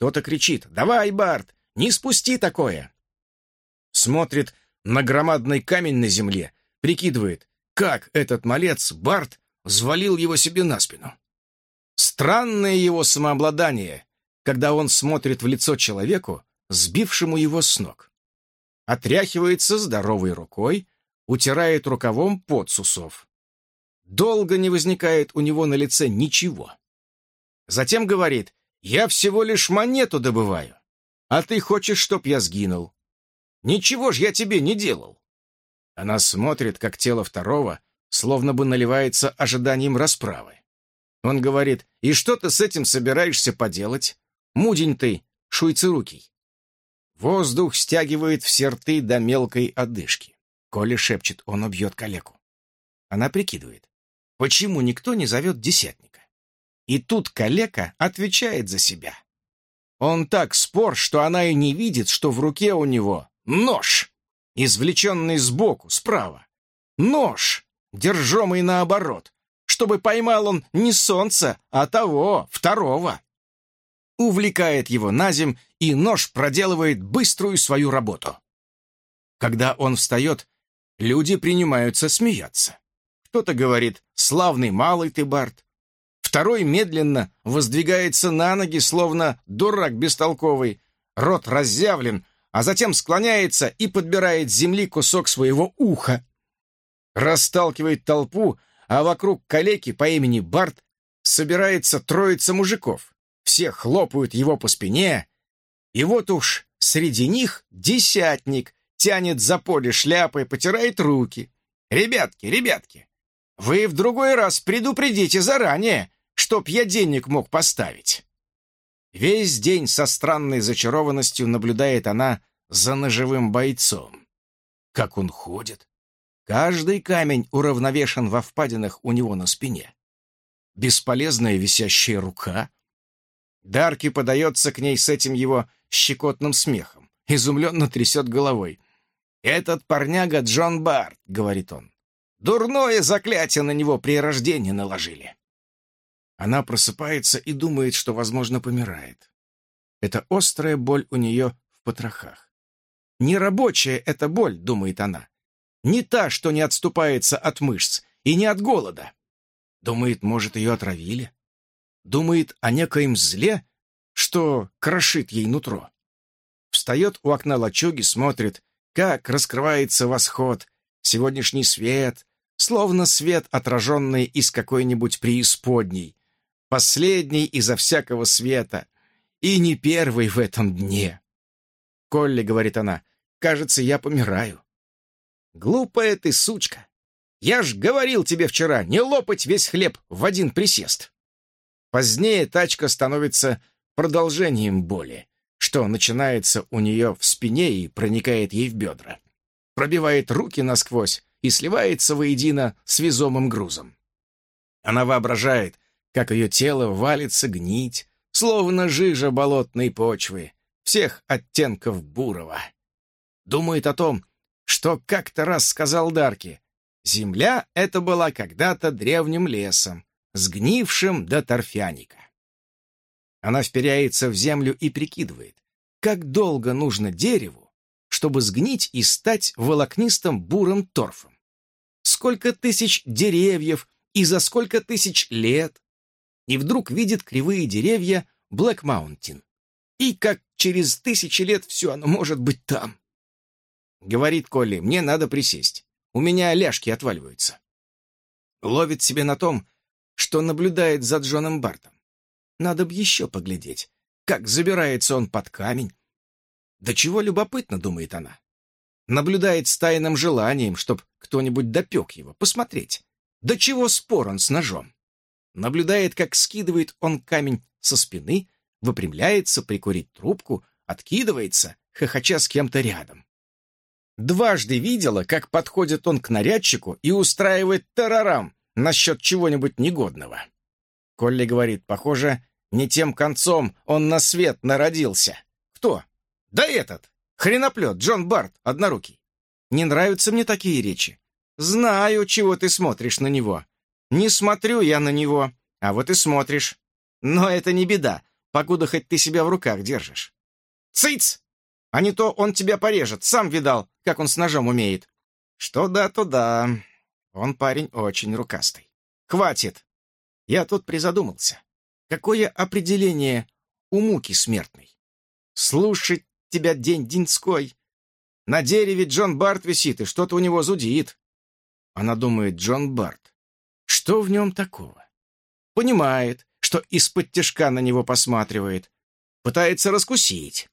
Кто-то кричит «Давай, Барт, не спусти такое!» смотрит на громадный камень на земле, прикидывает, как этот малец, Барт, взвалил его себе на спину. Странное его самообладание, когда он смотрит в лицо человеку, сбившему его с ног. Отряхивается здоровой рукой, утирает рукавом под сусов. Долго не возникает у него на лице ничего. Затем говорит, «Я всего лишь монету добываю, а ты хочешь, чтоб я сгинул. Ничего ж я тебе не делал». Она смотрит, как тело второго словно бы наливается ожиданием расправы. Он говорит, «И что ты с этим собираешься поделать? Мудень ты, шуйцерукий». Воздух стягивает все рты до мелкой одышки. Коля шепчет, он убьет калеку. Она прикидывает, почему никто не зовет десятника. И тут калека отвечает за себя. Он так спор, что она и не видит, что в руке у него нож, извлеченный сбоку, справа. Нож, держомый наоборот, чтобы поймал он не солнце, а того, второго. Увлекает его на земь, и нож проделывает быструю свою работу. Когда он встает, люди принимаются смеяться. Кто-то говорит «Славный малый ты, Барт». Второй медленно воздвигается на ноги, словно дурак бестолковый, рот разъявлен, а затем склоняется и подбирает с земли кусок своего уха. Расталкивает толпу, а вокруг калеки по имени Барт собирается троица мужиков. Все хлопают его по спине, и вот уж среди них десятник тянет за поле шляпы потирает руки. «Ребятки, ребятки, вы в другой раз предупредите заранее, чтоб я денег мог поставить». Весь день со странной зачарованностью наблюдает она за ножевым бойцом. Как он ходит, Каждый камень уравновешен во впадинах у него на спине. Бесполезная висящая рука. Дарки подается к ней с этим его щекотным смехом. Изумленно трясет головой. «Этот парняга Джон Барт», — говорит он. «Дурное заклятие на него при рождении наложили». Она просыпается и думает, что, возможно, помирает. Это острая боль у нее в потрохах. Нерабочая эта боль, думает она, не та, что не отступается от мышц, и не от голода. Думает, может, ее отравили. Думает о некоем зле, что крошит ей нутро. Встает у окна лачуги, смотрит, как раскрывается восход, сегодняшний свет, словно свет, отраженный из какой-нибудь преисподней, последний изо всякого света, и не первый в этом дне. «Колли», — говорит она, — «кажется, я помираю. Глупая ты сучка! Я ж говорил тебе вчера не лопать весь хлеб в один присест. Позднее тачка становится продолжением боли, что начинается у нее в спине и проникает ей в бедра. Пробивает руки насквозь и сливается воедино с везомым грузом. Она воображает, как ее тело валится гнить, словно жижа болотной почвы, всех оттенков бурого. Думает о том, что как-то раз сказал Дарки. Земля эта была когда-то древним лесом, сгнившим до торфяника. Она вперяется в землю и прикидывает, как долго нужно дереву, чтобы сгнить и стать волокнистым бурым торфом. Сколько тысяч деревьев и за сколько тысяч лет. И вдруг видит кривые деревья Блэк Маунтин. И как через тысячи лет все оно может быть там. Говорит Колли, мне надо присесть. У меня ляжки отваливаются. Ловит себе на том, что наблюдает за Джоном Бартом. Надо б еще поглядеть, как забирается он под камень. Да чего любопытно, думает она. Наблюдает с тайным желанием, чтоб кто-нибудь допек его, посмотреть. Да чего спор он с ножом. Наблюдает, как скидывает он камень со спины, выпрямляется прикурить трубку, откидывается, хохоча с кем-то рядом. Дважды видела, как подходит он к нарядчику и устраивает тарарам насчет чего-нибудь негодного. Колли говорит, похоже, не тем концом он на свет народился. Кто? Да этот, хреноплет, Джон Барт, однорукий. Не нравятся мне такие речи. Знаю, чего ты смотришь на него. Не смотрю я на него, а вот и смотришь. Но это не беда, покуда хоть ты себя в руках держишь. Цыц! А не то он тебя порежет. Сам видал, как он с ножом умеет. Что да, то да. Он парень очень рукастый. Хватит. Я тут призадумался. Какое определение у муки смертной? Слушать тебя день-деньской. На дереве Джон Барт висит, и что-то у него зудит. Она думает, Джон Барт. Что в нем такого? Понимает, что из-под тяжка на него посматривает. Пытается раскусить.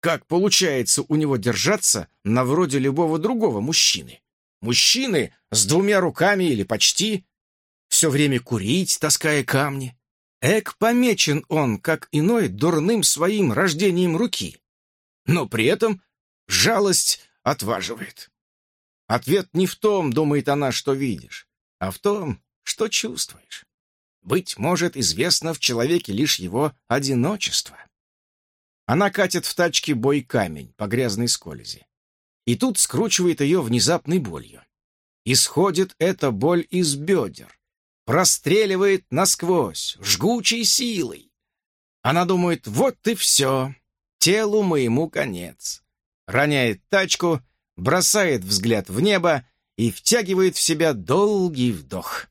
Как получается у него держаться на вроде любого другого мужчины? Мужчины с двумя руками или почти. Все время курить, таская камни. Эк помечен он, как иной, дурным своим рождением руки. Но при этом жалость отваживает. Ответ не в том, думает она, что видишь, а в том, что чувствуешь. Быть может, известно в человеке лишь его одиночество. Она катит в тачке бой камень по грязной скользи. И тут скручивает ее внезапной болью. Исходит эта боль из бедер, простреливает насквозь, жгучей силой. Она думает, вот и все, телу моему конец. Роняет тачку, бросает взгляд в небо и втягивает в себя долгий вдох.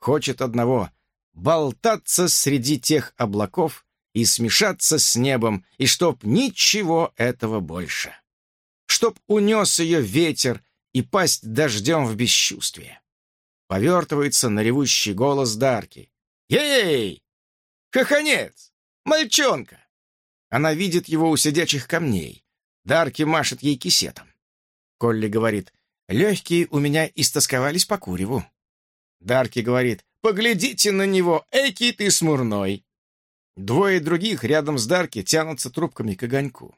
Хочет одного — болтаться среди тех облаков и смешаться с небом, и чтоб ничего этого больше. Чтоб унес ее ветер и пасть дождем в бесчувствие повертывается на ревущий голос Дарки. «Ей! Хохонец! Мальчонка!» Она видит его у сидячих камней. Дарки машет ей кисетом. Колли говорит, «Легкие у меня истосковались по куреву». Дарки говорит, «Поглядите на него, эки ты смурной!» Двое других рядом с Дарки тянутся трубками к огоньку.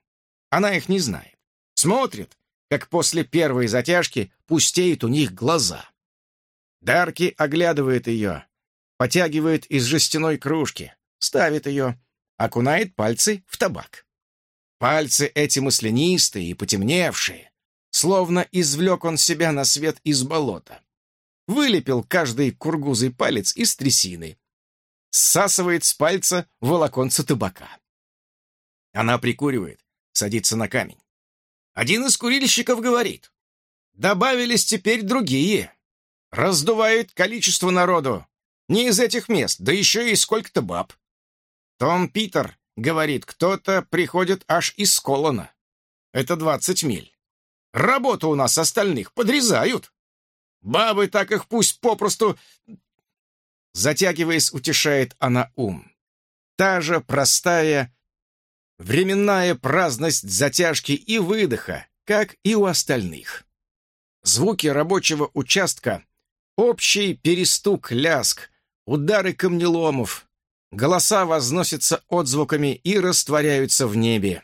Она их не знает. Смотрит, как после первой затяжки пустеют у них глаза. Дарки оглядывает ее, потягивает из жестяной кружки, ставит ее, окунает пальцы в табак. Пальцы эти маслянистые и потемневшие, словно извлек он себя на свет из болота. Вылепил каждый кургузый палец из трясины. Сасывает с пальца волоконца табака. Она прикуривает, садится на камень. Один из курильщиков говорит, «Добавились теперь другие, Раздувает количество народу. Не из этих мест, да еще и сколько-то баб. Том Питер говорит, кто-то приходит аж из Колона. Это двадцать миль. Работу у нас остальных подрезают. Бабы так их пусть попросту... Затягиваясь, утешает она ум. Та же простая временная праздность затяжки и выдоха, как и у остальных. Звуки рабочего участка Общий перестук, ляск, удары камнеломов, голоса возносятся отзвуками и растворяются в небе.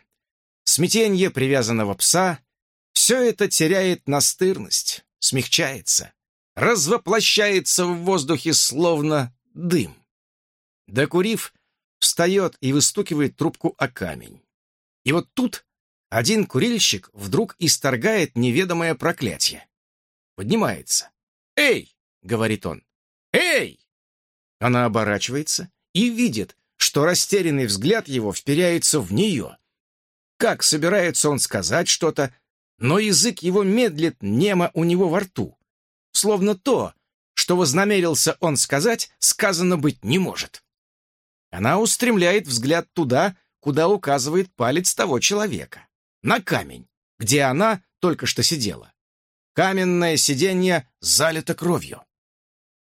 Смятенье привязанного пса — все это теряет настырность, смягчается, развоплощается в воздухе словно дым. Докурив, встает и выстукивает трубку о камень. И вот тут один курильщик вдруг исторгает неведомое проклятие. Поднимается. «Эй, — говорит он. «Эй!» Она оборачивается и видит, что растерянный взгляд его вперяется в нее. Как собирается он сказать что-то, но язык его медлит немо у него во рту. Словно то, что вознамерился он сказать, сказано быть не может. Она устремляет взгляд туда, куда указывает палец того человека. На камень, где она только что сидела. Каменное сиденье залито кровью.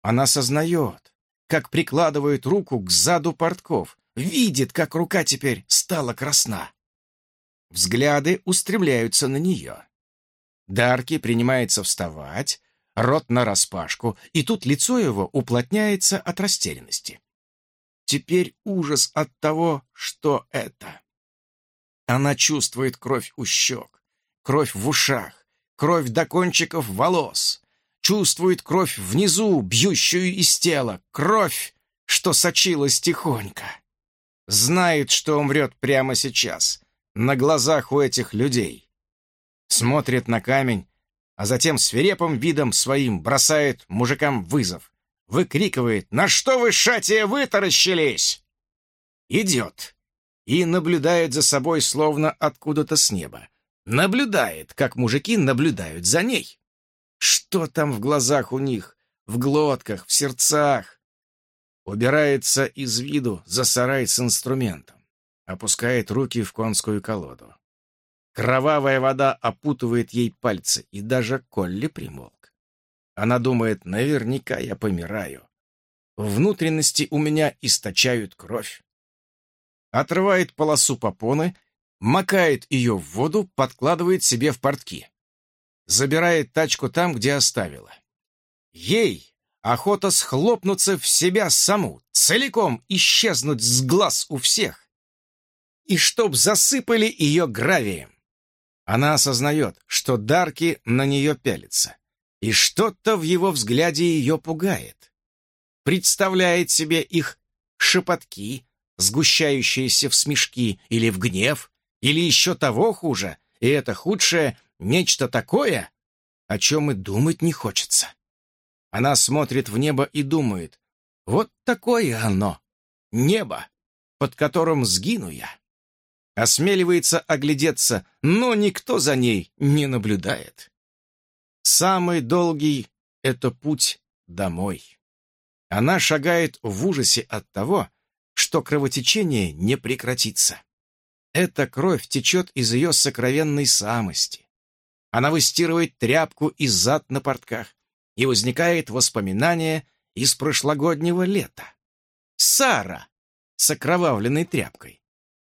Она сознает, как прикладывает руку к заду портков, видит, как рука теперь стала красна. Взгляды устремляются на нее. Дарки принимается вставать, рот нараспашку, и тут лицо его уплотняется от растерянности. Теперь ужас от того, что это. Она чувствует кровь у щек, кровь в ушах, кровь до кончиков волос, чувствует кровь внизу, бьющую из тела, кровь, что сочилась тихонько. Знает, что умрет прямо сейчас, на глазах у этих людей. Смотрит на камень, а затем свирепым видом своим бросает мужикам вызов. Выкрикивает «На что вы, шатия, вытаращились?» Идет. и наблюдает за собой словно откуда-то с неба. Наблюдает, как мужики наблюдают за ней. Что там в глазах у них, в глотках, в сердцах? Убирается из виду за сарай с инструментом. Опускает руки в конскую колоду. Кровавая вода опутывает ей пальцы, и даже Колли примолк. Она думает, наверняка я помираю. Внутренности у меня источают кровь. Отрывает полосу попоны, макает ее в воду, подкладывает себе в портки. Забирает тачку там, где оставила. Ей охота схлопнуться в себя саму, целиком исчезнуть с глаз у всех. И чтоб засыпали ее гравием. Она осознает, что Дарки на нее пялится, и что-то в его взгляде ее пугает. Представляет себе их шепотки, сгущающиеся в смешки или в гнев, или еще того хуже, и это худшее — нечто такое, о чем и думать не хочется. Она смотрит в небо и думает, вот такое оно, небо, под которым сгину я осмеливается оглядеться, но никто за ней не наблюдает. Самый долгий — это путь домой. Она шагает в ужасе от того, что кровотечение не прекратится. Эта кровь течет из ее сокровенной самости. Она выстирывает тряпку из зад на портках, и возникает воспоминание из прошлогоднего лета. Сара с окровавленной тряпкой.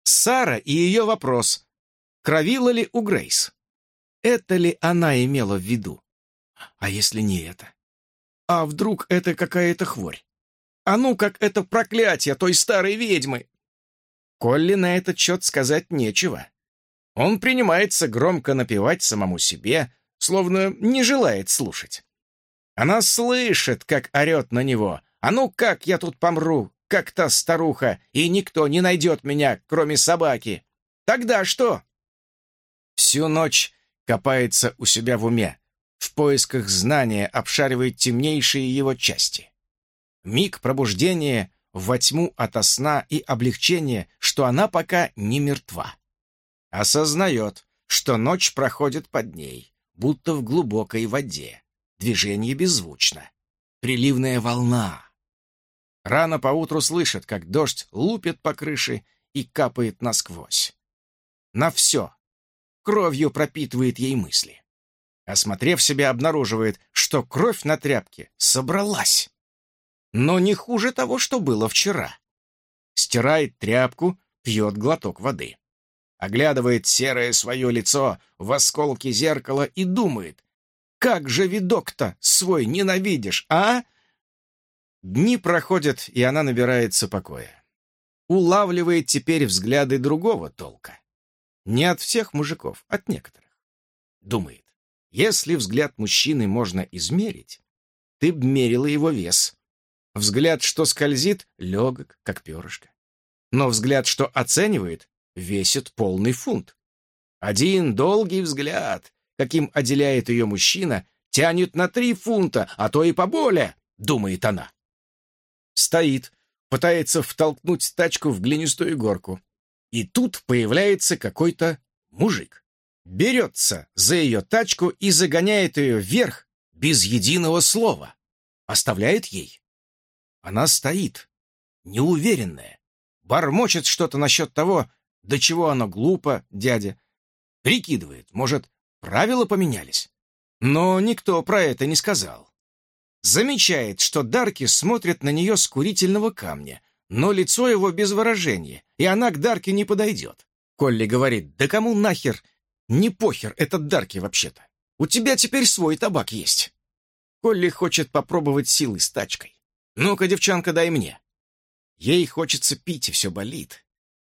Сара и ее вопрос, кровила ли у Грейс? Это ли она имела в виду? А если не это? А вдруг это какая-то хворь? А ну, как это проклятие той старой ведьмы! Колли на этот счет сказать нечего. Он принимается громко напевать самому себе, словно не желает слушать. Она слышит, как орет на него. «А ну как я тут помру? Как та старуха, и никто не найдет меня, кроме собаки. Тогда что? Всю ночь копается у себя в уме, в поисках знания обшаривает темнейшие его части. Миг пробуждения во тьму ото сна и облегчение, что она пока не мертва. Осознает, что ночь проходит под ней, будто в глубокой воде. Движение беззвучно. Приливная волна, Рано поутру слышит, как дождь лупит по крыше и капает насквозь. На все. Кровью пропитывает ей мысли. Осмотрев себя, обнаруживает, что кровь на тряпке собралась. Но не хуже того, что было вчера. Стирает тряпку, пьет глоток воды. Оглядывает серое свое лицо в осколке зеркала и думает, как же видок-то свой ненавидишь, а? Дни проходят, и она набирается покоя. Улавливает теперь взгляды другого толка. Не от всех мужиков, от некоторых. Думает, если взгляд мужчины можно измерить, ты б мерила его вес. Взгляд, что скользит, легок, как перышко. Но взгляд, что оценивает, весит полный фунт. Один долгий взгляд, каким отделяет ее мужчина, тянет на три фунта, а то и поболее, думает она. Стоит, пытается втолкнуть тачку в глинистую горку. И тут появляется какой-то мужик. Берется за ее тачку и загоняет ее вверх без единого слова. Оставляет ей. Она стоит, неуверенная, бормочет что-то насчет того, до чего оно глупо, дядя. Прикидывает, может, правила поменялись. Но никто про это не сказал. Замечает, что Дарки смотрит на нее с курительного камня, но лицо его без выражения, и она к Дарке не подойдет. Колли говорит, да кому нахер? Не похер этот Дарки вообще-то. У тебя теперь свой табак есть. Колли хочет попробовать силы с тачкой. Ну-ка, девчонка, дай мне. Ей хочется пить, и все болит.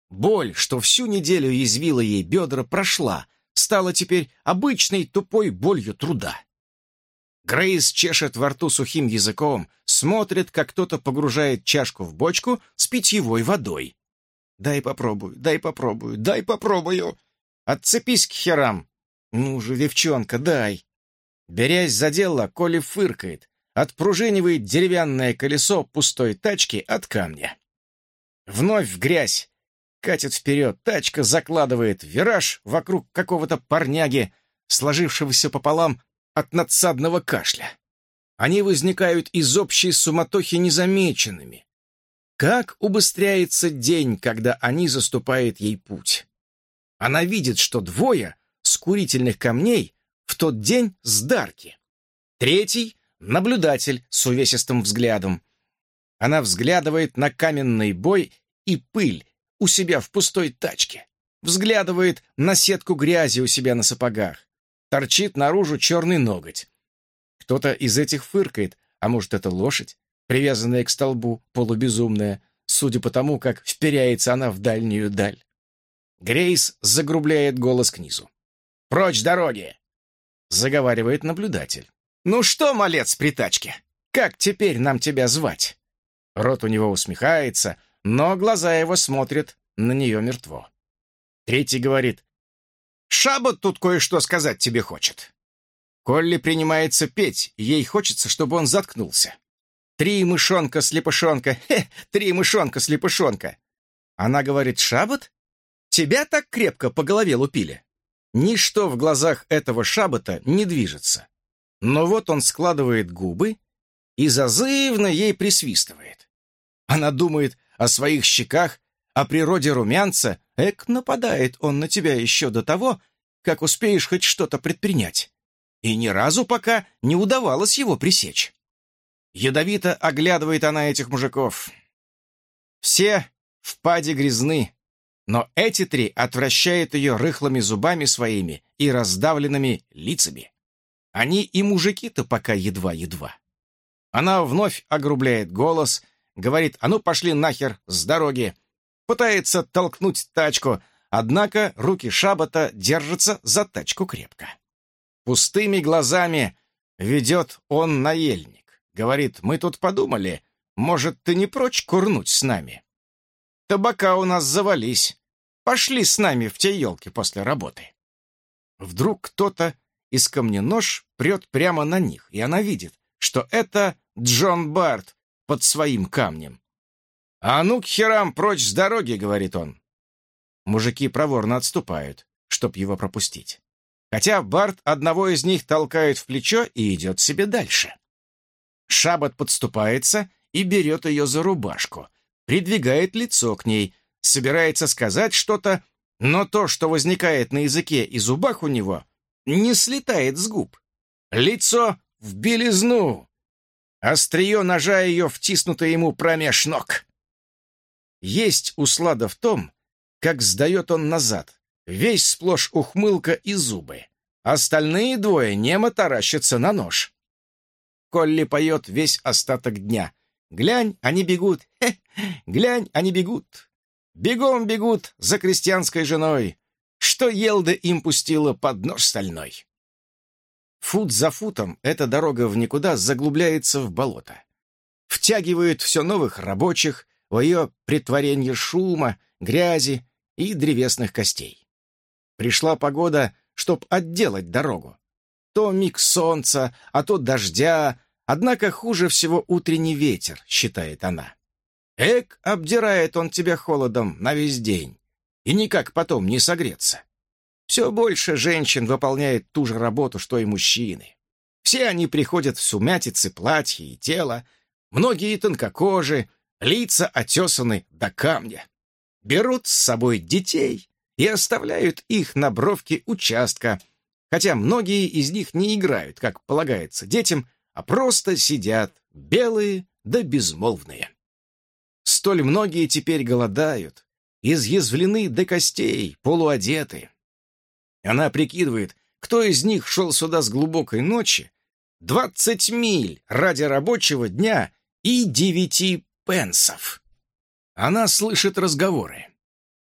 Боль, что всю неделю язвила ей бедра, прошла, стала теперь обычной тупой болью труда. Грейс чешет во рту сухим языком, смотрит, как кто-то погружает чашку в бочку с питьевой водой. «Дай попробую, дай попробую, дай попробую!» «Отцепись к херам!» «Ну же, девчонка, дай!» Берясь за дело, Коли фыркает, отпружинивает деревянное колесо пустой тачки от камня. Вновь в грязь, катит вперед, тачка закладывает вираж вокруг какого-то парняги, сложившегося пополам от надсадного кашля. Они возникают из общей суматохи незамеченными. Как убыстряется день, когда они заступают ей путь. Она видит, что двое с курительных камней в тот день с Дарки. Третий — наблюдатель с увесистым взглядом. Она взглядывает на каменный бой и пыль у себя в пустой тачке. Взглядывает на сетку грязи у себя на сапогах. Торчит наружу черный ноготь. Кто-то из этих фыркает, а может, это лошадь, привязанная к столбу, полубезумная, судя по тому, как вперяется она в дальнюю даль. Грейс загрубляет голос к низу. «Прочь дороги!» — заговаривает наблюдатель. «Ну что, малец при тачке, как теперь нам тебя звать?» Рот у него усмехается, но глаза его смотрят на нее мертво. Третий говорит, «Шабот тут кое-что сказать тебе хочет». Колли принимается петь, ей хочется, чтобы он заткнулся. «Три мышонка-слепышонка, хе, три мышонка-слепышонка». Она говорит, «Шабот? Тебя так крепко по голове лупили?» Ничто в глазах этого шабота не движется. Но вот он складывает губы и зазывно ей присвистывает. Она думает о своих щеках, о природе румянца. Эк, нападает он на тебя еще до того, как успеешь хоть что-то предпринять. И ни разу пока не удавалось его пресечь. Ядовито оглядывает она этих мужиков. Все в паде грязны, но эти три отвращают ее рыхлыми зубами своими и раздавленными лицами. Они и мужики-то пока едва-едва. Она вновь огрубляет голос, говорит «А ну пошли нахер с дороги!» Пытается толкнуть тачку, однако руки Шабота держатся за тачку крепко. Пустыми глазами ведет он на ельник. Говорит «Мы тут подумали, может, ты не прочь курнуть с нами?» Табака у нас завались. Пошли с нами в те елки после работы. Вдруг кто-то из камненож прет прямо на них, и она видит, что это Джон Барт под своим камнем. «А ну к херам прочь с дороги!» — говорит он. Мужики проворно отступают, чтоб его пропустить. Хотя Барт одного из них толкает в плечо и идет себе дальше. Шабат подступается и берет ее за рубашку, придвигает лицо к ней, собирается сказать что-то, но то, что возникает на языке и зубах у него, не слетает с губ. Лицо в белизну. Острие ножа ее втиснуто ему промеж ног. Есть услада в том, как сдает он назад, весь сплошь ухмылка и зубы. Остальные двое немо таращатся на нож. Колли поет весь остаток дня. Глянь, они бегут, хе, глянь, они бегут. Бегом бегут за крестьянской женой, что Елда им пустила под нож стальной. Фут за футом эта дорога в никуда заглубляется в болото. Втягивают все новых рабочих в ее притворение шума, грязи и древесных костей. Пришла погода, чтоб отделать дорогу. То миг солнца, а то дождя, однако хуже всего утренний ветер, считает она. Эк, обдирает он тебя холодом на весь день. И никак потом не согреться. Все больше женщин выполняет ту же работу, что и мужчины. Все они приходят в сумятицы платья и тела, многие тонкокожи, лица отесаны до камня. Берут с собой детей и оставляют их на бровке участка, хотя многие из них не играют, как полагается детям, а просто сидят, белые да безмолвные. Столь многие теперь голодают, изъязвлены до костей, полуодеты. Она прикидывает, кто из них шел сюда с глубокой ночи, двадцать миль ради рабочего дня и девяти пенсов. Она слышит разговоры.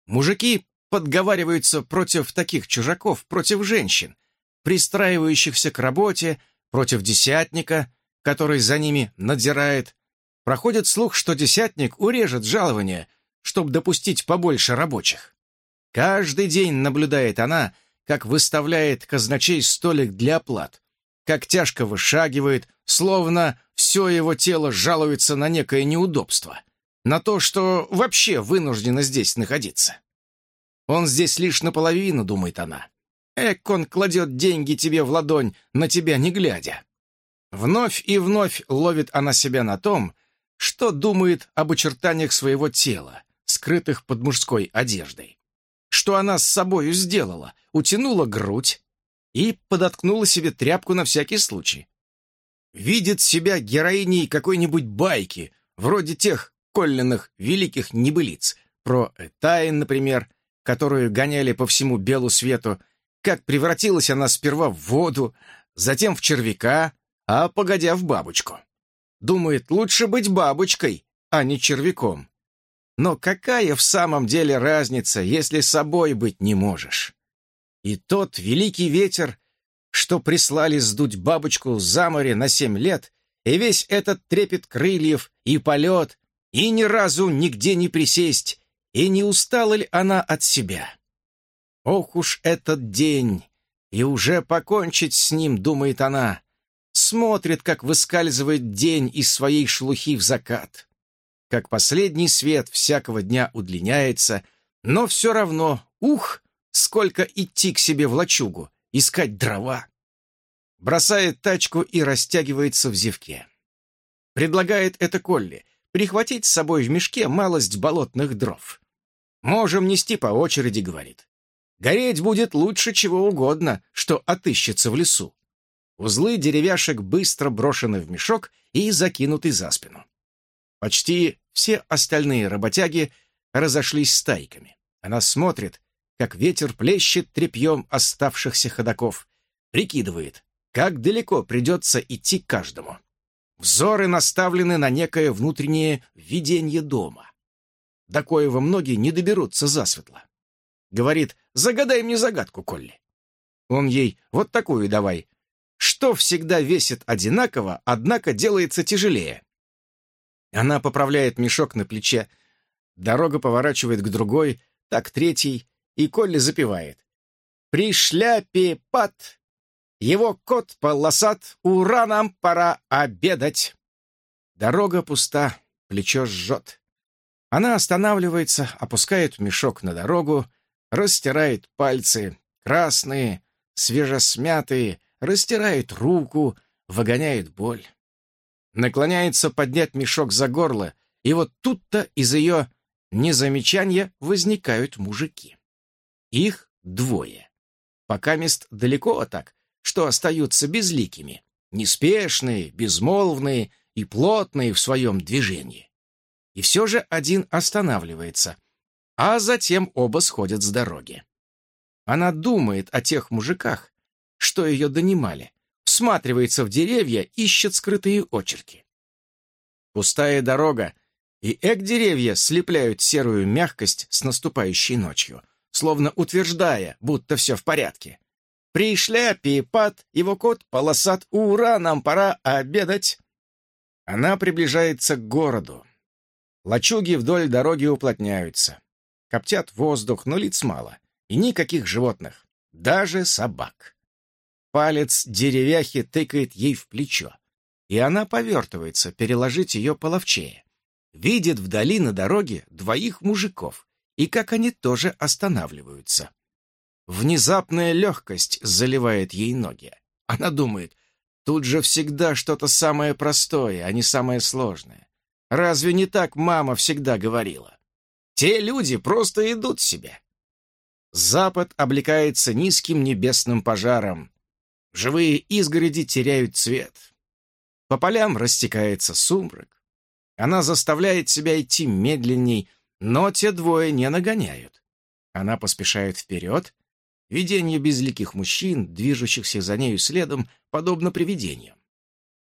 Мужики подговариваются против таких чужаков, против женщин, пристраивающихся к работе, против десятника, который за ними надзирает, Проходит слух, что десятник урежет жалование, чтобы допустить побольше рабочих. Каждый день наблюдает она, как выставляет казначей столик для оплат, как тяжко вышагивает, словно все его тело жалуется на некое неудобство, на то, что вообще вынуждено здесь находиться. Он здесь лишь наполовину, думает она. Эк, он кладет деньги тебе в ладонь, на тебя не глядя. Вновь и вновь ловит она себя на том, что думает об очертаниях своего тела, скрытых под мужской одеждой. Что она с собою сделала? Утянула грудь и подоткнула себе тряпку на всякий случай. Видит себя героиней какой-нибудь байки, вроде тех колленных великих небылиц, про Этайн, например, которую гоняли по всему белу свету, как превратилась она сперва в воду, затем в червяка, а погодя в бабочку. Думает, лучше быть бабочкой, а не червяком. Но какая в самом деле разница, если собой быть не можешь? И тот великий ветер, что прислали сдуть бабочку за море на семь лет, и весь этот трепет крыльев и полет, и ни разу нигде не присесть, и не устала ли она от себя? Ох уж этот день! И уже покончить с ним, думает она. Смотрит, как выскальзывает день из своей шелухи в закат как последний свет всякого дня удлиняется, но все равно, ух, сколько идти к себе в лачугу, искать дрова. Бросает тачку и растягивается в зевке. Предлагает это Колли, прихватить с собой в мешке малость болотных дров. «Можем нести по очереди», — говорит. «Гореть будет лучше чего угодно, что отыщется в лесу». Узлы деревяшек быстро брошены в мешок и закинуты за спину. Почти все остальные работяги разошлись стайками. Она смотрит, как ветер плещет тряпьем оставшихся ходаков, прикидывает, как далеко придется идти каждому. Взоры наставлены на некое внутреннее видение дома. До коего многие не доберутся засветло. Говорит, загадай мне загадку, Колли. Он ей, вот такую давай. Что всегда весит одинаково, однако делается тяжелее? Она поправляет мешок на плече. Дорога поворачивает к другой, так третий, и Колли запевает. «При шляпе пад, его кот полосат, ура, нам пора обедать!» Дорога пуста, плечо жжет. Она останавливается, опускает мешок на дорогу, растирает пальцы, красные, свежесмятые, растирает руку, выгоняет боль наклоняется поднять мешок за горло, и вот тут-то из ее незамечания возникают мужики. Их двое. Пока мест далеко так, что остаются безликими, неспешные, безмолвные и плотные в своем движении. И все же один останавливается, а затем оба сходят с дороги. Она думает о тех мужиках, что ее донимали, всматривается в деревья, ищет скрытые очерки. Пустая дорога, и эк-деревья слепляют серую мягкость с наступающей ночью, словно утверждая, будто все в порядке. При шляпе пад, его кот полосат, ура, нам пора обедать. Она приближается к городу. Лачуги вдоль дороги уплотняются. Коптят воздух, но лиц мало. И никаких животных, даже собак. Палец деревяхи тыкает ей в плечо, и она повертывается, переложить ее половчее. Видит вдали на дороге двоих мужиков, и как они тоже останавливаются. Внезапная легкость заливает ей ноги. Она думает, тут же всегда что-то самое простое, а не самое сложное. Разве не так мама всегда говорила? Те люди просто идут себе. Запад облекается низким небесным пожаром, Живые изгороди теряют цвет. По полям растекается сумрак. Она заставляет себя идти медленней, но те двое не нагоняют. Она поспешает вперед. Видение безликих мужчин, движущихся за нею следом, подобно привидениям.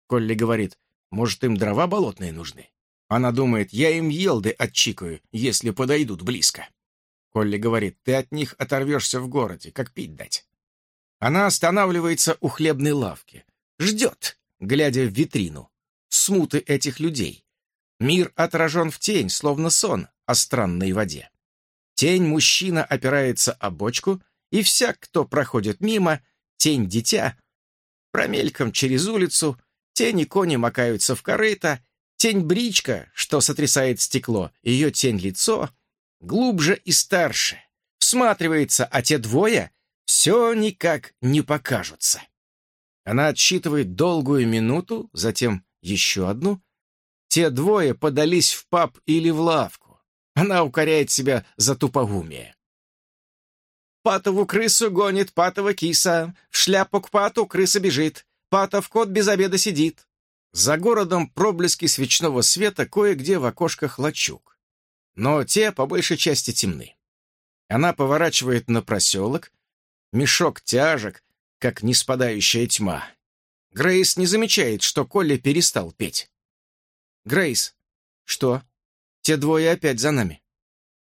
Колли говорит, может, им дрова болотные нужны? Она думает, я им елды отчикаю, если подойдут близко. Колли говорит, ты от них оторвешься в городе, как пить дать. Она останавливается у хлебной лавки. Ждет, глядя в витрину. Смуты этих людей. Мир отражен в тень, словно сон о странной воде. Тень мужчина опирается о бочку, и всяк, кто проходит мимо, тень дитя, промельком через улицу, тени кони макаются в корыто, тень бричка, что сотрясает стекло, ее тень лицо, глубже и старше, всматривается, а те двое все никак не покажутся. Она отсчитывает долгую минуту, затем еще одну. Те двое подались в паб или в лавку. Она укоряет себя за тупоумие. Патову крысу гонит патова киса, в шляпу к пату крыса бежит, патов кот без обеда сидит. За городом проблески свечного света кое-где в окошках лачуг. Но те по большей части темны. Она поворачивает на проселок, мешок тяжек, как неспадающая тьма. Грейс не замечает, что Колли перестал петь. «Грейс, что? Те двое опять за нами».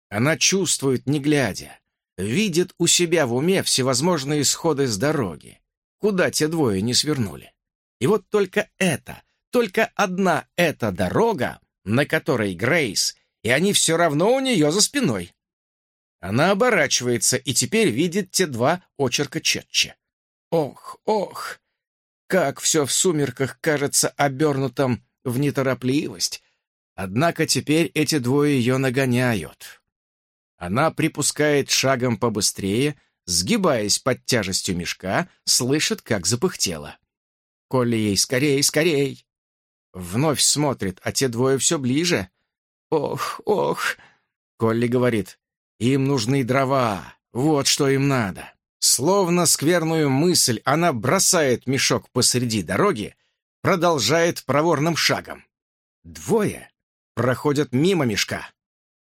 Она чувствует, не глядя, видит у себя в уме всевозможные исходы с дороги, куда те двое не свернули. И вот только это, только одна эта дорога, на которой Грейс, и они все равно у нее за спиной. Она оборачивается и теперь видит те два очерка четче. Ох, ох, как все в сумерках кажется обернутым в неторопливость. Однако теперь эти двое ее нагоняют. Она припускает шагом побыстрее, сгибаясь под тяжестью мешка, слышит, как запыхтела. Колли ей «Скорей, скорей!» Вновь смотрит, а те двое все ближе. «Ох, ох!» Колли говорит, «Им нужны дрова, вот что им надо». Словно скверную мысль, она бросает мешок посреди дороги, продолжает проворным шагом. Двое проходят мимо мешка.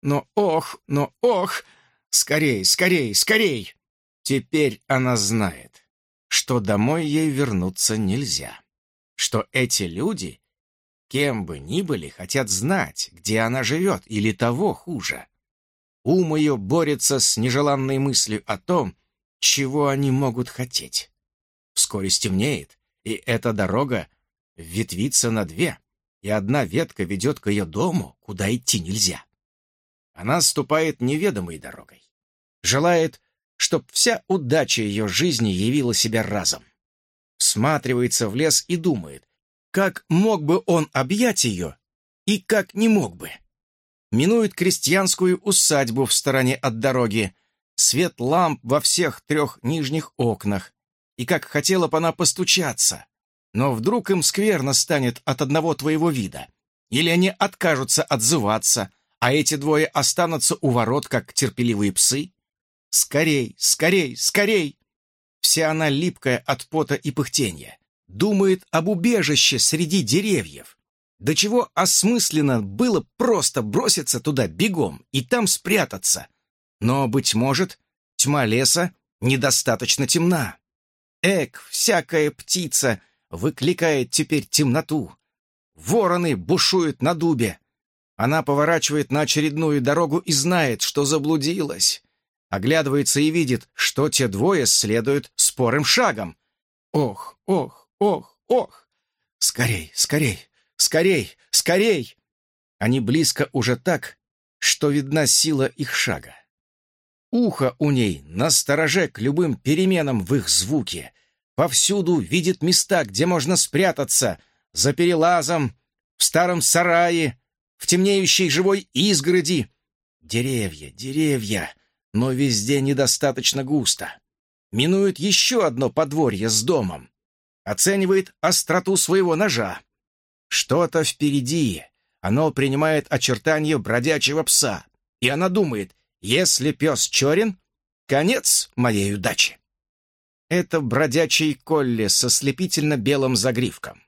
Но ох, но ох! Скорей, скорей, скорей! Теперь она знает, что домой ей вернуться нельзя. Что эти люди, кем бы ни были, хотят знать, где она живет, или того хуже. Ум ее борется с нежеланной мыслью о том, чего они могут хотеть. Вскоре стемнеет, и эта дорога ветвится на две, и одна ветка ведет к ее дому, куда идти нельзя. Она ступает неведомой дорогой. Желает, чтоб вся удача ее жизни явила себя разом. Всматривается в лес и думает, как мог бы он объять ее и как не мог бы. Минует крестьянскую усадьбу в стороне от дороги, свет ламп во всех трех нижних окнах, и как хотела бы она постучаться, но вдруг им скверно станет от одного твоего вида, или они откажутся отзываться, а эти двое останутся у ворот, как терпеливые псы? Скорей, скорей, скорей! Вся она липкая от пота и пыхтенья. Думает об убежище среди деревьев. До чего осмысленно было просто броситься туда бегом и там спрятаться. Но, быть может, тьма леса недостаточно темна. Эк, всякая птица выкликает теперь темноту. Вороны бушуют на дубе, она поворачивает на очередную дорогу и знает, что заблудилась. Оглядывается и видит, что те двое следуют спорым шагом. Ох, ох, ох, ох! Скорей, скорей, скорей, скорей! Они близко уже так, что видна сила их шага. Ухо у ней настороже к любым переменам в их звуке. Повсюду видит места, где можно спрятаться, за перелазом, в старом сарае, в темнеющей живой изгороди. Деревья, деревья, но везде недостаточно густо. Минует еще одно подворье с домом. Оценивает остроту своего ножа. Что-то впереди. Оно принимает очертания бродячего пса. И она думает, если пес черен, конец моей удачи. Это бродячий колли со слепительно белым загривком.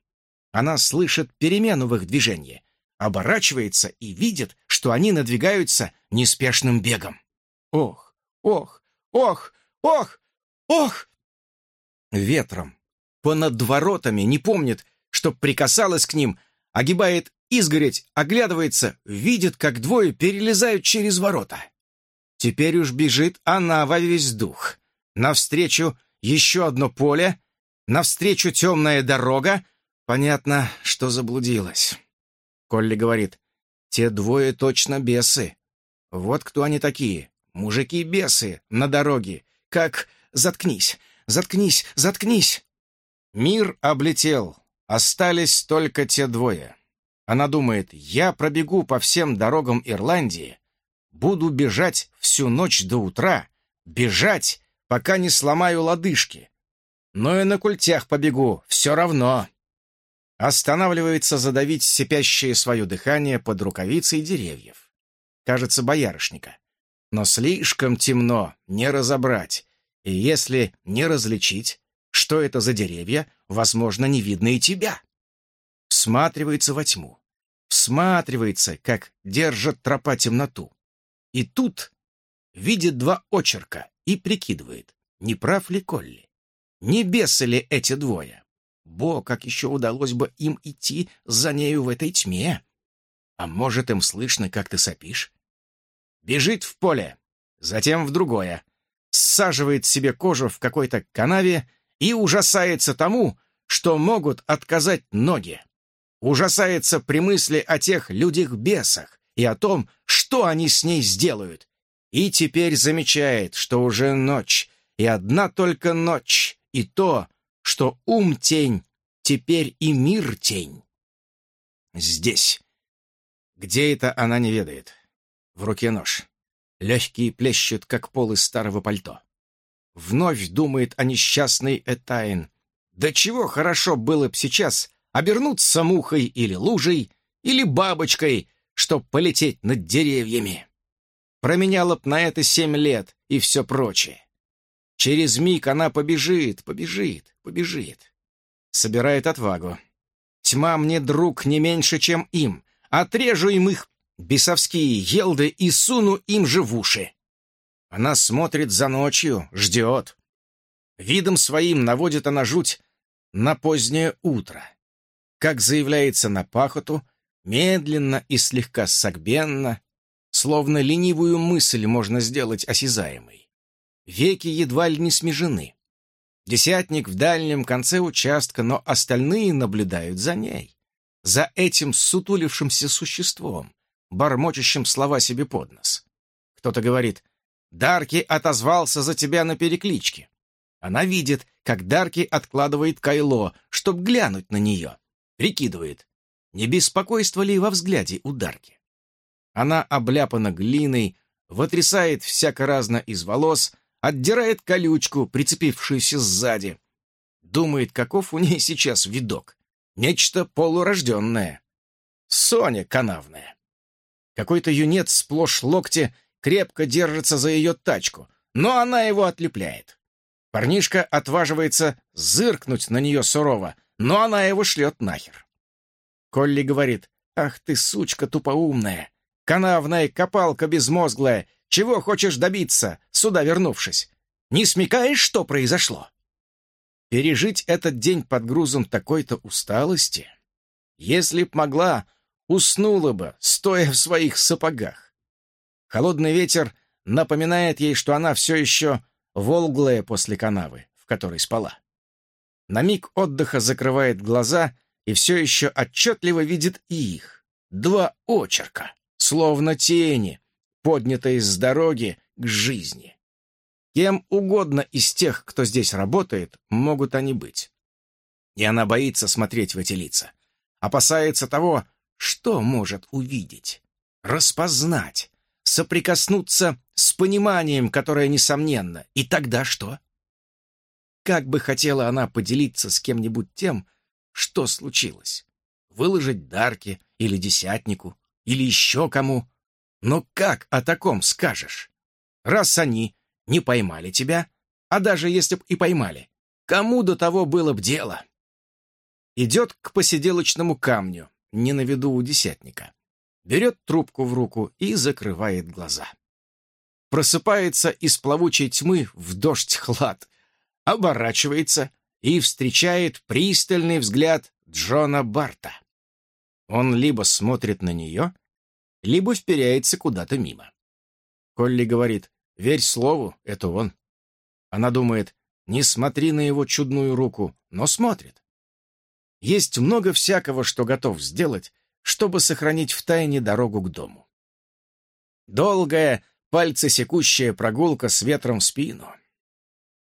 Она слышит перемену в их движении, оборачивается и видит, что они надвигаются неспешным бегом. Ох, ох, ох, ох, ох! Ветром, понад воротами, не помнит, что прикасалась к ним, огибает изгородь, оглядывается, видит, как двое перелезают через ворота. Теперь уж бежит она во весь дух. Навстречу еще одно поле, навстречу темная дорога. Понятно, что заблудилась. Колли говорит, «Те двое точно бесы. Вот кто они такие. Мужики-бесы на дороге. Как... Заткнись, заткнись, заткнись!» Мир облетел. Остались только те двое. Она думает, я пробегу по всем дорогам Ирландии, буду бежать всю ночь до утра, Бежать, пока не сломаю лодыжки. Но и на культях побегу, все равно. Останавливается задавить сипящее свое дыхание под рукавицей деревьев. Кажется, боярышника. Но слишком темно, не разобрать. И если не различить, что это за деревья, возможно, не видно и тебя. Всматривается во тьму. Всматривается, как держит тропа темноту. И тут видит два очерка и прикидывает, не прав ли Колли. Не бесы ли эти двое? Бо, как еще удалось бы им идти за нею в этой тьме? А может, им слышно, как ты сопишь? Бежит в поле, затем в другое, саживает себе кожу в какой-то канаве и ужасается тому, что могут отказать ноги. Ужасается при мысли о тех людях-бесах и о том, что они с ней сделают. И теперь замечает, что уже ночь, и одна только ночь, и то, что ум тень, теперь и мир тень. Здесь. Где это она не ведает. В руке нож. Легкие плещут, как полы старого пальто. Вновь думает о несчастной Этайн. Да чего хорошо было б сейчас обернуться мухой или лужей, или бабочкой, чтоб полететь над деревьями. Променяла б на это семь лет и все прочее. Через миг она побежит, побежит, побежит. Собирает отвагу. Тьма мне друг не меньше, чем им. Отрежу им их бесовские елды и суну им же в уши. Она смотрит за ночью, ждет. Видом своим наводит она жуть на позднее утро. Как заявляется на пахоту, медленно и слегка согбенно, словно ленивую мысль можно сделать осязаемой. Веки едва ли не смежены. Десятник в дальнем конце участка, но остальные наблюдают за ней, за этим сутулившимся существом, бормочущим слова себе под нос. Кто-то говорит, «Дарки отозвался за тебя на перекличке». Она видит, как Дарки откладывает кайло, чтоб глянуть на нее. Прикидывает, не беспокойство ли во взгляде у Дарки. Она обляпана глиной, вытрясает всяко-разно из волос, отдирает колючку, прицепившуюся сзади. Думает, каков у ней сейчас видок. Нечто полурожденное. Соня канавная. Какой-то юнец сплошь локти крепко держится за ее тачку, но она его отлепляет. Парнишка отваживается зыркнуть на нее сурово, но она его шлет нахер. Колли говорит, «Ах ты, сучка тупоумная, канавная копалка безмозглая, чего хочешь добиться, сюда вернувшись? Не смекаешь, что произошло?» Пережить этот день под грузом такой-то усталости? Если б могла, уснула бы, стоя в своих сапогах. Холодный ветер напоминает ей, что она все еще волглая после канавы, в которой спала. На миг отдыха закрывает глаза и все еще отчетливо видит их. Два очерка, словно тени, поднятые с дороги к жизни. Кем угодно из тех, кто здесь работает, могут они быть. И она боится смотреть в эти лица. Опасается того, что может увидеть, распознать, соприкоснуться с пониманием, которое несомненно. И тогда что? Как бы хотела она поделиться с кем-нибудь тем, что случилось. Выложить Дарке или Десятнику, или еще кому. Но как о таком скажешь? Раз они не поймали тебя, а даже если б и поймали, кому до того было б дело? Идет к посиделочному камню, не на виду у Десятника. Берет трубку в руку и закрывает глаза. Просыпается из плавучей тьмы в дождь хлад, оборачивается и встречает пристальный взгляд Джона Барта. Он либо смотрит на нее, либо вперяется куда-то мимо. Колли говорит, верь слову, это он. Она думает, не смотри на его чудную руку, но смотрит. Есть много всякого, что готов сделать, чтобы сохранить в тайне дорогу к дому. Долгая, пальцесекущая прогулка с ветром в спину —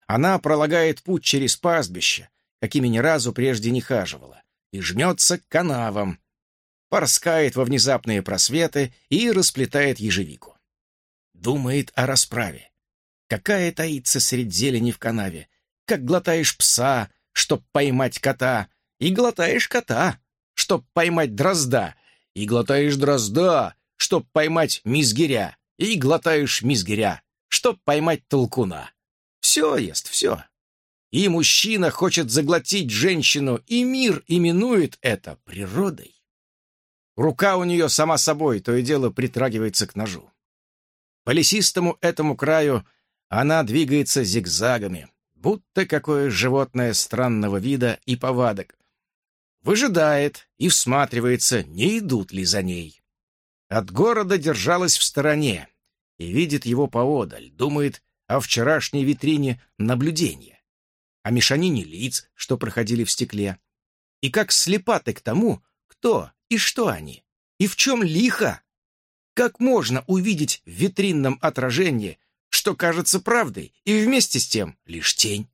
она пролагает путь через пастбище, какими ни разу прежде не хаживала, и жмется к канавам, порскает во внезапные просветы и расплетает ежевику. Думает о расправе. какая таится средь зелени в канаве, как глотаешь пса, чтоб поймать кота, и глотаешь кота, чтоб поймать дрозда, и глотаешь дрозда, чтоб поймать мизгиря, и глотаешь мизгиря, чтоб поймать толкуна. Все ест, все. И мужчина хочет заглотить женщину, и мир именует это природой. Рука у нее сама собой то и дело притрагивается к ножу. По лесистому этому краю она двигается зигзагами, будто какое животное странного вида и повадок. Выжидает и всматривается, не идут ли за ней. От города держалась в стороне и видит его поодаль, думает о вчерашней витрине наблюдения, о мешанине лиц, что проходили в стекле, и как слепаты к тому, кто и что они, и в чем лихо. Как можно увидеть в витринном отражении, что кажется правдой, и вместе с тем лишь тень?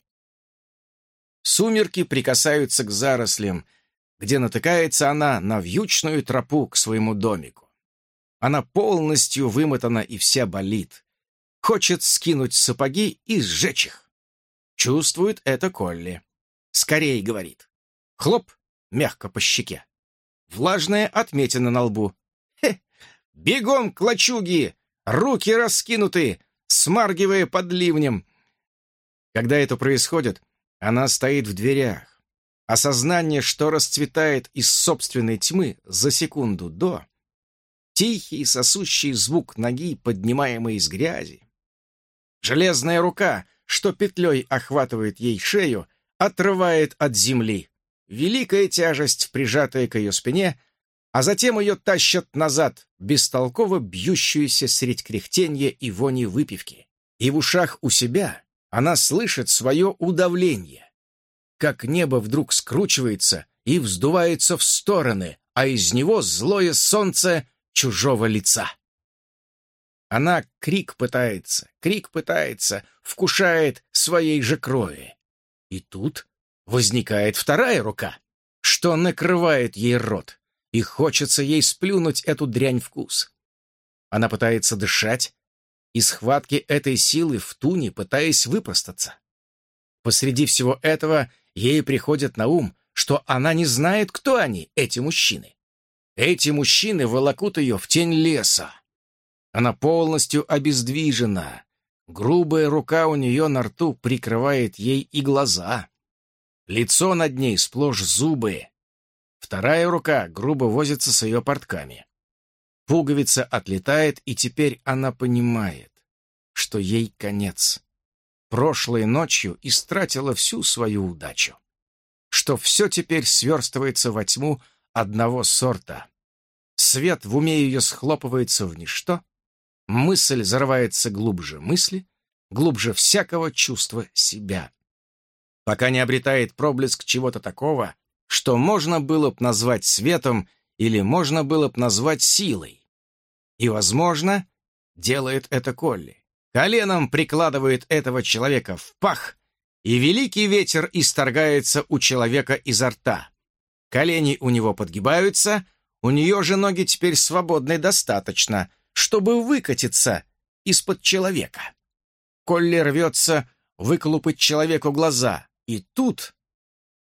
Сумерки прикасаются к зарослям, где натыкается она на вьючную тропу к своему домику. Она полностью вымотана и вся болит. Хочет скинуть сапоги и сжечь их. Чувствует это Колли. «Скорей», — говорит. Хлоп, мягко по щеке. Влажная отметина на лбу. «Хе! Бегом к лачуге! Руки раскинуты, смаргивая под ливнем!» Когда это происходит, она стоит в дверях. Осознание, что расцветает из собственной тьмы за секунду до. Тихий сосущий звук ноги, поднимаемой из грязи. Железная рука, что петлей охватывает ей шею, отрывает от земли великая тяжесть, прижатая к ее спине, а затем ее тащат назад, бестолково бьющуюся средь кряхтенья и вони выпивки. И в ушах у себя она слышит свое удавление, как небо вдруг скручивается и вздувается в стороны, а из него злое солнце чужого лица. Она крик пытается, крик пытается, вкушает своей же крови. И тут возникает вторая рука, что накрывает ей рот, и хочется ей сплюнуть эту дрянь вкус. Она пытается дышать, и схватки этой силы в туне, пытаясь выпростаться. Посреди всего этого ей приходит на ум, что она не знает, кто они, эти мужчины. Эти мужчины волокут ее в тень леса. Она полностью обездвижена. Грубая рука у нее на рту прикрывает ей и глаза. Лицо над ней сплошь зубы. Вторая рука грубо возится с ее портками. Пуговица отлетает, и теперь она понимает, что ей конец. Прошлой ночью истратила всю свою удачу. Что все теперь сверстывается во тьму одного сорта. Свет в уме ее схлопывается в ничто, мысль зарывается глубже мысли, глубже всякого чувства себя пока не обретает проблеск чего-то такого, что можно было б назвать светом или можно было б назвать силой. И, возможно, делает это Колли. Коленом прикладывает этого человека в пах, и великий ветер исторгается у человека изо рта. Колени у него подгибаются, у нее же ноги теперь свободны достаточно, чтобы выкатиться из-под человека. Колли рвется выколупать человеку глаза, и тут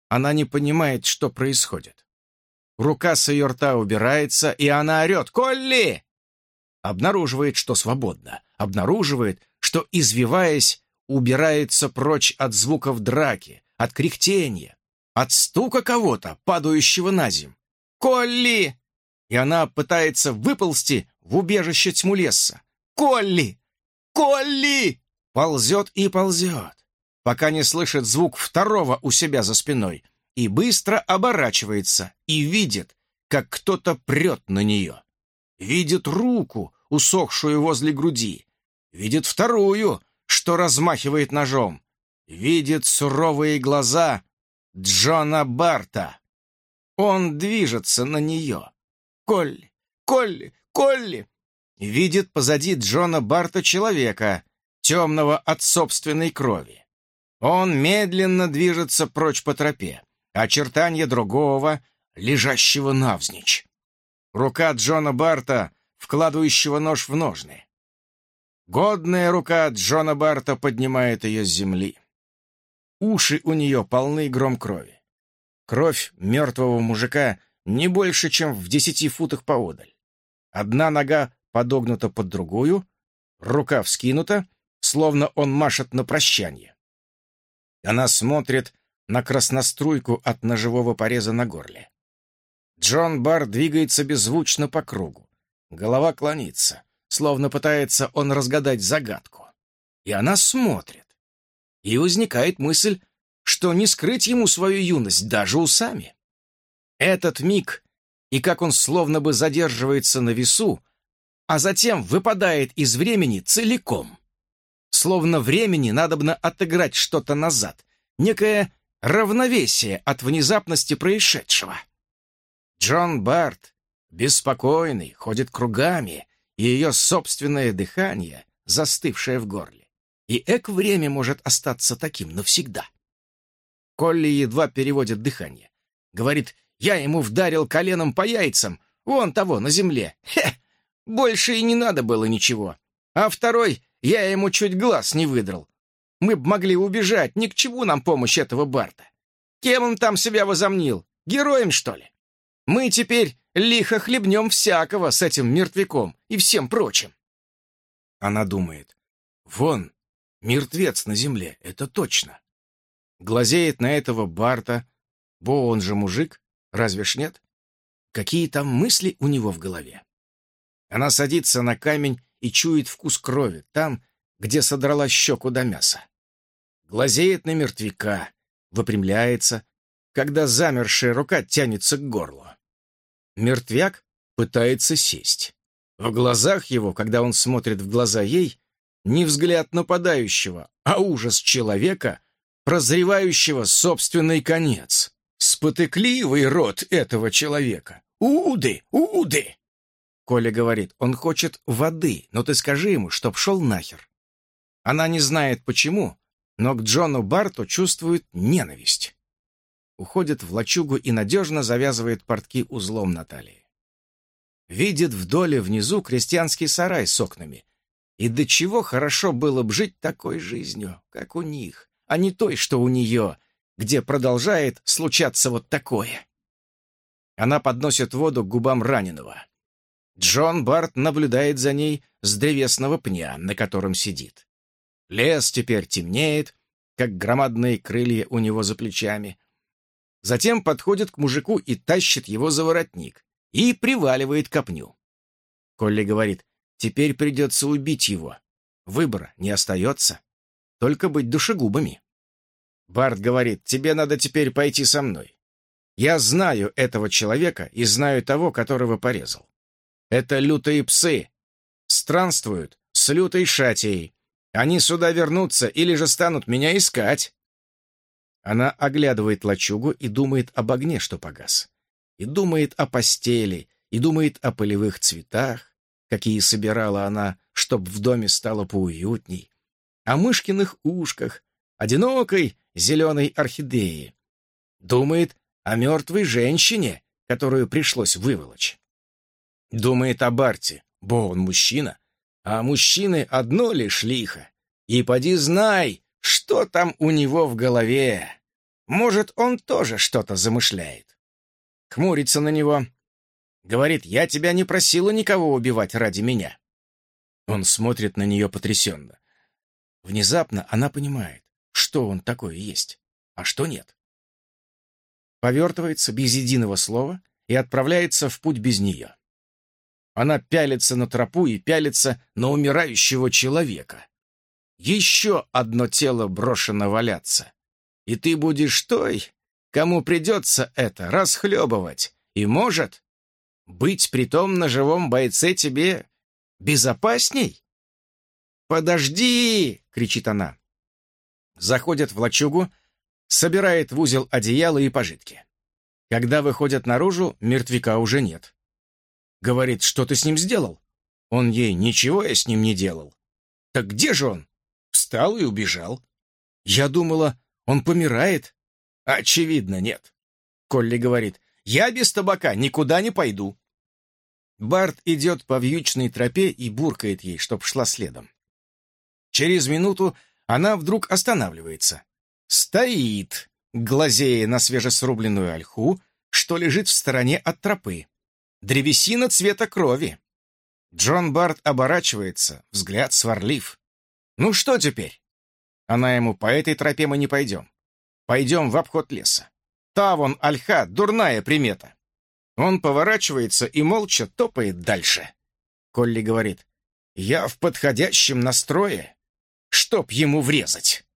она не понимает, что происходит. Рука с ее рта убирается, и она орет «Колли!» Обнаруживает, что свободно. Обнаруживает, что, извиваясь, убирается прочь от звуков драки, от кряхтения, от стука кого-то, падающего на земь. «Колли!» И она пытается выползти в убежище тьму леса. «Колли! Колли!» Ползет и ползет пока не слышит звук второго у себя за спиной, и быстро оборачивается и видит, как кто-то прет на нее. Видит руку, усохшую возле груди. Видит вторую, что размахивает ножом. Видит суровые глаза Джона Барта. Он движется на нее. «Колли! Колли! Колли!» Видит позади Джона Барта человека, темного от собственной крови. Он медленно движется прочь по тропе, очертания другого, лежащего навзничь. Рука Джона Барта, вкладывающего нож в ножны. Годная рука Джона Барта поднимает ее с земли. Уши у нее полны гром крови. Кровь мертвого мужика не больше, чем в десяти футах поодаль. Одна нога подогнута под другую, рука вскинута, словно он машет на прощание. Она смотрит на красноструйку от ножевого пореза на горле. Джон Бар двигается беззвучно по кругу. Голова клонится, словно пытается он разгадать загадку. И она смотрит. И возникает мысль, что не скрыть ему свою юность даже усами. Этот миг, и как он словно бы задерживается на весу, а затем выпадает из времени целиком. Словно времени надобно отыграть что-то назад, некое равновесие от внезапности происшедшего. Джон Барт, беспокойный, ходит кругами, и ее собственное дыхание, застывшее в горле. И эк время может остаться таким навсегда. Колли едва переводит дыхание. Говорит, я ему вдарил коленом по яйцам, вон того, на земле. Хе! Больше и не надо было ничего. А второй, я ему чуть глаз не выдрал. Мы б могли убежать, ни к чему нам помощь этого Барта. Кем он там себя возомнил? Героем, что ли? Мы теперь лихо хлебнем всякого с этим мертвяком и всем прочим. Она думает, вон, мертвец на земле, это точно. Глазеет на этого Барта, бо он же мужик, разве ж нет? Какие там мысли у него в голове? Она садится на камень и чует вкус крови, там, где содрала щеку до мяса. Глазеет на мертвяка, выпрямляется, когда замершая рука тянется к горлу. Мертвяк пытается сесть. В глазах его, когда он смотрит в глаза ей, не взгляд нападающего, а ужас человека, прозревающего собственный конец. Спотыкливый рот этого человека. «Уды! Уды!» Коля говорит, он хочет воды, но ты скажи ему, чтоб шел нахер. Она не знает почему, но к Джону Барту чувствует ненависть. Уходит в лачугу и надежно завязывает портки узлом на талии. Видит вдоль внизу крестьянский сарай с окнами. И до чего хорошо было б жить такой жизнью, как у них, а не той, что у нее, где продолжает случаться вот такое. Она подносит воду к губам раненого. Джон Барт наблюдает за ней с древесного пня, на котором сидит. Лес теперь темнеет, как громадные крылья у него за плечами. Затем подходит к мужику и тащит его за воротник и приваливает к пню. Колли говорит, теперь придется убить его. Выбора не остается, только быть душегубами. Барт говорит, тебе надо теперь пойти со мной. Я знаю этого человека и знаю того, которого порезал. Это лютые псы. Странствуют с лютой шатией. Они сюда вернутся или же станут меня искать. Она оглядывает лачугу и думает об огне, что погас. И думает о постели, и думает о полевых цветах, какие собирала она, чтоб в доме стало поуютней, о мышкиных ушках, одинокой зеленой орхидеи. Думает о мертвой женщине, которую пришлось выволочь. Думает о Барте, бо он мужчина, а мужчины одно лишь лихо. И поди знай, что там у него в голове. Может, он тоже что-то замышляет. Хмурится на него. Говорит, я тебя не просила никого убивать ради меня. Он смотрит на нее потрясенно. Внезапно она понимает, что он такое есть, а что нет. Повертывается без единого слова и отправляется в путь без нее. Она пялится на тропу и пялится на умирающего человека. Еще одно тело брошено валяться. И ты будешь той, кому придется это расхлебывать. И может быть при том на живом бойце тебе безопасней? «Подожди!» — кричит она. Заходит в лачугу, собирает в узел одеяло и пожитки. Когда выходят наружу, мертвяка уже нет. Говорит, что ты с ним сделал? Он ей, ничего я с ним не делал. Так где же он? Встал и убежал. Я думала, он помирает. Очевидно, нет. Колли говорит, я без табака никуда не пойду. Барт идет по вьючной тропе и буркает ей, чтоб шла следом. Через минуту она вдруг останавливается. Стоит, глазея на свежесрубленную ольху, что лежит в стороне от тропы. Древесина цвета крови. Джон Барт оборачивается, взгляд сварлив. «Ну что теперь?» Она ему, по этой тропе мы не пойдем. Пойдем в обход леса. Та вон ольха, дурная примета. Он поворачивается и молча топает дальше. Колли говорит, «Я в подходящем настрое, чтоб ему врезать».